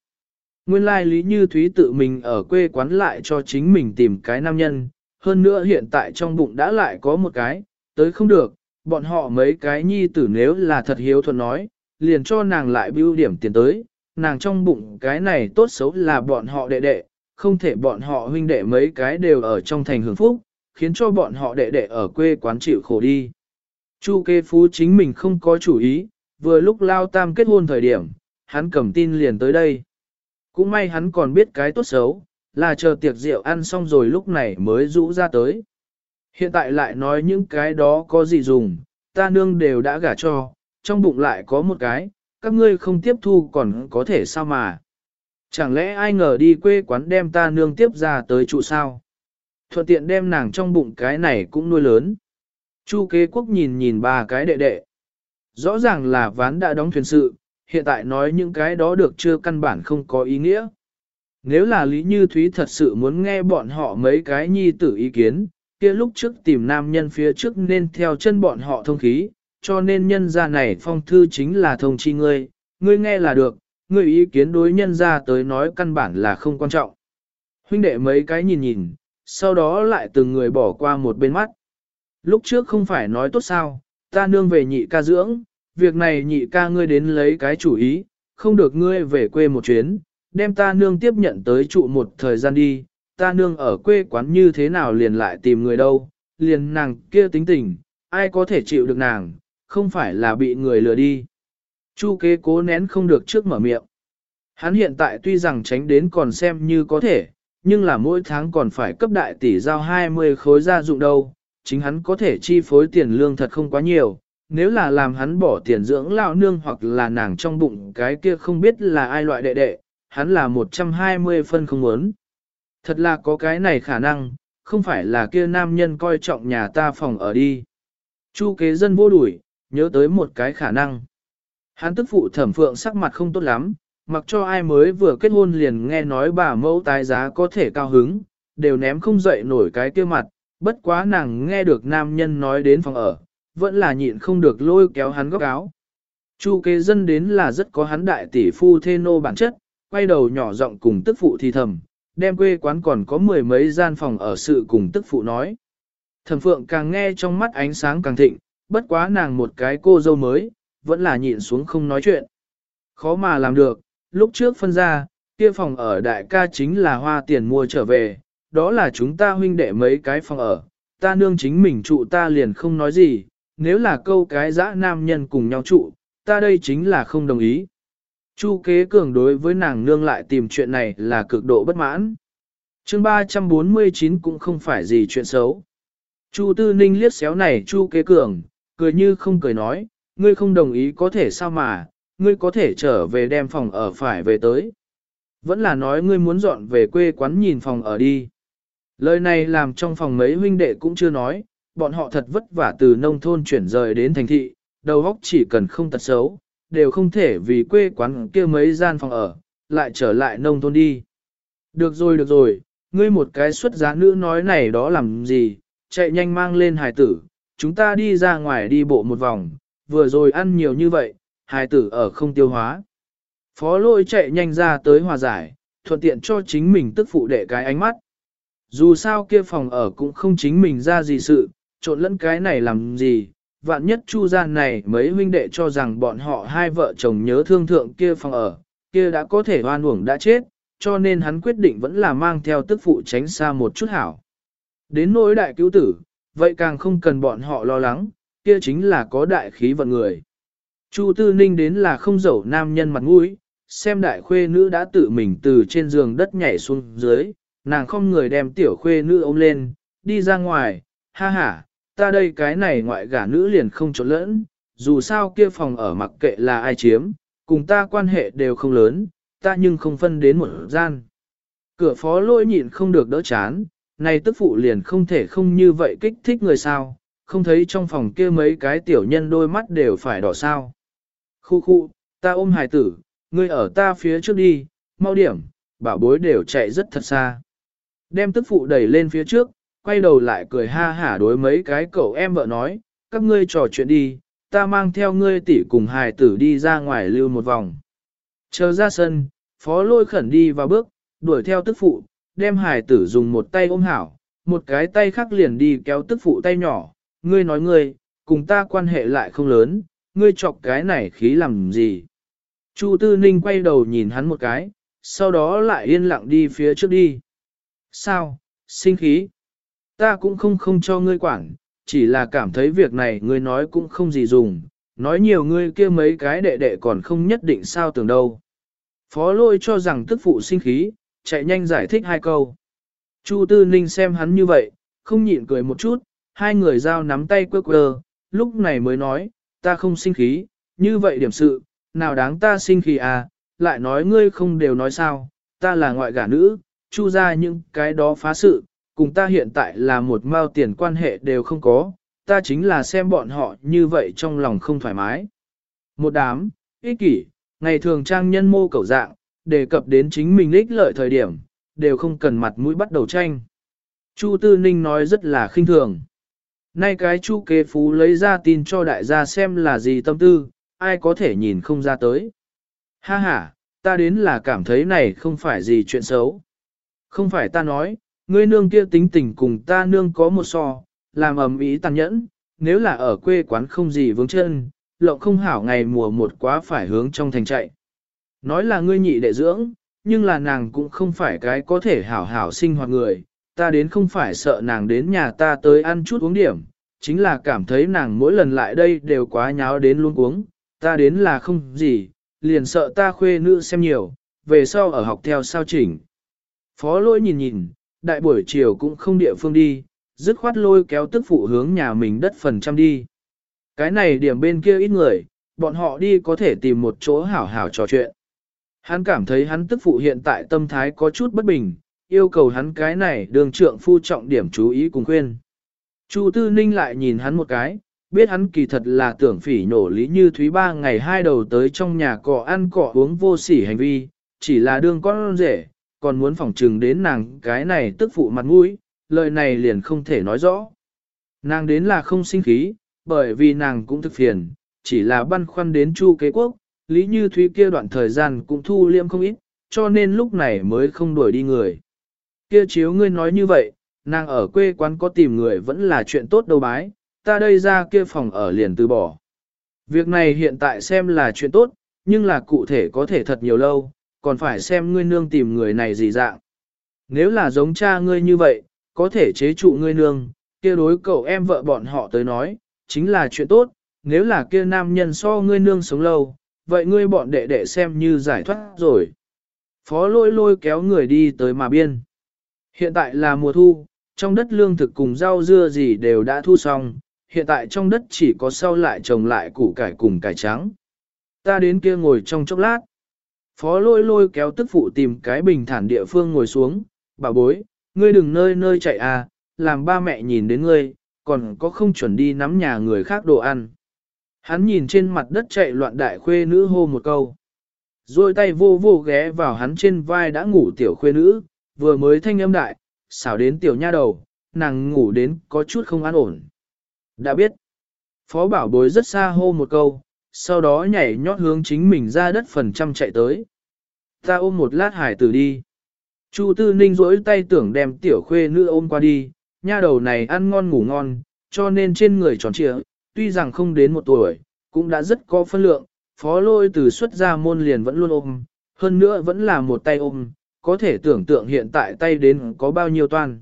Nguyên lai Lý Như Thúy tự mình ở quê quán lại cho chính mình tìm cái nam nhân, hơn nữa hiện tại trong bụng đã lại có một cái, tới không được, bọn họ mấy cái nhi tử nếu là thật hiếu thuận nói, liền cho nàng lại bưu điểm tiền tới, nàng trong bụng cái này tốt xấu là bọn họ đệ đệ, không thể bọn họ huynh đệ mấy cái đều ở trong thành hưởng phúc, khiến cho bọn họ đệ đệ ở quê quán chịu khổ đi. Chu kê phú chính mình không có chủ ý, vừa lúc lao tam kết hôn thời điểm, hắn cầm tin liền tới đây. Cũng may hắn còn biết cái tốt xấu, là chờ tiệc rượu ăn xong rồi lúc này mới rũ ra tới. Hiện tại lại nói những cái đó có gì dùng, ta nương đều đã gả cho, trong bụng lại có một cái, các ngươi không tiếp thu còn có thể sao mà. Chẳng lẽ ai ngờ đi quê quán đem ta nương tiếp ra tới trụ sao? Thuận tiện đem nàng trong bụng cái này cũng nuôi lớn. Chu kế quốc nhìn nhìn ba cái đệ đệ. Rõ ràng là ván đã đóng thuyền sự, hiện tại nói những cái đó được chưa căn bản không có ý nghĩa. Nếu là Lý Như Thúy thật sự muốn nghe bọn họ mấy cái nhi tử ý kiến, kia lúc trước tìm nam nhân phía trước nên theo chân bọn họ thông khí, cho nên nhân gia này phong thư chính là thông chi ngươi, ngươi nghe là được, ngươi ý kiến đối nhân gia tới nói căn bản là không quan trọng. Huynh đệ mấy cái nhìn nhìn, sau đó lại từng người bỏ qua một bên mắt. Lúc trước không phải nói tốt sao, ta nương về nhị ca dưỡng, việc này nhị ca ngươi đến lấy cái chủ ý, không được ngươi về quê một chuyến, đem ta nương tiếp nhận tới trụ một thời gian đi, ta nương ở quê quán như thế nào liền lại tìm người đâu, liền nàng kia tính tình, ai có thể chịu được nàng, không phải là bị người lừa đi. Chu kế cố nén không được trước mở miệng. Hắn hiện tại tuy rằng tránh đến còn xem như có thể, nhưng là mỗi tháng còn phải cấp đại tỷ giao 20 khối gia dụng đâu, chính hắn có thể chi phối tiền lương thật không quá nhiều, nếu là làm hắn bỏ tiền dưỡng lão nương hoặc là nàng trong bụng cái kia không biết là ai loại đệ đệ, hắn là 120 phân không muốn. Thật là có cái này khả năng, không phải là kia nam nhân coi trọng nhà ta phòng ở đi. Chu kế dân vô đuổi, nhớ tới một cái khả năng. Hắn tức phụ thẩm phượng sắc mặt không tốt lắm, mặc cho ai mới vừa kết hôn liền nghe nói bà mẫu tái giá có thể cao hứng, đều ném không dậy nổi cái kia mặt, bất quá nàng nghe được nam nhân nói đến phòng ở, vẫn là nhịn không được lôi kéo hắn góc áo. Chu kế dân đến là rất có hắn đại tỷ phu thê nô bản chất, quay đầu nhỏ giọng cùng tức phụ thì thầm, đem quê quán còn có mười mấy gian phòng ở sự cùng tức phụ nói. Thẩm phượng càng nghe trong mắt ánh sáng càng thịnh, bất quá nàng một cái cô dâu mới, vẫn là nhịn xuống không nói chuyện. Khó mà làm được, lúc trước phân ra, kia phòng ở đại ca chính là hoa tiền mua trở về, đó là chúng ta huynh đệ mấy cái phòng ở, ta nương chính mình trụ ta liền không nói gì, nếu là câu cái dã nam nhân cùng nhau trụ, ta đây chính là không đồng ý. Chu kế cường đối với nàng nương lại tìm chuyện này là cực độ bất mãn. chương 349 cũng không phải gì chuyện xấu. Chu tư ninh liếc xéo này chu kế cường, cười như không cười nói, ngươi không đồng ý có thể sao mà, ngươi có thể trở về đem phòng ở phải về tới. Vẫn là nói ngươi muốn dọn về quê quán nhìn phòng ở đi. Lời này làm trong phòng mấy huynh đệ cũng chưa nói, bọn họ thật vất vả từ nông thôn chuyển rời đến thành thị, đầu óc chỉ cần không tật xấu, đều không thể vì quê quán kia mấy gian phòng ở, lại trở lại nông thôn đi. Được rồi được rồi, ngươi một cái xuất giá nữ nói này đó làm gì, chạy nhanh mang lên hài tử, chúng ta đi ra ngoài đi bộ một vòng, vừa rồi ăn nhiều như vậy, hài tử ở không tiêu hóa. Phó lôi chạy nhanh ra tới hòa giải, thuận tiện cho chính mình tức phụ đệ cái ánh mắt. Dù sao kia phòng ở cũng không chính mình ra gì sự, trộn lẫn cái này làm gì, vạn nhất chu gian này mấy huynh đệ cho rằng bọn họ hai vợ chồng nhớ thương thượng kia phòng ở, kia đã có thể hoan uổng đã chết, cho nên hắn quyết định vẫn là mang theo tức phụ tránh xa một chút hảo. Đến nỗi đại cứu tử, vậy càng không cần bọn họ lo lắng, kia chính là có đại khí vận người. Chu Tư Ninh đến là không dẫu nam nhân mặt mũi, xem đại khuê nữ đã tự mình từ trên giường đất nhảy xuống dưới, nàng không người đem tiểu khuê nữ ôm lên, đi ra ngoài, ha ha, ta đây cái này ngoại gả nữ liền không trộn lẫn, dù sao kia phòng ở mặc kệ là ai chiếm, cùng ta quan hệ đều không lớn, ta nhưng không phân đến một gian. Cửa phó lôi nhịn không được đỡ chán, này tức phụ liền không thể không như vậy kích thích người sao, không thấy trong phòng kia mấy cái tiểu nhân đôi mắt đều phải đỏ sao. Khu khu, ta ôm hài tử, ngươi ở ta phía trước đi, mau điểm, bảo bối đều chạy rất thật xa. Đem tức phụ đẩy lên phía trước, quay đầu lại cười ha hả đối mấy cái cậu em vợ nói, các ngươi trò chuyện đi, ta mang theo ngươi tỷ cùng hài tử đi ra ngoài lưu một vòng. Chờ ra sân, phó lôi khẩn đi vào bước, đuổi theo tức phụ, đem Hải tử dùng một tay ôm hảo, một cái tay khác liền đi kéo tức phụ tay nhỏ, ngươi nói ngươi, cùng ta quan hệ lại không lớn, ngươi chọc cái này khí làm gì. Chu Tư Ninh quay đầu nhìn hắn một cái, sau đó lại yên lặng đi phía trước đi. Sao, sinh khí? Ta cũng không không cho ngươi quản, chỉ là cảm thấy việc này ngươi nói cũng không gì dùng, nói nhiều ngươi kia mấy cái đệ đệ còn không nhất định sao tưởng đâu. Phó lôi cho rằng tức phụ sinh khí, chạy nhanh giải thích hai câu. Chu Tư Ninh xem hắn như vậy, không nhịn cười một chút, hai người giao nắm tay quơ quơ, lúc này mới nói, ta không sinh khí, như vậy điểm sự, nào đáng ta sinh khí à, lại nói ngươi không đều nói sao, ta là ngoại gả nữ, chu ra những cái đó phá sự, cùng ta hiện tại là một mao tiền quan hệ đều không có, ta chính là xem bọn họ như vậy trong lòng không thoải mái. Một đám, ích kỷ, ngày thường trang nhân mô cầu dạng, đề cập đến chính mình ích lợi thời điểm, đều không cần mặt mũi bắt đầu tranh. Chu Tư Ninh nói rất là khinh thường. Nay cái chu kế phú lấy ra tin cho đại gia xem là gì tâm tư, ai có thể nhìn không ra tới. Ha ha, ta đến là cảm thấy này không phải gì chuyện xấu. Không phải ta nói, ngươi nương kia tính tình cùng ta nương có một so, làm ầm ý tàn nhẫn, nếu là ở quê quán không gì vướng chân, lộng không hảo ngày mùa một quá phải hướng trong thành chạy. Nói là ngươi nhị đệ dưỡng, nhưng là nàng cũng không phải cái có thể hảo hảo sinh hoạt người, ta đến không phải sợ nàng đến nhà ta tới ăn chút uống điểm, chính là cảm thấy nàng mỗi lần lại đây đều quá nháo đến luôn uống, ta đến là không gì, liền sợ ta khuê nữ xem nhiều, về sau ở học theo sao chỉnh. Phó lỗi nhìn nhìn, đại buổi chiều cũng không địa phương đi, dứt khoát lôi kéo tức phụ hướng nhà mình đất phần trăm đi. Cái này điểm bên kia ít người, bọn họ đi có thể tìm một chỗ hảo hảo trò chuyện. Hắn cảm thấy hắn tức phụ hiện tại tâm thái có chút bất bình, yêu cầu hắn cái này đường trượng phu trọng điểm chú ý cùng khuyên. Chu Tư Ninh lại nhìn hắn một cái, biết hắn kỳ thật là tưởng phỉ nổ lý như thúy ba ngày hai đầu tới trong nhà cọ ăn cọ uống vô sỉ hành vi, chỉ là đương con rể, còn muốn phỏng trừng đến nàng cái này tức phụ mặt mũi, lời này liền không thể nói rõ. Nàng đến là không sinh khí, bởi vì nàng cũng thực phiền, chỉ là băn khoăn đến chu kế quốc, lý như thúy kia đoạn thời gian cũng thu liêm không ít, cho nên lúc này mới không đuổi đi người. Kia chiếu ngươi nói như vậy, nàng ở quê quán có tìm người vẫn là chuyện tốt đâu bái, ta đây ra kia phòng ở liền từ bỏ. Việc này hiện tại xem là chuyện tốt, nhưng là cụ thể có thể thật nhiều lâu, còn phải xem ngươi nương tìm người này gì dạng. Nếu là giống cha ngươi như vậy, có thể chế trụ ngươi nương, kia đối cậu em vợ bọn họ tới nói, chính là chuyện tốt, nếu là kia nam nhân so ngươi nương sống lâu, vậy ngươi bọn đệ đệ xem như giải thoát rồi. Phó lôi lôi kéo người đi tới mà biên. Hiện tại là mùa thu, trong đất lương thực cùng rau dưa gì đều đã thu xong, hiện tại trong đất chỉ có sau lại trồng lại củ cải cùng cải trắng. Ta đến kia ngồi trong chốc lát. Phó lôi lôi kéo tức phụ tìm cái bình thản địa phương ngồi xuống, bà bối, ngươi đừng nơi nơi chạy à, làm ba mẹ nhìn đến ngươi, còn có không chuẩn đi nắm nhà người khác đồ ăn. Hắn nhìn trên mặt đất chạy loạn đại khuê nữ hô một câu. Rồi tay vô vô ghé vào hắn trên vai đã ngủ tiểu khuê nữ, vừa mới thanh âm đại, xảo đến tiểu nha đầu, nàng ngủ đến có chút không an ổn. Đã biết, phó bảo bối rất xa hô một câu, sau đó nhảy nhót hướng chính mình ra đất phần trăm chạy tới. Ta ôm một lát hải tử đi. Chu tư ninh rỗi tay tưởng đem tiểu khuê nữ ôm qua đi, nha đầu này ăn ngon ngủ ngon, cho nên trên người tròn trịa, tuy rằng không đến một tuổi, cũng đã rất có phân lượng, phó lôi từ xuất ra môn liền vẫn luôn ôm, hơn nữa vẫn là một tay ôm, có thể tưởng tượng hiện tại tay đến có bao nhiêu toan.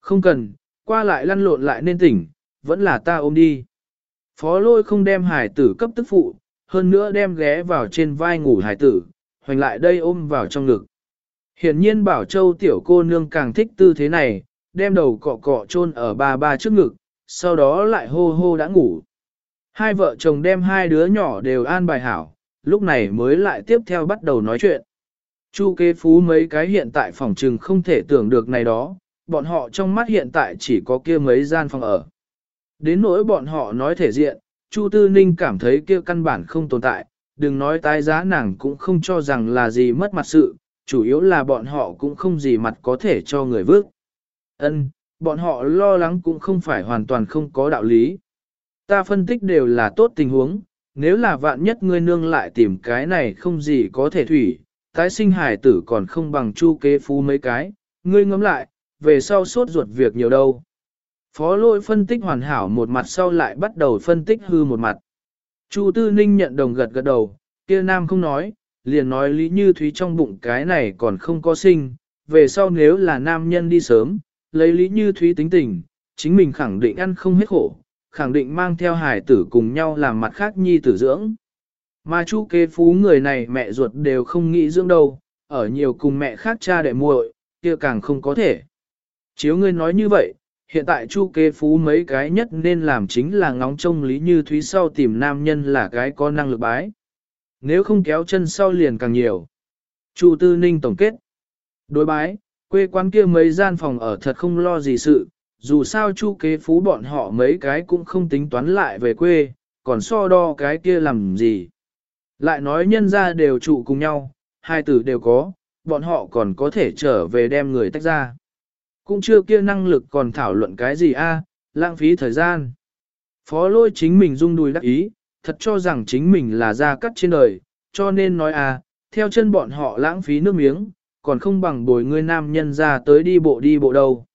Không cần, qua lại lăn lộn lại nên tỉnh, vẫn là ta ôm đi. Phó lôi không đem hải tử cấp tức phụ, hơn nữa đem ghé vào trên vai ngủ hải tử, hoành lại đây ôm vào trong ngực. Hiển nhiên Bảo Châu tiểu cô nương càng thích tư thế này, đem đầu cọ cọ chôn ở ba ba trước ngực, sau đó lại hô hô đã ngủ. Hai vợ chồng đem hai đứa nhỏ đều an bài hảo, lúc này mới lại tiếp theo bắt đầu nói chuyện. Chu kế phú mấy cái hiện tại phòng trừng không thể tưởng được này đó, bọn họ trong mắt hiện tại chỉ có kia mấy gian phòng ở. Đến nỗi bọn họ nói thể diện, Chu Tư Ninh cảm thấy kia căn bản không tồn tại, đừng nói tái giá nàng cũng không cho rằng là gì mất mặt sự, chủ yếu là bọn họ cũng không gì mặt có thể cho người vước. Ân, bọn họ lo lắng cũng không phải hoàn toàn không có đạo lý. Ta phân tích đều là tốt tình huống, nếu là vạn nhất ngươi nương lại tìm cái này không gì có thể thủy, tái sinh hải tử còn không bằng chu kế phú mấy cái, ngươi ngẫm lại, về sau suốt ruột việc nhiều đâu. Phó lôi phân tích hoàn hảo một mặt sau lại bắt đầu phân tích hư một mặt. Chu Tư Ninh nhận đồng gật gật đầu, kia nam không nói, liền nói lý như thúy trong bụng cái này còn không có sinh, về sau nếu là nam nhân đi sớm, lấy lý như thúy tính tình, chính mình khẳng định ăn không hết khổ, khẳng định mang theo hải tử cùng nhau làm mặt khác nhi tử dưỡng. Mà chu kế phú người này mẹ ruột đều không nghĩ dưỡng đâu, ở nhiều cùng mẹ khác cha đệ muội, kia càng không có thể. Chiếu ngươi nói như vậy, hiện tại chu kế phú mấy cái nhất nên làm chính là ngóng trông Lý Như Thúy sau tìm nam nhân là cái có năng lực bái. Nếu không kéo chân sau liền càng nhiều. Chu Tư Ninh tổng kết. Đối bái, quê quán kia mấy gian phòng ở thật không lo gì sự, dù sao chu kế phú bọn họ mấy cái cũng không tính toán lại về quê, còn so đo cái kia làm gì. Lại nói nhân ra đều trụ cùng nhau, hai tử đều có, bọn họ còn có thể trở về đem người tách ra. Cũng chưa kia năng lực còn thảo luận cái gì a, lãng phí thời gian. Phó lôi chính mình rung đùi đắc ý, thật cho rằng chính mình là gia cắt trên đời, cho nên nói a, theo chân bọn họ lãng phí nước miếng, còn không bằng bồi người nam nhân ra tới đi bộ đi bộ đâu.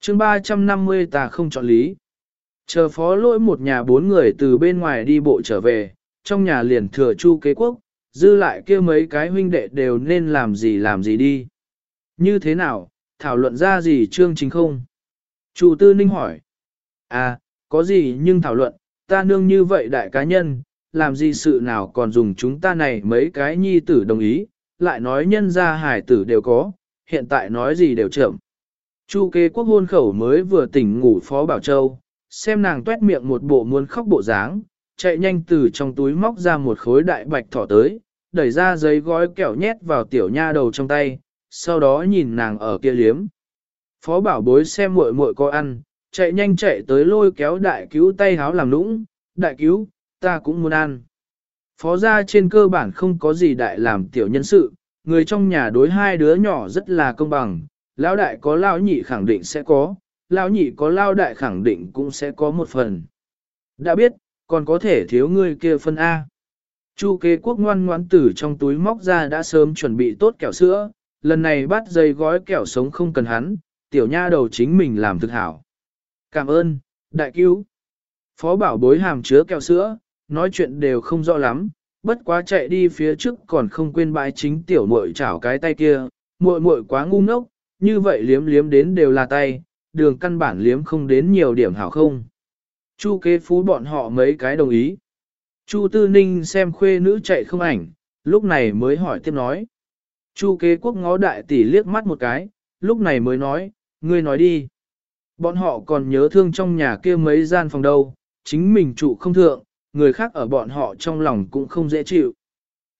chương 350 ta không chọn lý. Chờ phó lỗi một nhà bốn người từ bên ngoài đi bộ trở về, trong nhà liền thừa chu kế quốc, dư lại kia mấy cái huynh đệ đều nên làm gì làm gì đi. Như thế nào, thảo luận ra gì chương chính không? Chủ tư ninh hỏi. À, có gì nhưng thảo luận, ta nương như vậy đại cá nhân, làm gì sự nào còn dùng chúng ta này mấy cái nhi tử đồng ý, lại nói nhân gia hải tử đều có, hiện tại nói gì đều chậm. Chu kế quốc hôn khẩu mới vừa tỉnh ngủ Phó Bảo Châu, xem nàng tuét miệng một bộ muốn khóc bộ dáng, chạy nhanh từ trong túi móc ra một khối đại bạch thỏ tới, đẩy ra giấy gói kẹo nhét vào tiểu nha đầu trong tay, sau đó nhìn nàng ở kia liếm. Phó bảo bối xem muội muội có ăn, chạy nhanh chạy tới lôi kéo đại cứu tay háo làm nũng, đại cứu, ta cũng muốn ăn. Phó gia trên cơ bản không có gì đại làm tiểu nhân sự, người trong nhà đối hai đứa nhỏ rất là công bằng, lão đại có lão nhị khẳng định sẽ có, lão nhị có lão đại khẳng định cũng sẽ có một phần. Đã biết, còn có thể thiếu ngươi kia phân A. Chu kế quốc ngoan ngoãn tử trong túi móc ra đã sớm chuẩn bị tốt kẹo sữa, lần này bắt dây gói kẹo sống không cần hắn, tiểu nha đầu chính mình làm thực hảo. Cảm ơn, đại cứu. Phó bảo bối hàm chứa kẹo sữa, nói chuyện đều không rõ lắm, bất quá chạy đi phía trước còn không quên bãi chính tiểu muội chảo cái tay kia, muội muội quá ngu ngốc, như vậy liếm liếm đến đều là tay, đường căn bản liếm không đến nhiều điểm hảo không. Chu kế phú bọn họ mấy cái đồng ý. Chu tư ninh xem khuê nữ chạy không ảnh, lúc này mới hỏi tiếp nói. Chu kế quốc ngó đại tỷ liếc mắt một cái, lúc này mới nói, ngươi nói đi. Bọn họ còn nhớ thương trong nhà kia mấy gian phòng đâu, chính mình trụ không thượng, người khác ở bọn họ trong lòng cũng không dễ chịu.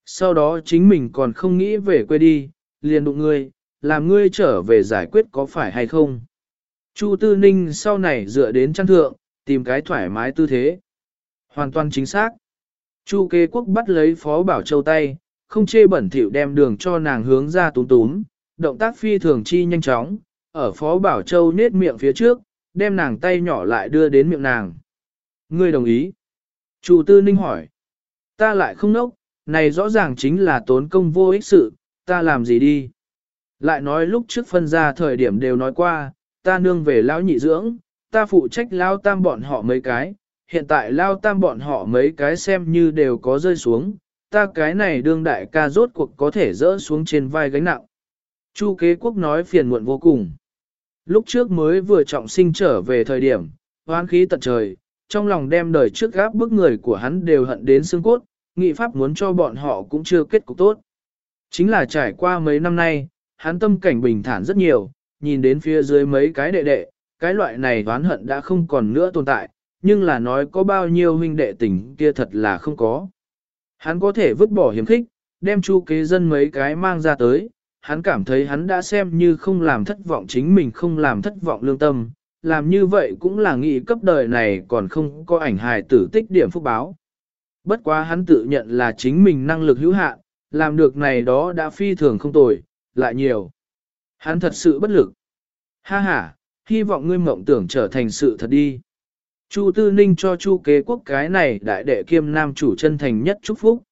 Sau đó chính mình còn không nghĩ về quê đi, liền đụng ngươi, làm ngươi trở về giải quyết có phải hay không. Chu Tư Ninh sau này dựa đến trang thượng, tìm cái thoải mái tư thế. Hoàn toàn chính xác. Chu kế quốc bắt lấy Phó Bảo Châu tay, không chê bẩn thỉu đem đường cho nàng hướng ra túm túm, động tác phi thường chi nhanh chóng, ở Phó Bảo Châu nết miệng phía trước, đem nàng tay nhỏ lại đưa đến miệng nàng. Ngươi đồng ý. Chu Tư Ninh hỏi. Ta lại không nốc, này rõ ràng chính là tốn công vô ích sự, ta làm gì đi. Lại nói lúc trước phân ra thời điểm đều nói qua, ta nương về lão nhị dưỡng, ta phụ trách lao tam bọn họ mấy cái, hiện tại lao tam bọn họ mấy cái xem như đều có rơi xuống, ta cái này đương đại ca rốt cuộc có thể rỡ xuống trên vai gánh nặng. Chu kế quốc nói phiền muộn vô cùng. Lúc trước mới vừa trọng sinh trở về thời điểm, hoán khí tận trời, trong lòng đem đời trước gáp bức người của hắn đều hận đến xương cốt, nghị pháp muốn cho bọn họ cũng chưa kết cục tốt. Chính là trải qua mấy năm nay, hắn tâm cảnh bình thản rất nhiều, nhìn đến phía dưới mấy cái đệ đệ, cái loại này oán hận đã không còn nữa tồn tại, nhưng là nói có bao nhiêu huynh đệ tình kia thật là không có. Hắn có thể vứt bỏ hiểm khích, đem chu kế dân mấy cái mang ra tới, hắn cảm thấy hắn đã xem như không làm thất vọng chính mình không làm thất vọng lương tâm, làm như vậy cũng là nghĩ cấp đời này còn không có ảnh hài tử tích điểm phúc báo. Bất quá hắn tự nhận là chính mình năng lực hữu hạn, làm được này đó đã phi thường không tồi, lại nhiều. Hắn thật sự bất lực. Ha ha, hy vọng ngươi mộng tưởng trở thành sự thật đi. Chu Tư Ninh cho Chu kế quốc cái này đại đệ kiêm nam chủ chân thành nhất chúc phúc.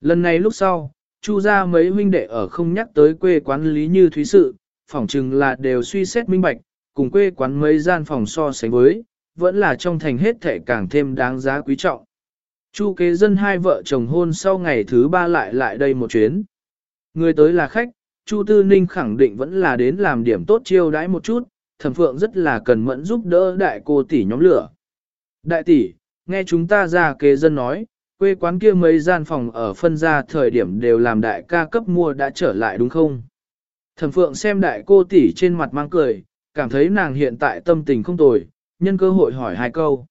Lần này lúc sau, Chu ra mấy huynh đệ ở không nhắc tới quê quán lý như thúy sự, phỏng chừng là đều suy xét minh bạch, cùng quê quán mấy gian phòng so sánh với, vẫn là trong thành hết thể càng thêm đáng giá quý trọng. Chu kế dân hai vợ chồng hôn sau ngày thứ ba lại lại đây một chuyến. Người tới là khách, Chu Tư Ninh khẳng định vẫn là đến làm điểm tốt chiêu đãi một chút, thẩm phượng rất là cần mẫn giúp đỡ đại cô tỷ nhóm lửa. Đại tỷ, nghe chúng ta ra kế dân nói, quê quán kia mấy gian phòng ở phân ra thời điểm đều làm đại ca cấp mua đã trở lại đúng không? Thẩm phượng xem đại cô tỷ trên mặt mang cười, cảm thấy nàng hiện tại tâm tình không tồi, nhân cơ hội hỏi hai câu.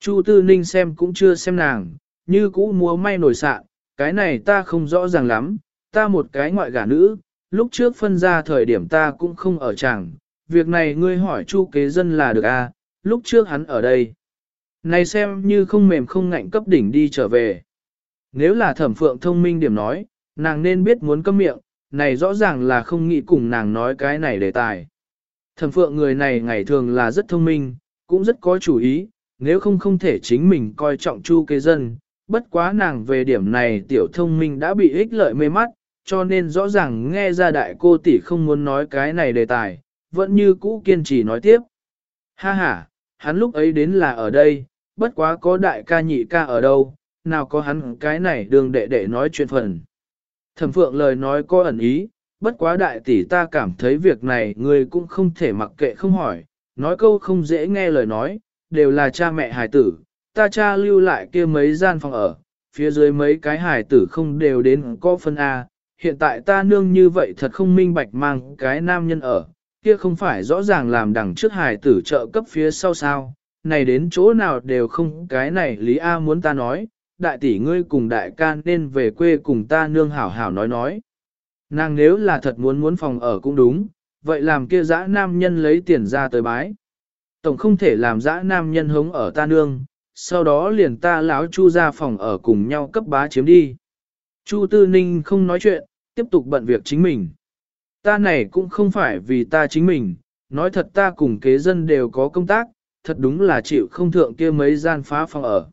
Chu Tư Ninh xem cũng chưa xem nàng, như cũ múa may nổi sạn, cái này ta không rõ ràng lắm, ta một cái ngoại gả nữ, lúc trước phân ra thời điểm ta cũng không ở chẳng, việc này ngươi hỏi Chu kế dân là được a, à, lúc trước hắn ở đây. Này xem như không mềm không ngạnh cấp đỉnh đi trở về. Nếu là thẩm phượng thông minh điểm nói, nàng nên biết muốn câm miệng, này rõ ràng là không nghĩ cùng nàng nói cái này đề tài. Thẩm phượng người này ngày thường là rất thông minh, cũng rất có chủ ý, nếu không không thể chính mình coi trọng chu kế dân. Bất quá nàng về điểm này tiểu thông minh đã bị ích lợi mê mắt, cho nên rõ ràng nghe ra đại cô tỷ không muốn nói cái này đề tài, vẫn như cũ kiên trì nói tiếp. Ha ha, hắn lúc ấy đến là ở đây, bất quá có đại ca nhị ca ở đâu, nào có hắn cái này đường đệ đệ nói chuyện phần. Thẩm phượng lời nói có ẩn ý, bất quá đại tỷ ta cảm thấy việc này người cũng không thể mặc kệ không hỏi, nói câu không dễ nghe lời nói, đều là cha mẹ hài tử, ta cha lưu lại kia mấy gian phòng ở, phía dưới mấy cái hài tử không đều đến có phân A, hiện tại ta nương như vậy thật không minh bạch mang cái nam nhân ở, kia không phải rõ ràng làm đằng trước hài tử trợ cấp phía sau sao, này đến chỗ nào đều không cái này Lý A muốn ta nói, đại tỷ ngươi cùng đại ca nên về quê cùng ta nương hảo hảo nói nói. Nàng nếu là thật muốn muốn phòng ở cũng đúng, vậy làm kia dã nam nhân lấy tiền ra tới bái. Tổng không thể làm dã nam nhân hống ở ta nương, sau đó liền ta lão chu ra phòng ở cùng nhau cấp bá chiếm đi. Chu Tư Ninh không nói chuyện, tiếp tục bận việc chính mình. Ta này cũng không phải vì ta chính mình, nói thật ta cùng kế dân đều có công tác, thật đúng là chịu không thượng kia mấy gian phá phòng ở.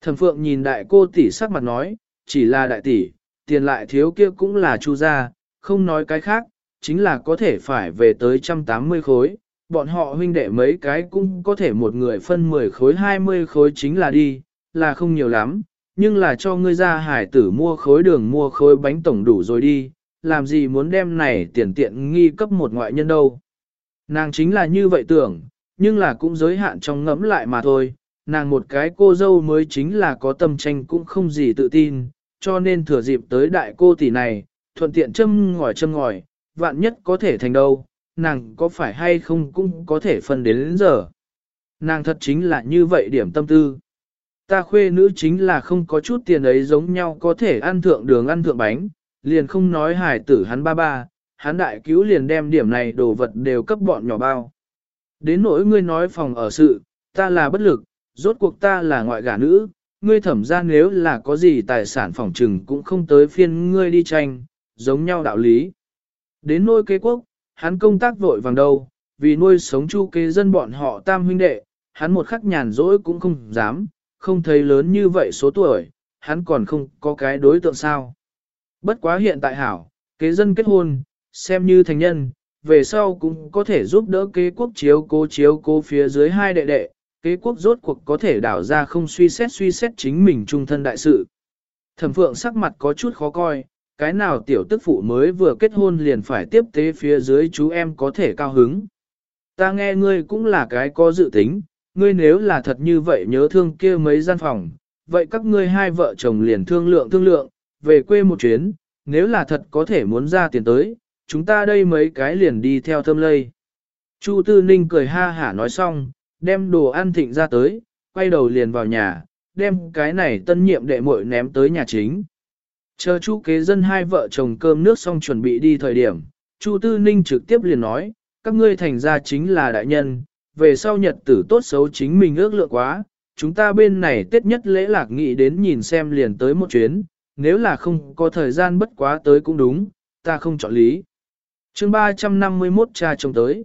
Thẩm Phượng nhìn đại cô tỷ sắc mặt nói, chỉ là đại tỷ, tiền lại thiếu kia cũng là chu gia, không nói cái khác, chính là có thể phải về tới 180 khối, bọn họ huynh đệ mấy cái cũng có thể một người phân 10 khối 20 khối chính là đi, là không nhiều lắm, nhưng là cho ngươi ra hải tử mua khối đường mua khối bánh tổng đủ rồi đi, làm gì muốn đem này tiền tiện nghi cấp một ngoại nhân đâu. Nàng chính là như vậy tưởng, nhưng là cũng giới hạn trong ngẫm lại mà thôi, nàng một cái cô dâu mới chính là có tâm tranh cũng không gì tự tin, cho nên thừa dịp tới đại cô tỷ này, thuận tiện châm ngòi châm ngòi, vạn nhất có thể thành đâu, nàng có phải hay không cũng có thể phân đến, đến giờ. Nàng thật chính là như vậy điểm tâm tư. Ta khuê nữ chính là không có chút tiền ấy giống nhau có thể ăn thượng đường ăn thượng bánh, liền không nói hài tử hắn ba ba, hắn đại cứu liền đem điểm này đồ vật đều cấp bọn nhỏ bao. Đến nỗi ngươi nói phòng ở sự, ta là bất lực, rốt cuộc ta là ngoại gả nữ, ngươi thẩm ra nếu là có gì tài sản phòng trừng cũng không tới phiên ngươi đi tranh, giống nhau đạo lý. Đến nuôi kế quốc, hắn công tác vội vàng đâu, vì nuôi sống chu kế dân bọn họ tam huynh đệ, hắn một khắc nhàn rỗi cũng không dám, không thấy lớn như vậy số tuổi, hắn còn không có cái đối tượng sao. Bất quá hiện tại hảo, kế dân kết hôn, xem như thành nhân, về sau cũng có thể giúp đỡ kế quốc chiếu cố chiếu cố phía dưới hai đệ đệ, kế quốc rốt cuộc có thể đảo ra không suy xét suy xét chính mình trung thân đại sự. Thẩm phượng sắc mặt có chút khó coi, cái nào tiểu tức phụ mới vừa kết hôn liền phải tiếp tế phía dưới chú em có thể cao hứng. Ta nghe ngươi cũng là cái có dự tính, ngươi nếu là thật như vậy nhớ thương kia mấy gian phòng, vậy các ngươi hai vợ chồng liền thương lượng thương lượng, về quê một chuyến, nếu là thật có thể muốn ra tiền tới, chúng ta đây mấy cái liền đi theo thâm lây. Chu Tư Ninh cười ha hả nói xong, đem đồ ăn thịnh ra tới, quay đầu liền vào nhà, đem cái này tân nhiệm đệ muội ném tới nhà chính. Chờ Chu kế dân hai vợ chồng cơm nước xong chuẩn bị đi thời điểm, Chu Tư Ninh trực tiếp liền nói, các ngươi thành ra chính là đại nhân, về sau nhật tử tốt xấu chính mình ước lượng quá, chúng ta bên này tết nhất lễ lạc nghị đến nhìn xem liền tới một chuyến, nếu là không có thời gian bất quá tới cũng đúng, ta không chọn lý. chương 351 cha chồng tới.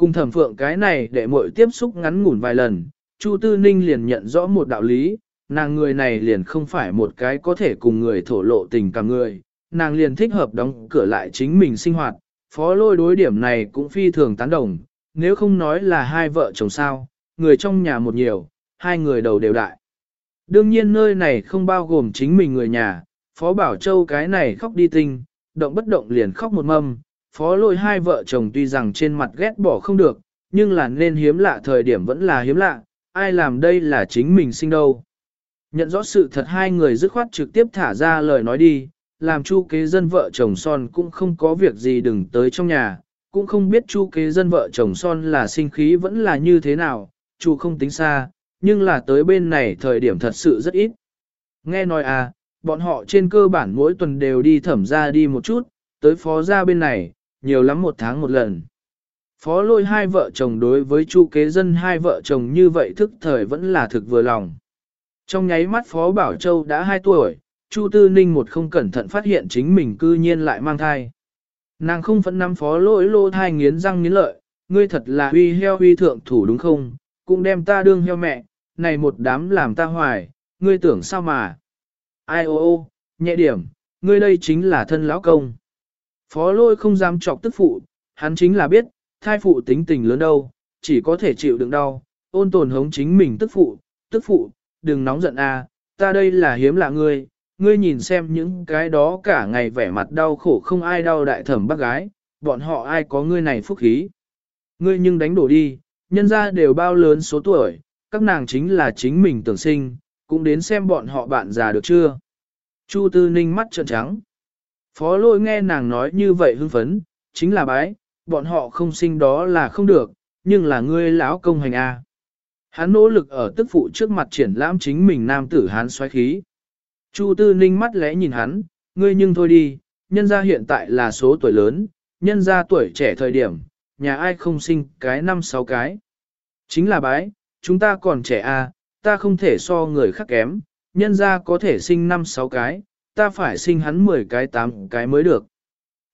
Cùng thẩm phượng cái này để mội tiếp xúc ngắn ngủn vài lần, Chu Tư Ninh liền nhận rõ một đạo lý, nàng người này liền không phải một cái có thể cùng người thổ lộ tình cảm người, nàng liền thích hợp đóng cửa lại chính mình sinh hoạt, phó lôi đối điểm này cũng phi thường tán đồng, nếu không nói là hai vợ chồng sao, người trong nhà một nhiều, hai người đầu đều đại. Đương nhiên nơi này không bao gồm chính mình người nhà, Phó Bảo Châu cái này khóc đi tinh, động bất động liền khóc một mâm, Phó lôi hai vợ chồng tuy rằng trên mặt ghét bỏ không được, nhưng là nên hiếm lạ thời điểm vẫn là hiếm lạ, ai làm đây là chính mình sinh đâu. Nhận rõ sự thật hai người dứt khoát trực tiếp thả ra lời nói đi, làm chu kế dân vợ chồng son cũng không có việc gì đừng tới trong nhà, cũng không biết chu kế dân vợ chồng son là sinh khí vẫn là như thế nào, chu không tính xa, nhưng là tới bên này thời điểm thật sự rất ít. Nghe nói à, bọn họ trên cơ bản mỗi tuần đều đi thẩm ra đi một chút, tới phó ra bên này, nhiều lắm một tháng một lần. Phó lôi hai vợ chồng đối với chu kế dân hai vợ chồng như vậy thức thời vẫn là thực vừa lòng. Trong nháy mắt Phó Bảo Châu đã 2 tuổi, Chu Tư Ninh một không cẩn thận phát hiện chính mình cư nhiên lại mang thai. Nàng không phẫn nắm phó lỗi lô thai nghiến răng nghiến lợi, ngươi thật là huy heo huy thượng thủ đúng không, cũng đem ta đương heo mẹ, này một đám làm ta hoài, ngươi tưởng sao mà. Ai ô ô, nhẹ điểm, ngươi đây chính là thân lão công. Phó lôi không dám chọc tức phụ, hắn chính là biết, thai phụ tính tình lớn đâu, chỉ có thể chịu đựng đau, ôn tồn hống chính mình tức phụ, tức phụ, đừng nóng giận a, ta đây là hiếm lạ ngươi, ngươi nhìn xem những cái đó cả ngày vẻ mặt đau khổ không ai đau đại thẩm bác gái, bọn họ ai có ngươi này phúc khí. Ngươi nhưng đánh đổ đi, nhân ra đều bao lớn số tuổi, các nàng chính là chính mình tưởng sinh, cũng đến xem bọn họ bạn già được chưa. Chu Tư Ninh mắt trợn trắng. Phó lôi nghe nàng nói như vậy hưng phấn, chính là bái, bọn họ không sinh đó là không được, nhưng là ngươi lão công hành a. Hắn nỗ lực ở tức phụ trước mặt triển lãm chính mình nam tử hán xoáy khí. Chu Tư Ninh mắt lẽ nhìn hắn, ngươi nhưng thôi đi, nhân gia hiện tại là số tuổi lớn, nhân gia tuổi trẻ thời điểm, nhà ai không sinh cái năm sáu cái. Chính là bái, chúng ta còn trẻ à, ta không thể so người khác kém, nhân gia có thể sinh năm sáu cái, ta phải sinh hắn 10 cái 8 cái mới được.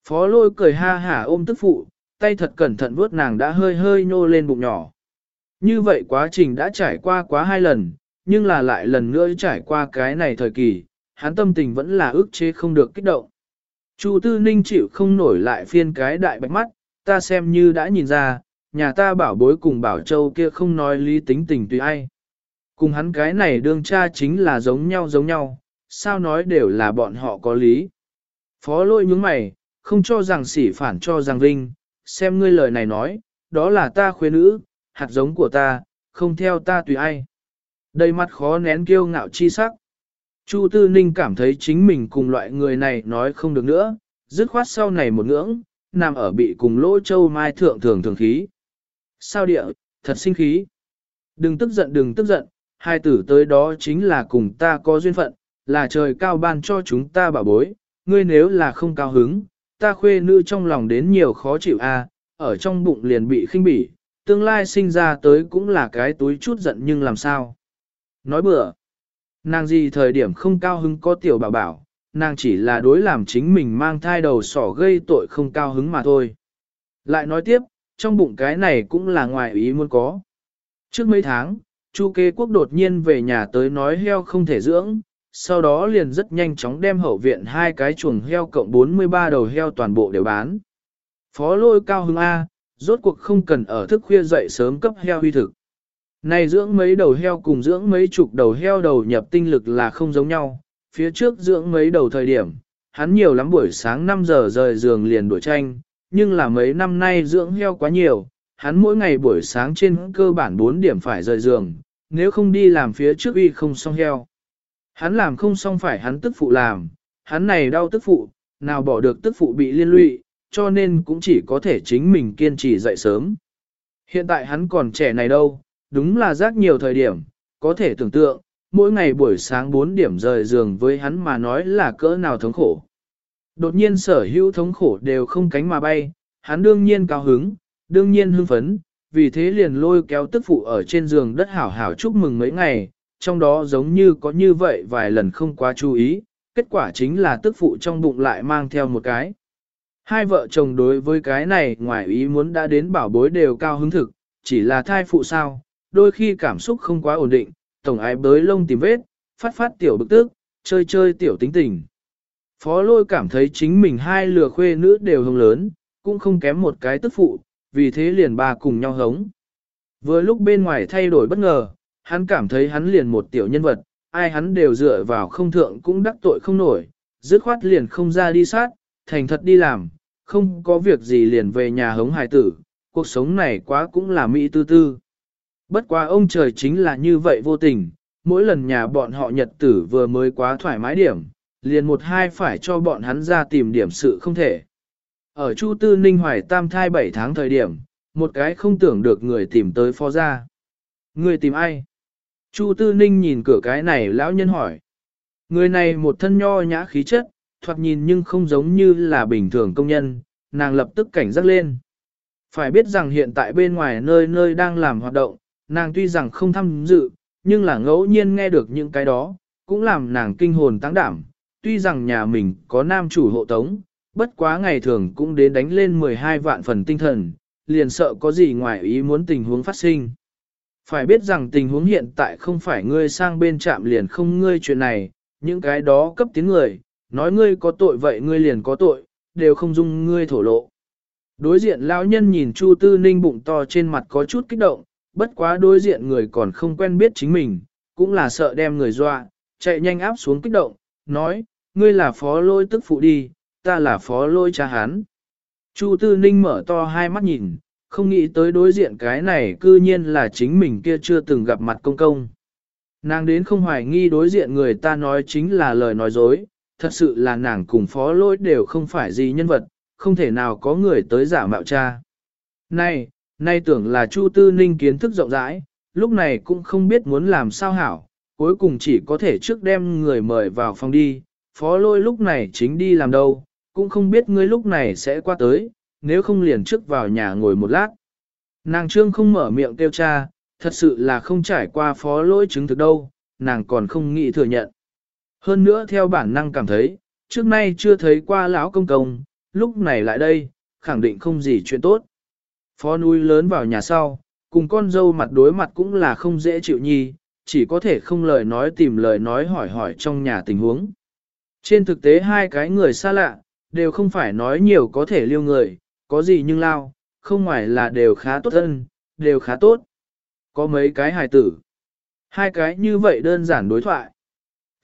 Phó lôi cười ha hả ôm tức phụ, tay thật cẩn thận vuốt nàng đã hơi hơi nhô lên bụng nhỏ. Như vậy quá trình đã trải qua quá hai lần, nhưng là lại lần nữa trải qua cái này thời kỳ, hắn tâm tình vẫn là ức chế không được kích động. Chu Tư Ninh chịu không nổi lại phiên cái đại bạch mắt, ta xem như đã nhìn ra, nhà ta bảo bối cùng bảo châu kia không nói lý tính tình tùy ai. Cùng hắn cái này đương cha chính là giống nhau giống nhau, sao nói đều là bọn họ có lý. Phó lôi nhướng mày, không cho rằng sỉ phản cho rằng vinh, xem ngươi lời này nói, đó là ta khuê nữ, hạt giống của ta, không theo ta tùy ai. Đầy mặt khó nén kiêu ngạo chi sắc. Chu Tư Ninh cảm thấy chính mình cùng loại người này nói không được nữa, dứt khoát sau này một ngưỡng, nằm ở bị cùng lỗ châu mai thượng thường thường khí. Sao địa, thật sinh khí. Đừng tức giận đừng tức giận, hai tử tới đó chính là cùng ta có duyên phận, là trời cao ban cho chúng ta bảo bối, ngươi nếu là không cao hứng, ta khuê nữ trong lòng đến nhiều khó chịu a, ở trong bụng liền bị khinh bỉ, tương lai sinh ra tới cũng là cái túi chút giận nhưng làm sao. Nói bừa, nàng gì thời điểm không cao hứng có tiểu bảo bảo, nàng chỉ là đối làm chính mình mang thai đầu sỏ gây tội không cao hứng mà thôi. Lại nói tiếp, trong bụng cái này cũng là ngoài ý muốn có. Trước mấy tháng, Chu kê quốc đột nhiên về nhà tới nói heo không thể dưỡng, sau đó liền rất nhanh chóng đem hậu viện hai cái chuồng heo cộng 43 đầu heo toàn bộ đều bán. Phó lôi cao hưng A, rốt cuộc không cần ở thức khuya dậy sớm cấp heo huy thực. Này dưỡng mấy đầu heo cùng dưỡng mấy chục đầu heo đầu nhập tinh lực là không giống nhau, phía trước dưỡng mấy đầu thời điểm, hắn nhiều lắm buổi sáng 5 giờ rời giường liền đuổi tranh, nhưng là mấy năm nay dưỡng heo quá nhiều, hắn mỗi ngày buổi sáng trên cơ bản 4 điểm phải rời giường, nếu không đi làm phía trước uy không xong heo. Hắn làm không xong phải hắn tức phụ làm, hắn này đau tức phụ, nào bỏ được tức phụ bị liên lụy, cho nên cũng chỉ có thể chính mình kiên trì dậy sớm. Hiện tại hắn còn trẻ này đâu, đúng là rác nhiều thời điểm, có thể tưởng tượng, mỗi ngày buổi sáng 4 điểm rời giường với hắn mà nói là cỡ nào thống khổ. Đột nhiên sở hữu thống khổ đều không cánh mà bay, hắn đương nhiên cao hứng, đương nhiên hưng phấn, vì thế liền lôi kéo tức phụ ở trên giường đất hảo hảo chúc mừng mấy ngày, trong đó giống như có như vậy vài lần không quá chú ý, kết quả chính là tức phụ trong bụng lại mang theo một cái. Hai vợ chồng đối với cái này ngoài ý muốn đã đến bảo bối đều cao hứng thực, chỉ là thai phụ sao, đôi khi cảm xúc không quá ổn định, tổng ái bới lông tìm vết, phát phát tiểu bực tức, chơi chơi tiểu tính tình. Phó lôi cảm thấy chính mình hai lừa khuê nữ đều hồng lớn, cũng không kém một cái tức phụ, vì thế liền ba cùng nhau hống. Vừa lúc bên ngoài thay đổi bất ngờ, hắn cảm thấy hắn liền một tiểu nhân vật, ai hắn đều dựa vào không thượng cũng đắc tội không nổi, dứt khoát liền không ra đi sát, thành thật đi làm, không có việc gì liền về nhà hống hài tử, cuộc sống này quá cũng là mỹ tư tư. Bất quá ông trời chính là như vậy vô tình, mỗi lần nhà bọn họ nhật tử vừa mới quá thoải mái điểm, liền một hai phải cho bọn hắn ra tìm điểm sự không thể. Ở Chu Tư Ninh Hoài tam thai 7 tháng thời điểm, một cái không tưởng được người tìm tới phó gia. Người tìm ai? Chu Tư Ninh nhìn cửa cái này lão nhân hỏi. Người này một thân nho nhã khí chất, thoạt nhìn nhưng không giống như là bình thường công nhân, nàng lập tức cảnh giác lên. Phải biết rằng hiện tại bên ngoài nơi nơi đang làm hoạt động, nàng tuy rằng không tham dự, nhưng là ngẫu nhiên nghe được những cái đó, cũng làm nàng kinh hồn tăng đảm. Tuy rằng nhà mình có nam chủ hộ tống, bất quá ngày thường cũng đến đánh lên 12 vạn phần tinh thần, liền sợ có gì ngoài ý muốn tình huống phát sinh. Phải biết rằng tình huống hiện tại không phải ngươi sang bên trạm liền không ngươi chuyện này, những cái đó cấp tiếng người, nói ngươi có tội vậy ngươi liền có tội, đều không dung ngươi thổ lộ. Đối diện lão nhân nhìn Chu Tư Ninh bụng to trên mặt có chút kích động, bất quá đối diện người còn không quen biết chính mình, cũng là sợ đem người dọa, chạy nhanh áp xuống kích động, nói, ngươi là phó lôi tức phụ đi, ta là phó lôi cha hán. Chu Tư Ninh mở to hai mắt nhìn, không nghĩ tới đối diện cái này cư nhiên là chính mình kia chưa từng gặp mặt công công. Nàng đến không hoài nghi đối diện người ta nói chính là lời nói dối, thật sự là nàng cùng phó lôi đều không phải gì nhân vật, không thể nào có người tới giả mạo cha. Này, nay tưởng là Chu Tư Ninh kiến thức rộng rãi, lúc này cũng không biết muốn làm sao hảo, cuối cùng chỉ có thể trước đem người mời vào phòng đi, phó lôi lúc này chính đi làm đâu, cũng không biết ngươi lúc này sẽ qua tới, nếu không liền trước vào nhà ngồi một lát. Nàng trương không mở miệng kêu cha, thật sự là không trải qua phó lỗi chứng thực đâu, nàng còn không nghĩ thừa nhận. Hơn nữa theo bản năng cảm thấy, trước nay chưa thấy qua lão công công, lúc này lại đây, khẳng định không gì chuyện tốt. Phó núi lớn vào nhà sau, cùng con dâu mặt đối mặt cũng là không dễ chịu nhi, chỉ có thể không lời nói tìm lời nói hỏi hỏi trong nhà tình huống. Trên thực tế hai cái người xa lạ, đều không phải nói nhiều có thể liêu người, có gì nhưng lao, không ngoài là đều khá tốt thân, đều khá tốt. Có mấy cái hài tử. Hai cái như vậy đơn giản đối thoại.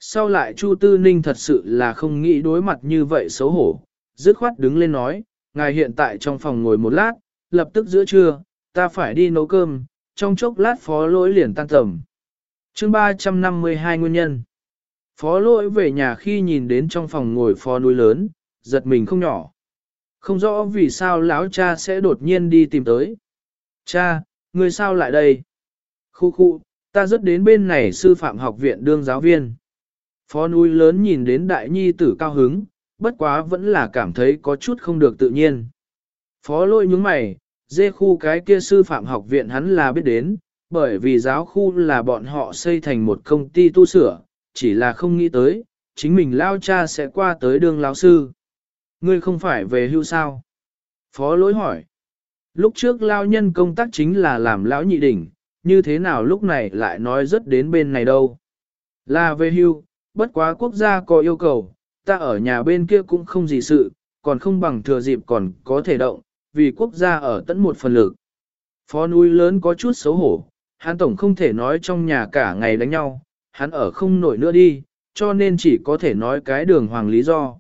Sau lại Chu Tư Ninh thật sự là không nghĩ đối mặt như vậy xấu hổ, dứt khoát đứng lên nói, ngài hiện tại trong phòng ngồi một lát, lập tức giữa trưa, ta phải đi nấu cơm, trong chốc lát phó lỗi liền tan tầm. chương 352 nguyên nhân. Phó lỗi về nhà khi nhìn đến trong phòng ngồi phó núi lớn, giật mình không nhỏ. Không rõ vì sao lão cha sẽ đột nhiên đi tìm tới. Cha, người sao lại đây? Khu khu, ta rất đến bên này sư phạm học viện đương giáo viên. Phó núi lớn nhìn đến đại nhi tử cao hứng, bất quá vẫn là cảm thấy có chút không được tự nhiên. Phó lôi nhướng mày, dê khu cái kia sư phạm học viện hắn là biết đến, bởi vì giáo khu là bọn họ xây thành một công ty tu sửa, chỉ là không nghĩ tới, chính mình lao cha sẽ qua tới đường lão sư. Ngươi không phải về hưu sao? Phó lỗi hỏi. Lúc trước lao nhân công tác chính là làm lão nhị đỉnh, như thế nào lúc này lại nói rất đến bên này đâu? Là về hưu, bất quá quốc gia có yêu cầu, ta ở nhà bên kia cũng không gì sự, còn không bằng thừa dịp còn có thể động, vì quốc gia ở tận một phần lực. Phó núi lớn có chút xấu hổ, hắn tổng không thể nói trong nhà cả ngày đánh nhau, hắn ở không nổi nữa đi, cho nên chỉ có thể nói cái đường hoàng lý do.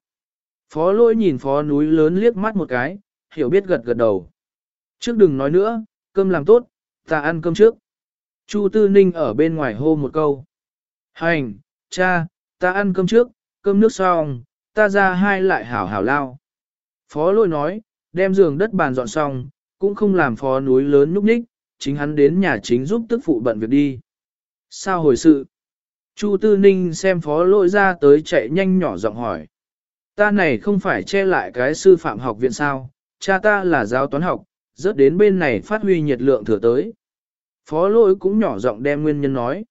Phó lỗi nhìn phó núi lớn liếc mắt một cái, hiểu biết gật gật đầu. Trước đừng nói nữa, cơm làm tốt, ta ăn cơm trước. Chu Tư Ninh ở bên ngoài hô một câu. Hành, cha, ta ăn cơm trước, cơm nước xong, ta ra hai lại hảo hảo lao. Phó lôi nói, đem giường đất bàn dọn xong, cũng không làm phó núi lớn núp ních, chính hắn đến nhà chính giúp tức phụ bận việc đi. Sao hồi sự? Chu Tư Ninh xem phó lôi ra tới chạy nhanh nhỏ giọng hỏi. Ta này không phải che lại cái sư phạm học viện sao, cha ta là giáo toán học, rớt đến bên này phát huy nhiệt lượng thừa tới. Phó Lỗi cũng nhỏ giọng đem nguyên nhân nói.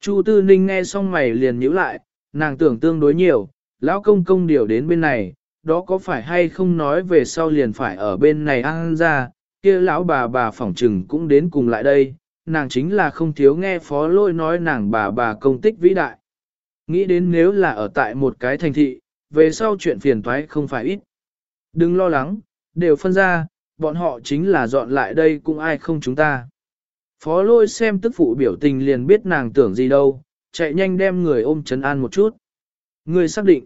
Chu Tư Ninh nghe xong mày liền nhíu lại, nàng tưởng tương đối nhiều, lão công công điều đến bên này, đó có phải hay không nói về sau liền phải ở bên này ăn ra, kia lão bà bà phỏng trừng cũng đến cùng lại đây, nàng chính là không thiếu nghe phó lôi nói nàng bà bà công tích vĩ đại. Nghĩ đến nếu là ở tại một cái thành thị, về sau chuyện phiền toái không phải ít. Đừng lo lắng, đều phân ra, bọn họ chính là dọn lại đây cũng ai không chúng ta. Phó lôi xem tức phụ biểu tình liền biết nàng tưởng gì đâu, chạy nhanh đem người ôm chấn an một chút. Người xác định.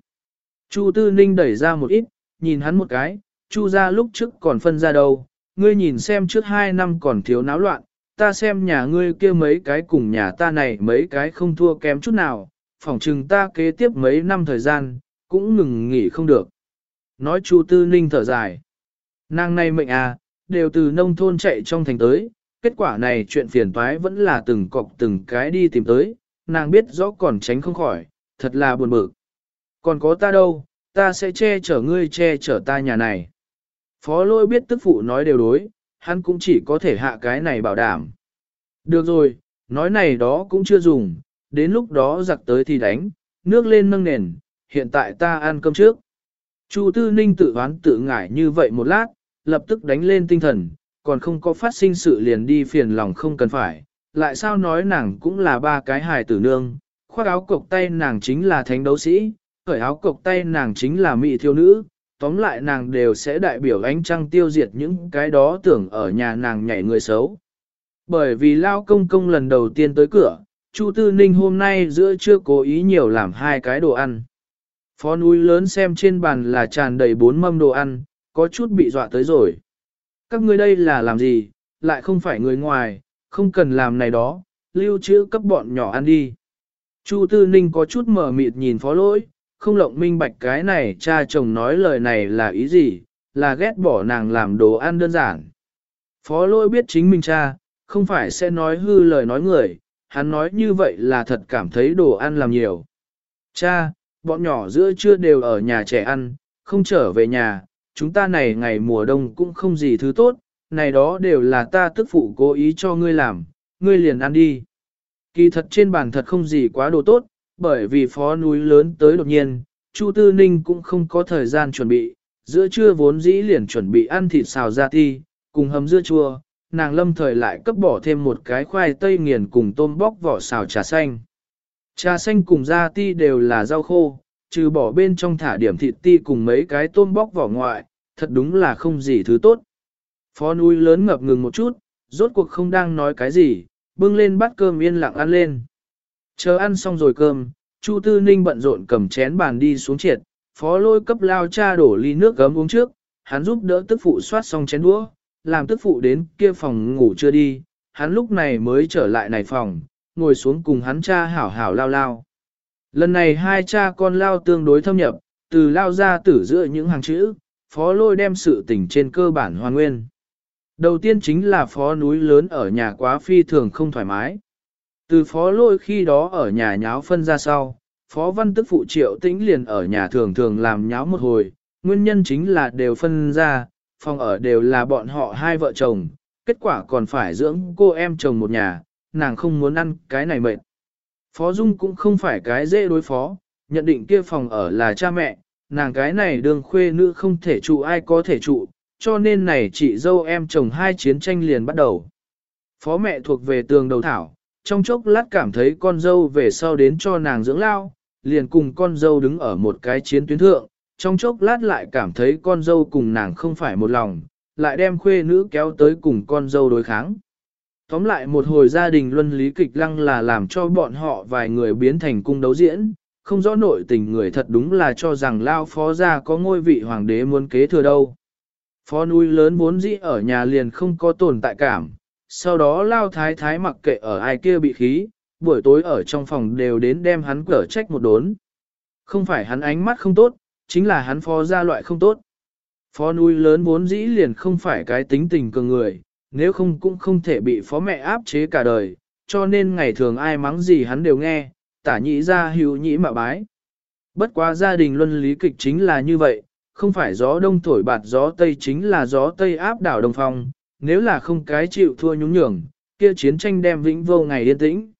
Chu Tư Ninh đẩy ra một ít, nhìn hắn một cái, Chu ra lúc trước còn phân ra đâu, ngươi nhìn xem trước hai năm còn thiếu náo loạn, ta xem nhà ngươi kia mấy cái cùng nhà ta này mấy cái không thua kém chút nào, phỏng chừng ta kế tiếp mấy năm thời gian, cũng ngừng nghỉ không được. Nói Chu Tư Ninh thở dài. Nàng này mệnh à, đều từ nông thôn chạy trong thành tới, kết quả này chuyện phiền toái vẫn là từng cọc từng cái đi tìm tới, nàng biết rõ còn tránh không khỏi, thật là buồn bực. Còn có ta đâu, ta sẽ che chở ngươi che chở ta nhà này. Phó lôi biết tức phụ nói đều đối, hắn cũng chỉ có thể hạ cái này bảo đảm. Được rồi, nói này đó cũng chưa dùng, đến lúc đó giặc tới thì đánh, nước lên nâng nền, hiện tại ta ăn cơm trước. Chu Tư Ninh tự hoán tự ngải như vậy một lát, lập tức đánh lên tinh thần, còn không có phát sinh sự liền đi phiền lòng không cần phải, lại sao nói nàng cũng là ba cái hài tử nương, khoác áo cộc tay nàng chính là thánh đấu sĩ, khởi áo cộc tay nàng chính là mỹ thiêu nữ, tóm lại nàng đều sẽ đại biểu ánh trăng tiêu diệt những cái đó tưởng ở nhà nàng nhảy người xấu. Bởi vì Lao Công Công lần đầu tiên tới cửa, Chu Tư Ninh hôm nay giữa chưa cố ý nhiều làm hai cái đồ ăn. Phó núi lớn xem trên bàn là tràn đầy bốn mâm đồ ăn, có chút bị dọa tới rồi. Các ngươi đây là làm gì, lại không phải người ngoài, không cần làm này đó, lưu trữ cấp bọn nhỏ ăn đi. Chu Tư Ninh có chút mở mịt nhìn phó lỗi, không lộng minh bạch cái này cha chồng nói lời này là ý gì, là ghét bỏ nàng làm đồ ăn đơn giản. Phó lỗi biết chính mình cha, không phải sẽ nói hư lời nói người, hắn nói như vậy là thật cảm thấy đồ ăn làm nhiều. Cha, bọn nhỏ giữa trưa đều ở nhà trẻ ăn, không trở về nhà, chúng ta này ngày mùa đông cũng không gì thứ tốt, này đó đều là ta tức phụ cố ý cho ngươi làm, ngươi liền ăn đi. Kỳ thật trên bàn thật không gì quá đồ tốt, bởi vì phó núi lớn tới đột nhiên, Chu Tư Ninh cũng không có thời gian chuẩn bị, giữa trưa vốn dĩ liền chuẩn bị ăn thịt xào ra ti, cùng hầm dưa chua, nàng lâm thời lại cấp bỏ thêm một cái khoai tây nghiền cùng tôm bóc vỏ xào trà xanh. Trà xanh cùng da ti đều là rau khô, trừ bỏ bên trong thả điểm thịt ti cùng mấy cái tôm bóc vỏ ngoại, thật đúng là không gì thứ tốt. Phó núi lớn ngập ngừng một chút, rốt cuộc không đang nói cái gì, bưng lên bát cơm yên lặng ăn lên. Chờ ăn xong rồi cơm, Chu Tư Ninh bận rộn cầm chén bàn đi xuống triệt, phó lôi cấp lao cha đổ ly nước gấm uống trước, hắn giúp đỡ tức phụ soát xong chén đũa, làm tức phụ đến kia phòng ngủ chưa đi, hắn lúc này mới trở lại này phòng, ngồi xuống cùng hắn cha hảo hảo lao lao. Lần này hai cha con lao tương đối thâm nhập, từ lao ra tử giữa những hàng chữ, phó lôi đem sự tình trên cơ bản hoàn nguyên. Đầu tiên chính là phó núi lớn ở nhà quá phi thường không thoải mái. Từ phó lôi khi đó ở nhà nháo phân ra sau, phó văn tức phụ triệu tĩnh liền ở nhà thường thường làm nháo một hồi, nguyên nhân chính là đều phân ra, phòng ở đều là bọn họ hai vợ chồng, kết quả còn phải dưỡng cô em chồng một nhà, nàng không muốn ăn cái này mệt. Phó Dung cũng không phải cái dễ đối phó, nhận định kia phòng ở là cha mẹ, nàng cái này đường khuê nữ không thể trụ ai có thể trụ, cho nên này chị dâu em chồng hai chiến tranh liền bắt đầu. Phó mẹ thuộc về tường đầu thảo, trong chốc lát cảm thấy con dâu về sau đến cho nàng dưỡng lao, liền cùng con dâu đứng ở một cái chiến tuyến thượng, trong chốc lát lại cảm thấy con dâu cùng nàng không phải một lòng, lại đem khuê nữ kéo tới cùng con dâu đối kháng. Tóm lại một hồi gia đình luân lý kịch lăng là làm cho bọn họ vài người biến thành cung đấu diễn, không rõ nội tình người thật đúng là cho rằng Lao phó gia có ngôi vị hoàng đế muốn kế thừa đâu. Phó núi lớn vốn dĩ ở nhà liền không có tồn tại cảm, sau đó Lao thái thái mặc kệ ở ai kia bị khí, buổi tối ở trong phòng đều đến đem hắn cở trách một đốn. Không phải hắn ánh mắt không tốt, chính là hắn phó gia loại không tốt. Phó núi lớn vốn dĩ liền không phải cái tính tình cường người, nếu không cũng không thể bị phó mẹ áp chế cả đời, cho nên ngày thường ai mắng gì hắn đều nghe, tả nhĩ ra hữu nhĩ mà bái. Bất quá gia đình luân lý kịch chính là như vậy, không phải gió đông thổi bạt gió tây chính là gió tây áp đảo đông phong, nếu là không cái chịu thua nhúng nhường, kia chiến tranh đem vĩnh vô ngày yên tĩnh.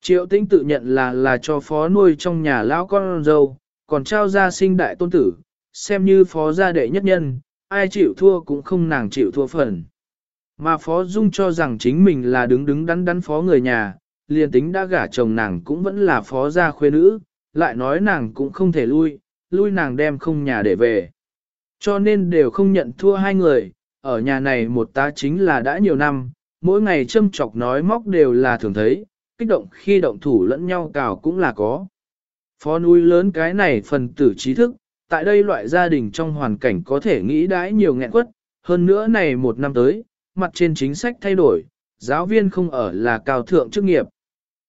Triệu tĩnh tự nhận là là cho phó nuôi trong nhà lão con dâu, còn trao ra sinh đại tôn tử, xem như phó gia đệ nhất nhân, ai chịu thua cũng không nàng chịu thua phần. Mà phó dung cho rằng chính mình là đứng đứng đắn đắn phó người nhà, liền tính đã gả chồng nàng cũng vẫn là phó gia khuê nữ, lại nói nàng cũng không thể lui, lui nàng đem không nhà để về. Cho nên đều không nhận thua hai người, ở nhà này một tá chính là đã nhiều năm, mỗi ngày châm chọc nói móc đều là thường thấy, kích động khi động thủ lẫn nhau cào cũng là có. Phó núi lớn cái này phần tử trí thức, tại đây loại gia đình trong hoàn cảnh có thể nghĩ đãi nhiều nghẹn quất, hơn nữa này một năm tới, mặt trên chính sách thay đổi, giáo viên không ở là cao thượng chức nghiệp.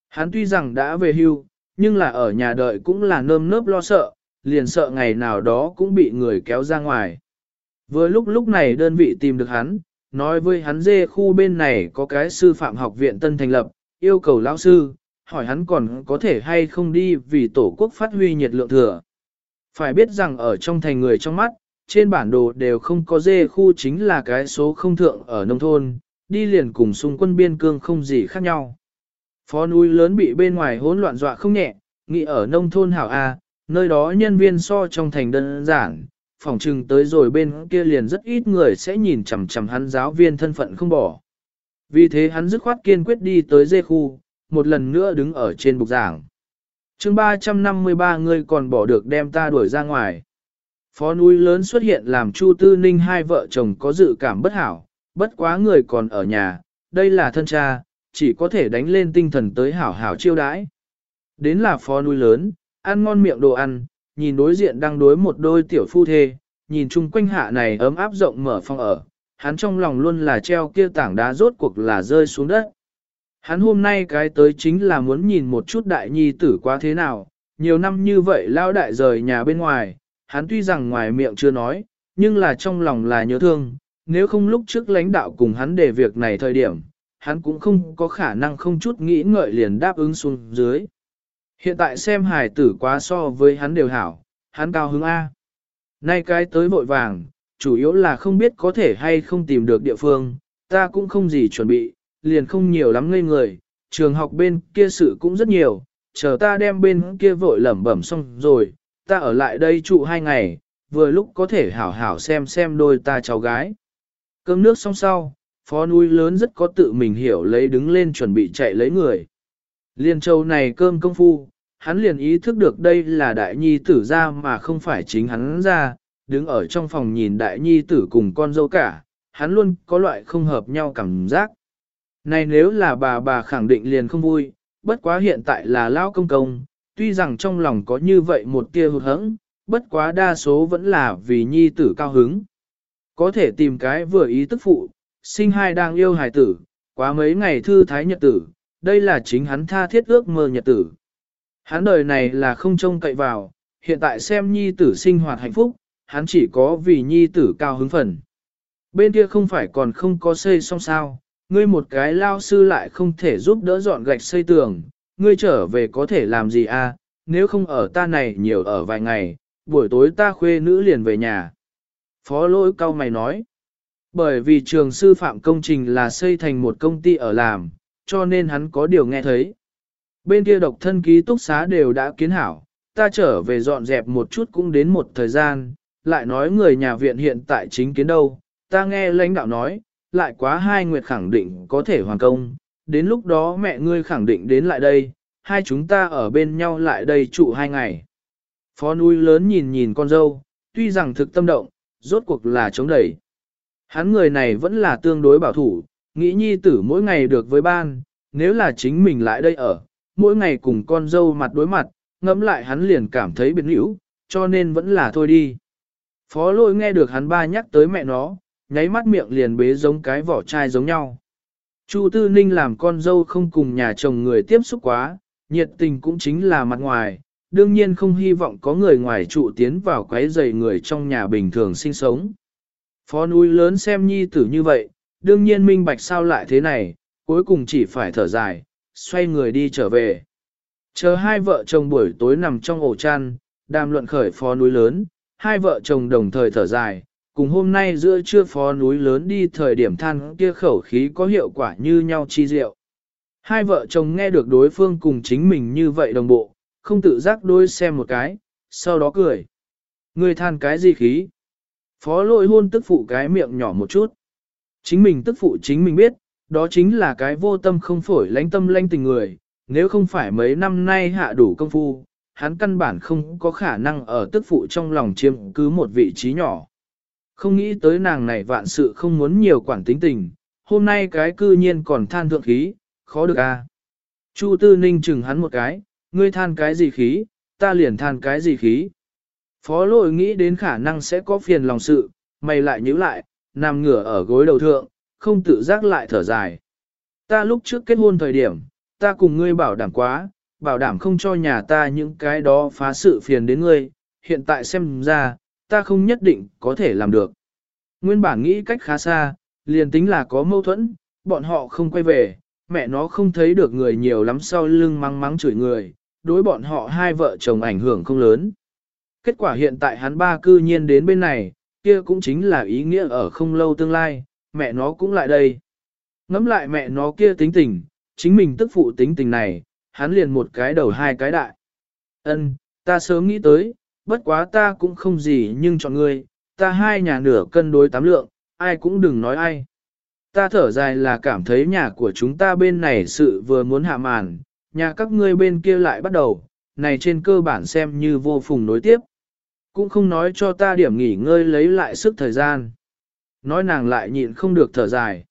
Hắn tuy rằng đã về hưu, nhưng là ở nhà đợi cũng là nơm nớp lo sợ, liền sợ ngày nào đó cũng bị người kéo ra ngoài. Vừa lúc lúc này đơn vị tìm được hắn, nói với hắn dê khu bên này có cái sư phạm học viện tân thành lập, yêu cầu lão sư, hỏi hắn còn có thể hay không đi vì tổ quốc phát huy nhiệt lượng thừa. Phải biết rằng ở trong thành người trong mắt, trên bản đồ đều không có dê khu chính là cái số không thượng ở nông thôn, đi liền cùng xung quân biên cương không gì khác nhau. Phó núi lớn bị bên ngoài hỗn loạn dọa không nhẹ, nghĩ ở nông thôn hảo A, nơi đó nhân viên so trong thành đơn giản, phòng trừng tới rồi bên kia liền rất ít người sẽ nhìn chằm chằm hắn giáo viên thân phận không bỏ. Vì thế hắn dứt khoát kiên quyết đi tới dê khu, một lần nữa đứng ở trên bục giảng. chương 353 người còn bỏ được đem ta đuổi ra ngoài. Phó núi lớn xuất hiện làm Chu Tư Ninh hai vợ chồng có dự cảm bất hảo, bất quá người còn ở nhà, đây là thân cha, chỉ có thể đánh lên tinh thần tới hảo hảo chiêu đãi. Đến là phó núi lớn, ăn ngon miệng đồ ăn, nhìn đối diện đang đối một đôi tiểu phu thê, nhìn chung quanh hạ này ấm áp rộng mở phòng ở, hắn trong lòng luôn là treo kia tảng đá rốt cuộc là rơi xuống đất. Hắn hôm nay cái tới chính là muốn nhìn một chút đại nhi tử quá thế nào, nhiều năm như vậy lao đại rời nhà bên ngoài, hắn tuy rằng ngoài miệng chưa nói, nhưng là trong lòng là nhớ thương, nếu không lúc trước lãnh đạo cùng hắn để việc này thời điểm, hắn cũng không có khả năng không chút nghĩ ngợi liền đáp ứng xuống dưới. Hiện tại xem hài tử quá so với hắn đều hảo, hắn cao hứng A. Nay cái tới vội vàng, chủ yếu là không biết có thể hay không tìm được địa phương, ta cũng không gì chuẩn bị, liền không nhiều lắm ngây người, trường học bên kia sự cũng rất nhiều, chờ ta đem bên kia vội lẩm bẩm xong rồi, ta ở lại đây trụ hai ngày, vừa lúc có thể hảo hảo xem xem đôi ta cháu gái. Cơm nước xong sau, phó núi lớn rất có tự mình hiểu lấy đứng lên chuẩn bị chạy lấy người. Liên châu này cơm công phu, hắn liền ý thức được đây là đại nhi tử ra mà không phải chính hắn ra, đứng ở trong phòng nhìn đại nhi tử cùng con dâu cả, hắn luôn có loại không hợp nhau cảm giác. Này nếu là bà bà khẳng định liền không vui, bất quá hiện tại là lao công công, tuy rằng trong lòng có như vậy một tia hụt hẫng, bất quá đa số vẫn là vì nhi tử cao hứng. Có thể tìm cái vừa ý tức phụ, sinh hai đang yêu hài tử, quá mấy ngày thư thái nhật tử, đây là chính hắn tha thiết ước mơ nhật tử. Hắn đời này là không trông cậy vào, hiện tại xem nhi tử sinh hoạt hạnh phúc, hắn chỉ có vì nhi tử cao hứng phần. Bên kia không phải còn không có xây xong sao, ngươi một cái lao sư lại không thể giúp đỡ dọn gạch xây tường, ngươi trở về có thể làm gì à, nếu không ở ta này nhiều ở vài ngày, buổi tối ta khuê nữ liền về nhà. Phó lỗi cao mày nói, bởi vì trường sư phạm công trình là xây thành một công ty ở làm, cho nên hắn có điều nghe thấy. Bên kia độc thân ký túc xá đều đã kiến hảo, ta trở về dọn dẹp một chút cũng đến một thời gian, lại nói người nhà viện hiện tại chính kiến đâu, ta nghe lãnh đạo nói, lại quá hai nguyệt khẳng định có thể hoàn công, đến lúc đó mẹ ngươi khẳng định đến lại đây, hai chúng ta ở bên nhau lại đây trụ hai ngày. Phó núi lớn nhìn nhìn con dâu, tuy rằng thực tâm động, rốt cuộc là chống đẩy. Hắn người này vẫn là tương đối bảo thủ, nghĩ nhi tử mỗi ngày được với ban, nếu là chính mình lại đây ở, mỗi ngày cùng con dâu mặt đối mặt, ngẫm lại hắn liền cảm thấy biến hữu, cho nên vẫn là thôi đi. Phó lôi nghe được hắn ba nhắc tới mẹ nó, nháy mắt miệng liền bế giống cái vỏ chai giống nhau. Chu Tư Ninh làm con dâu không cùng nhà chồng người tiếp xúc quá, nhiệt tình cũng chính là mặt ngoài, đương nhiên không hy vọng có người ngoài trụ tiến vào quấy rầy người trong nhà bình thường sinh sống. Phó núi lớn xem nhi tử như vậy, đương nhiên minh bạch sao lại thế này, cuối cùng chỉ phải thở dài, xoay người đi trở về. Chờ hai vợ chồng buổi tối nằm trong ổ chăn, đàm luận khởi phó núi lớn, hai vợ chồng đồng thời thở dài, cùng hôm nay giữa trưa phó núi lớn đi thời điểm than kia khẩu khí có hiệu quả như nhau chi diệu. Hai vợ chồng nghe được đối phương cùng chính mình như vậy đồng bộ, không tự giác đôi xem một cái, sau đó cười. Người than cái gì khí? Phó lội hôn tức phụ cái miệng nhỏ một chút. Chính mình tức phụ chính mình biết, đó chính là cái vô tâm không phổi lãnh tâm lãnh tình người, nếu không phải mấy năm nay hạ đủ công phu, hắn căn bản không có khả năng ở tức phụ trong lòng chiếm cứ một vị trí nhỏ. Không nghĩ tới nàng này vạn sự không muốn nhiều quản tính tình, hôm nay cái cư nhiên còn than thượng khí, khó được a. À. Chu Tư Ninh chừng hắn một cái, ngươi than cái gì khí, ta liền than cái gì khí. Phó lội nghĩ đến khả năng sẽ có phiền lòng sự, mày lại nhíu lại, nằm ngửa ở gối đầu thượng, không tự giác lại thở dài. Ta lúc trước kết hôn thời điểm, ta cùng ngươi bảo đảm quá, bảo đảm không cho nhà ta những cái đó phá sự phiền đến ngươi, hiện tại xem ra, ta không nhất định có thể làm được. Nguyên bản nghĩ cách khá xa, liền tính là có mâu thuẫn, bọn họ không quay về, mẹ nó không thấy được người nhiều lắm sau lưng mắng mắng chửi người, đối bọn họ hai vợ chồng ảnh hưởng không lớn. Kết quả hiện tại hắn ba cư nhiên đến bên này, kia cũng chính là ý nghĩa ở không lâu tương lai, mẹ nó cũng lại đây. Ngắm lại mẹ nó kia tính tình, chính mình tức phụ tính tình này, hắn liền một cái đầu hai cái đại. Ân, ta sớm nghĩ tới, bất quá ta cũng không gì nhưng chọn ngươi, ta hai nhà nửa cân đối tám lượng, ai cũng đừng nói ai. Ta thở dài là cảm thấy nhà của chúng ta bên này sự vừa muốn hạ màn, nhà các ngươi bên kia lại bắt đầu, này trên cơ bản xem như vô phùng nối tiếp. Cũng không nói cho ta điểm nghỉ ngơi lấy lại sức thời gian. Nói nàng lại nhịn không được thở dài.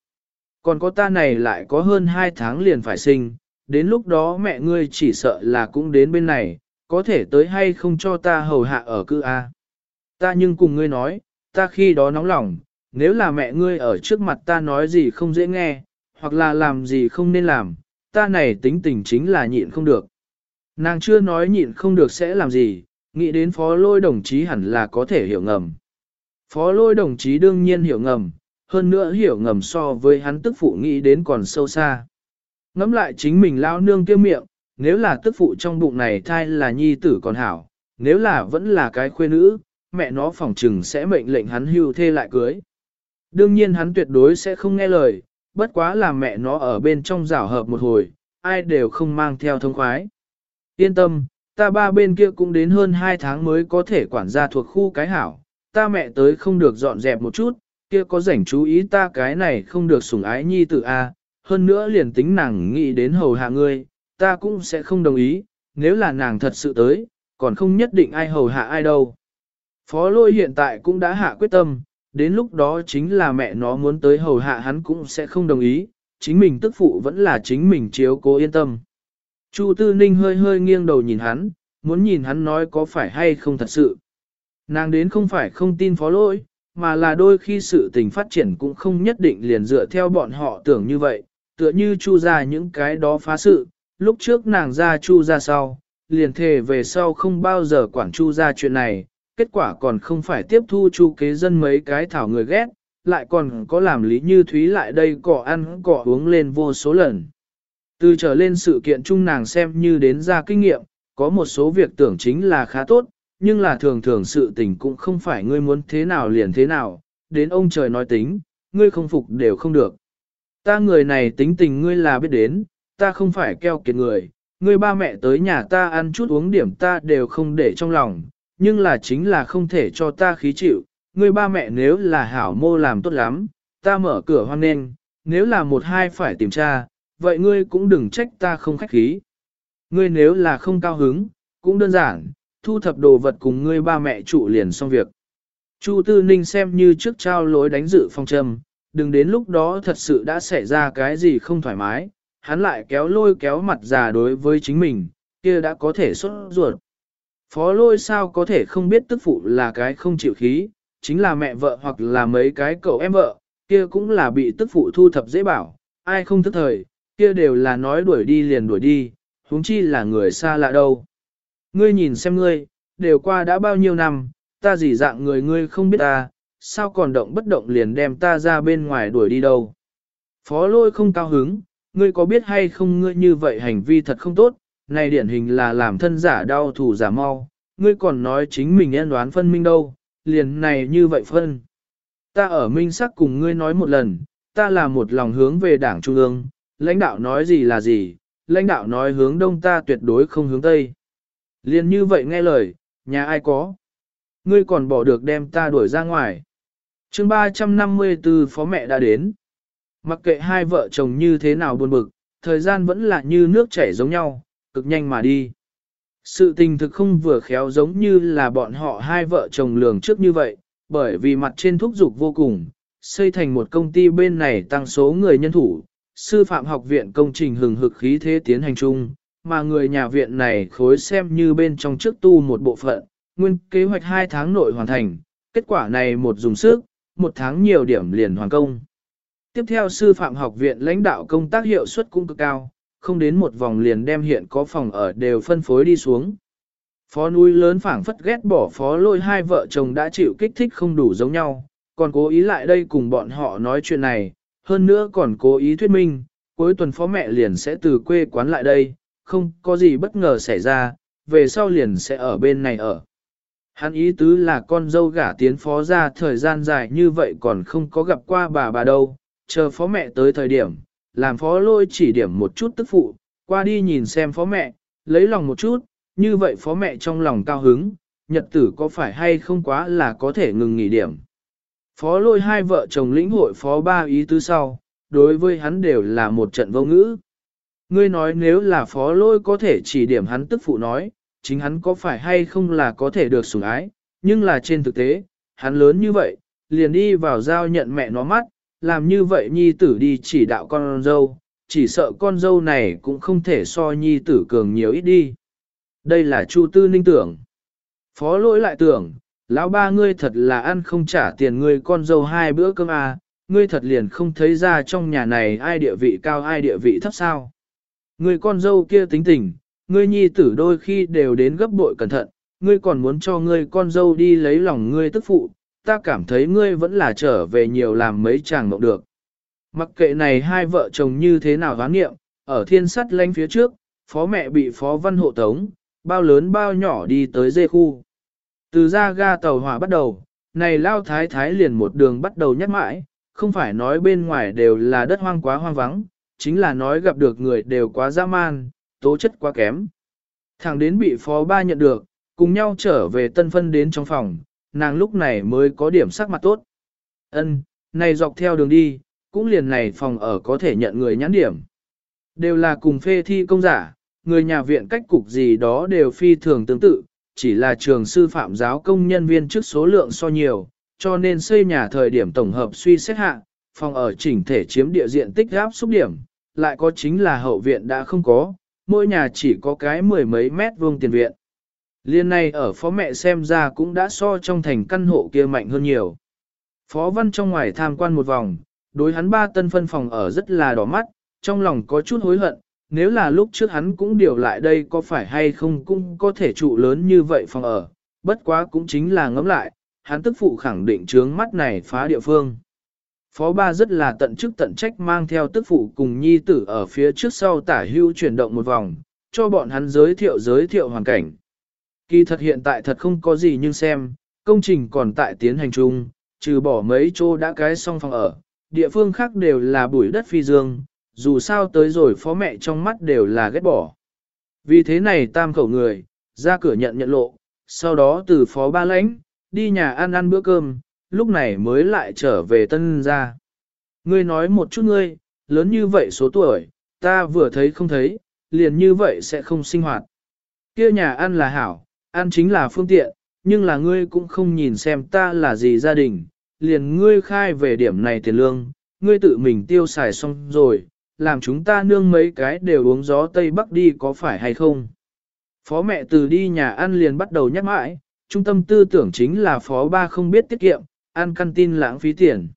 Còn có ta này lại có hơn hai tháng liền phải sinh, đến lúc đó mẹ ngươi chỉ sợ là cũng đến bên này, có thể tới hay không cho ta hầu hạ ở cư A. Ta nhưng cùng ngươi nói, ta khi đó nóng lòng, nếu là mẹ ngươi ở trước mặt ta nói gì không dễ nghe, hoặc là làm gì không nên làm, ta này tính tình chính là nhịn không được. Nàng chưa nói nhịn không được sẽ làm gì, nghĩ đến phó lôi đồng chí hẳn là có thể hiểu ngầm. Phó lôi đồng chí đương nhiên hiểu ngầm, hơn nữa hiểu ngầm so với hắn tức phụ nghĩ đến còn sâu xa. Ngắm lại chính mình lao nương kia miệng, nếu là tức phụ trong bụng này thai là nhi tử còn hảo, nếu là vẫn là cái khuê nữ, mẹ nó phỏng trừng sẽ mệnh lệnh hắn hưu thê lại cưới. Đương nhiên hắn tuyệt đối sẽ không nghe lời, bất quá là mẹ nó ở bên trong rảo hợp một hồi, ai đều không mang theo thông khoái. Yên tâm, ta ba bên kia cũng đến hơn 2 tháng mới có thể quản gia thuộc khu cái hảo, ta mẹ tới không được dọn dẹp một chút, kia có rảnh chú ý ta cái này không được sủng ái nhi tử A, hơn nữa liền tính nàng nghĩ đến hầu hạ ngươi, ta cũng sẽ không đồng ý, nếu là nàng thật sự tới, còn không nhất định ai hầu hạ ai đâu. Phó lôi hiện tại cũng đã hạ quyết tâm, đến lúc đó chính là mẹ nó muốn tới hầu hạ hắn cũng sẽ không đồng ý, chính mình tức phụ vẫn là chính mình chiếu cố yên tâm. Chu Tư Ninh hơi hơi nghiêng đầu nhìn hắn, muốn nhìn hắn nói có phải hay không thật sự. Nàng đến không phải không tin phó lỗi, mà là đôi khi sự tình phát triển cũng không nhất định liền dựa theo bọn họ tưởng như vậy, tựa như chu ra những cái đó phá sự, lúc trước nàng ra chu ra sau, liền thề về sau không bao giờ quản chu ra chuyện này, kết quả còn không phải tiếp thu chu kế dân mấy cái thảo người ghét, lại còn có làm lý như thúy lại đây cỏ ăn cỏ uống lên vô số lần. Từ trở lên sự kiện chung nàng xem như đến ra kinh nghiệm, có một số việc tưởng chính là khá tốt, nhưng là thường thường sự tình cũng không phải ngươi muốn thế nào liền thế nào, đến ông trời nói tính, ngươi không phục đều không được. Ta người này tính tình ngươi là biết đến, ta không phải keo kiệt người, người ba mẹ tới nhà ta ăn chút uống điểm ta đều không để trong lòng, nhưng là chính là không thể cho ta khí chịu, Người ba mẹ nếu là hảo mô làm tốt lắm, ta mở cửa hoan nghênh, nếu là một hai phải tìm tra, vậy ngươi cũng đừng trách ta không khách khí. Ngươi nếu là không cao hứng, cũng đơn giản, thu thập đồ vật cùng ngươi ba mẹ trụ liền xong việc. Chu Tư Ninh xem như trước trao lối đánh dự phong trầm, đừng đến lúc đó thật sự đã xảy ra cái gì không thoải mái, hắn lại kéo lôi kéo mặt già đối với chính mình, kia đã có thể xuất ruột. Phó lôi sao có thể không biết tức phụ là cái không chịu khí, chính là mẹ vợ hoặc là mấy cái cậu em vợ, kia cũng là bị tức phụ thu thập dễ bảo, ai không thức thời, kia đều là nói đuổi đi liền đuổi đi, huống chi là người xa lạ đâu. Ngươi nhìn xem ngươi, đều qua đã bao nhiêu năm, ta gì dạng người ngươi không biết ta, sao còn động bất động liền đem ta ra bên ngoài đuổi đi đâu. Phó lôi không cao hứng, ngươi có biết hay không ngươi như vậy hành vi thật không tốt, này điển hình là làm thân giả đau thủ giả mau, ngươi còn nói chính mình en đoán phân minh đâu, liền này như vậy phân. Ta ở minh sắc cùng ngươi nói một lần, ta là một lòng hướng về đảng trung ương, lãnh đạo nói gì là gì, lãnh đạo nói hướng đông ta tuyệt đối không hướng tây. Liền như vậy nghe lời, nhà ai có. Ngươi còn bỏ được đem ta đuổi ra ngoài. chương 354 phó mẹ đã đến. Mặc kệ hai vợ chồng như thế nào buồn bực, thời gian vẫn là như nước chảy giống nhau, cực nhanh mà đi. Sự tình thực không vừa khéo giống như là bọn họ hai vợ chồng lường trước như vậy, bởi vì mặt trên thúc dục vô cùng, xây thành một công ty bên này tăng số người nhân thủ, sư phạm học viện công trình hừng hực khí thế tiến hành chung, mà người nhà viện này khối xem như bên trong trước tu một bộ phận, nguyên kế hoạch 2 tháng nội hoàn thành, kết quả này một dùng sức, một tháng nhiều điểm liền hoàn công. Tiếp theo sư phạm học viện lãnh đạo công tác hiệu suất cũng cực cao, không đến một vòng liền đem hiện có phòng ở đều phân phối đi xuống. Phó núi lớn phảng phất ghét bỏ phó lôi hai vợ chồng đã chịu kích thích không đủ giống nhau, còn cố ý lại đây cùng bọn họ nói chuyện này, hơn nữa còn cố ý thuyết minh, cuối tuần phó mẹ liền sẽ từ quê quán lại đây, không có gì bất ngờ xảy ra, về sau liền sẽ ở bên này ở. Hắn ý tứ là con dâu gả tiến phó ra thời gian dài như vậy còn không có gặp qua bà bà đâu, chờ phó mẹ tới thời điểm, làm phó lôi chỉ điểm một chút tức phụ, qua đi nhìn xem phó mẹ, lấy lòng một chút, như vậy phó mẹ trong lòng cao hứng, nhật tử có phải hay không quá là có thể ngừng nghỉ điểm. Phó lôi hai vợ chồng lĩnh hội phó ba ý tứ sau, đối với hắn đều là một trận vô ngữ. Ngươi nói nếu là phó lôi có thể chỉ điểm hắn tức phụ nói, chính hắn có phải hay không là có thể được sủng ái, nhưng là trên thực tế, hắn lớn như vậy, liền đi vào giao nhận mẹ nó mắt, làm như vậy nhi tử đi chỉ đạo con dâu, chỉ sợ con dâu này cũng không thể so nhi tử cường nhiều ít đi. Đây là Chu Tư Ninh tưởng. Phó lỗi lại tưởng, lão ba ngươi thật là ăn không trả tiền ngươi con dâu hai bữa cơm à, ngươi thật liền không thấy ra trong nhà này ai địa vị cao ai địa vị thấp sao. Ngươi con dâu kia tính tình, ngươi nhi tử đôi khi đều đến gấp bội cẩn thận, ngươi còn muốn cho ngươi con dâu đi lấy lòng ngươi tức phụ, ta cảm thấy ngươi vẫn là trở về nhiều làm mấy chàng mộng được. Mặc kệ này hai vợ chồng như thế nào hoán nghiệm, ở thiên sắt lánh phía trước, phó mẹ bị phó văn hộ tống, bao lớn bao nhỏ đi tới dê khu. Từ ra ga tàu hỏa bắt đầu, này lao thái thái liền một đường bắt đầu nhắc mãi, không phải nói bên ngoài đều là đất hoang quá hoang vắng, chính là nói gặp được người đều quá dã man, tố chất quá kém. thằng đến bị phó ba nhận được, cùng nhau trở về tân phân đến trong phòng, nàng lúc này mới có điểm sắc mặt tốt. Ân, này dọc theo đường đi, cũng liền này phòng ở có thể nhận người nhãn điểm. Đều là cùng phê thi công giả, người nhà viện cách cục gì đó đều phi thường tương tự, chỉ là trường sư phạm giáo công nhân viên trước số lượng so nhiều, cho nên xây nhà thời điểm tổng hợp suy xét hạ, phòng ở chỉnh thể chiếm địa diện tích áp xúc điểm, lại có chính là hậu viện đã không có, mỗi nhà chỉ có cái mười mấy mét vuông tiền viện. Liên này ở phó mẹ xem ra cũng đã so trong thành căn hộ kia mạnh hơn nhiều. Phó văn trong ngoài tham quan một vòng, đối hắn ba tân phân phòng ở rất là đỏ mắt, trong lòng có chút hối hận, nếu là lúc trước hắn cũng điều lại đây có phải hay không cũng có thể trụ lớn như vậy phòng ở, bất quá cũng chính là ngẫm lại, hắn tức phụ khẳng định trướng mắt này phá địa phương. Phó ba rất là tận chức tận trách mang theo tức phụ cùng nhi tử ở phía trước sau tả hưu chuyển động một vòng, cho bọn hắn giới thiệu giới thiệu hoàn cảnh. Kỳ thật hiện tại thật không có gì nhưng xem, công trình còn tại tiến hành chung, trừ bỏ mấy chỗ đã cái xong phòng ở, địa phương khác đều là bụi đất phi dương, dù sao tới rồi phó mẹ trong mắt đều là ghét bỏ. Vì thế này tam khẩu người, ra cửa nhận nhận lộ, sau đó từ phó ba lãnh, đi nhà ăn ăn bữa cơm, lúc này mới lại trở về tân ra. Ngươi nói một chút ngươi, lớn như vậy số tuổi, ta vừa thấy không thấy, liền như vậy sẽ không sinh hoạt. Kia nhà ăn là hảo, ăn chính là phương tiện, nhưng là ngươi cũng không nhìn xem ta là gì gia đình, liền ngươi khai về điểm này tiền lương, ngươi tự mình tiêu xài xong rồi, làm chúng ta nương mấy cái đều uống gió Tây Bắc đi có phải hay không. Phó mẹ từ đi nhà ăn liền bắt đầu nhắc mãi, trung tâm tư tưởng chính là phó ba không biết tiết kiệm, ăn căn tin lãng phí tiền.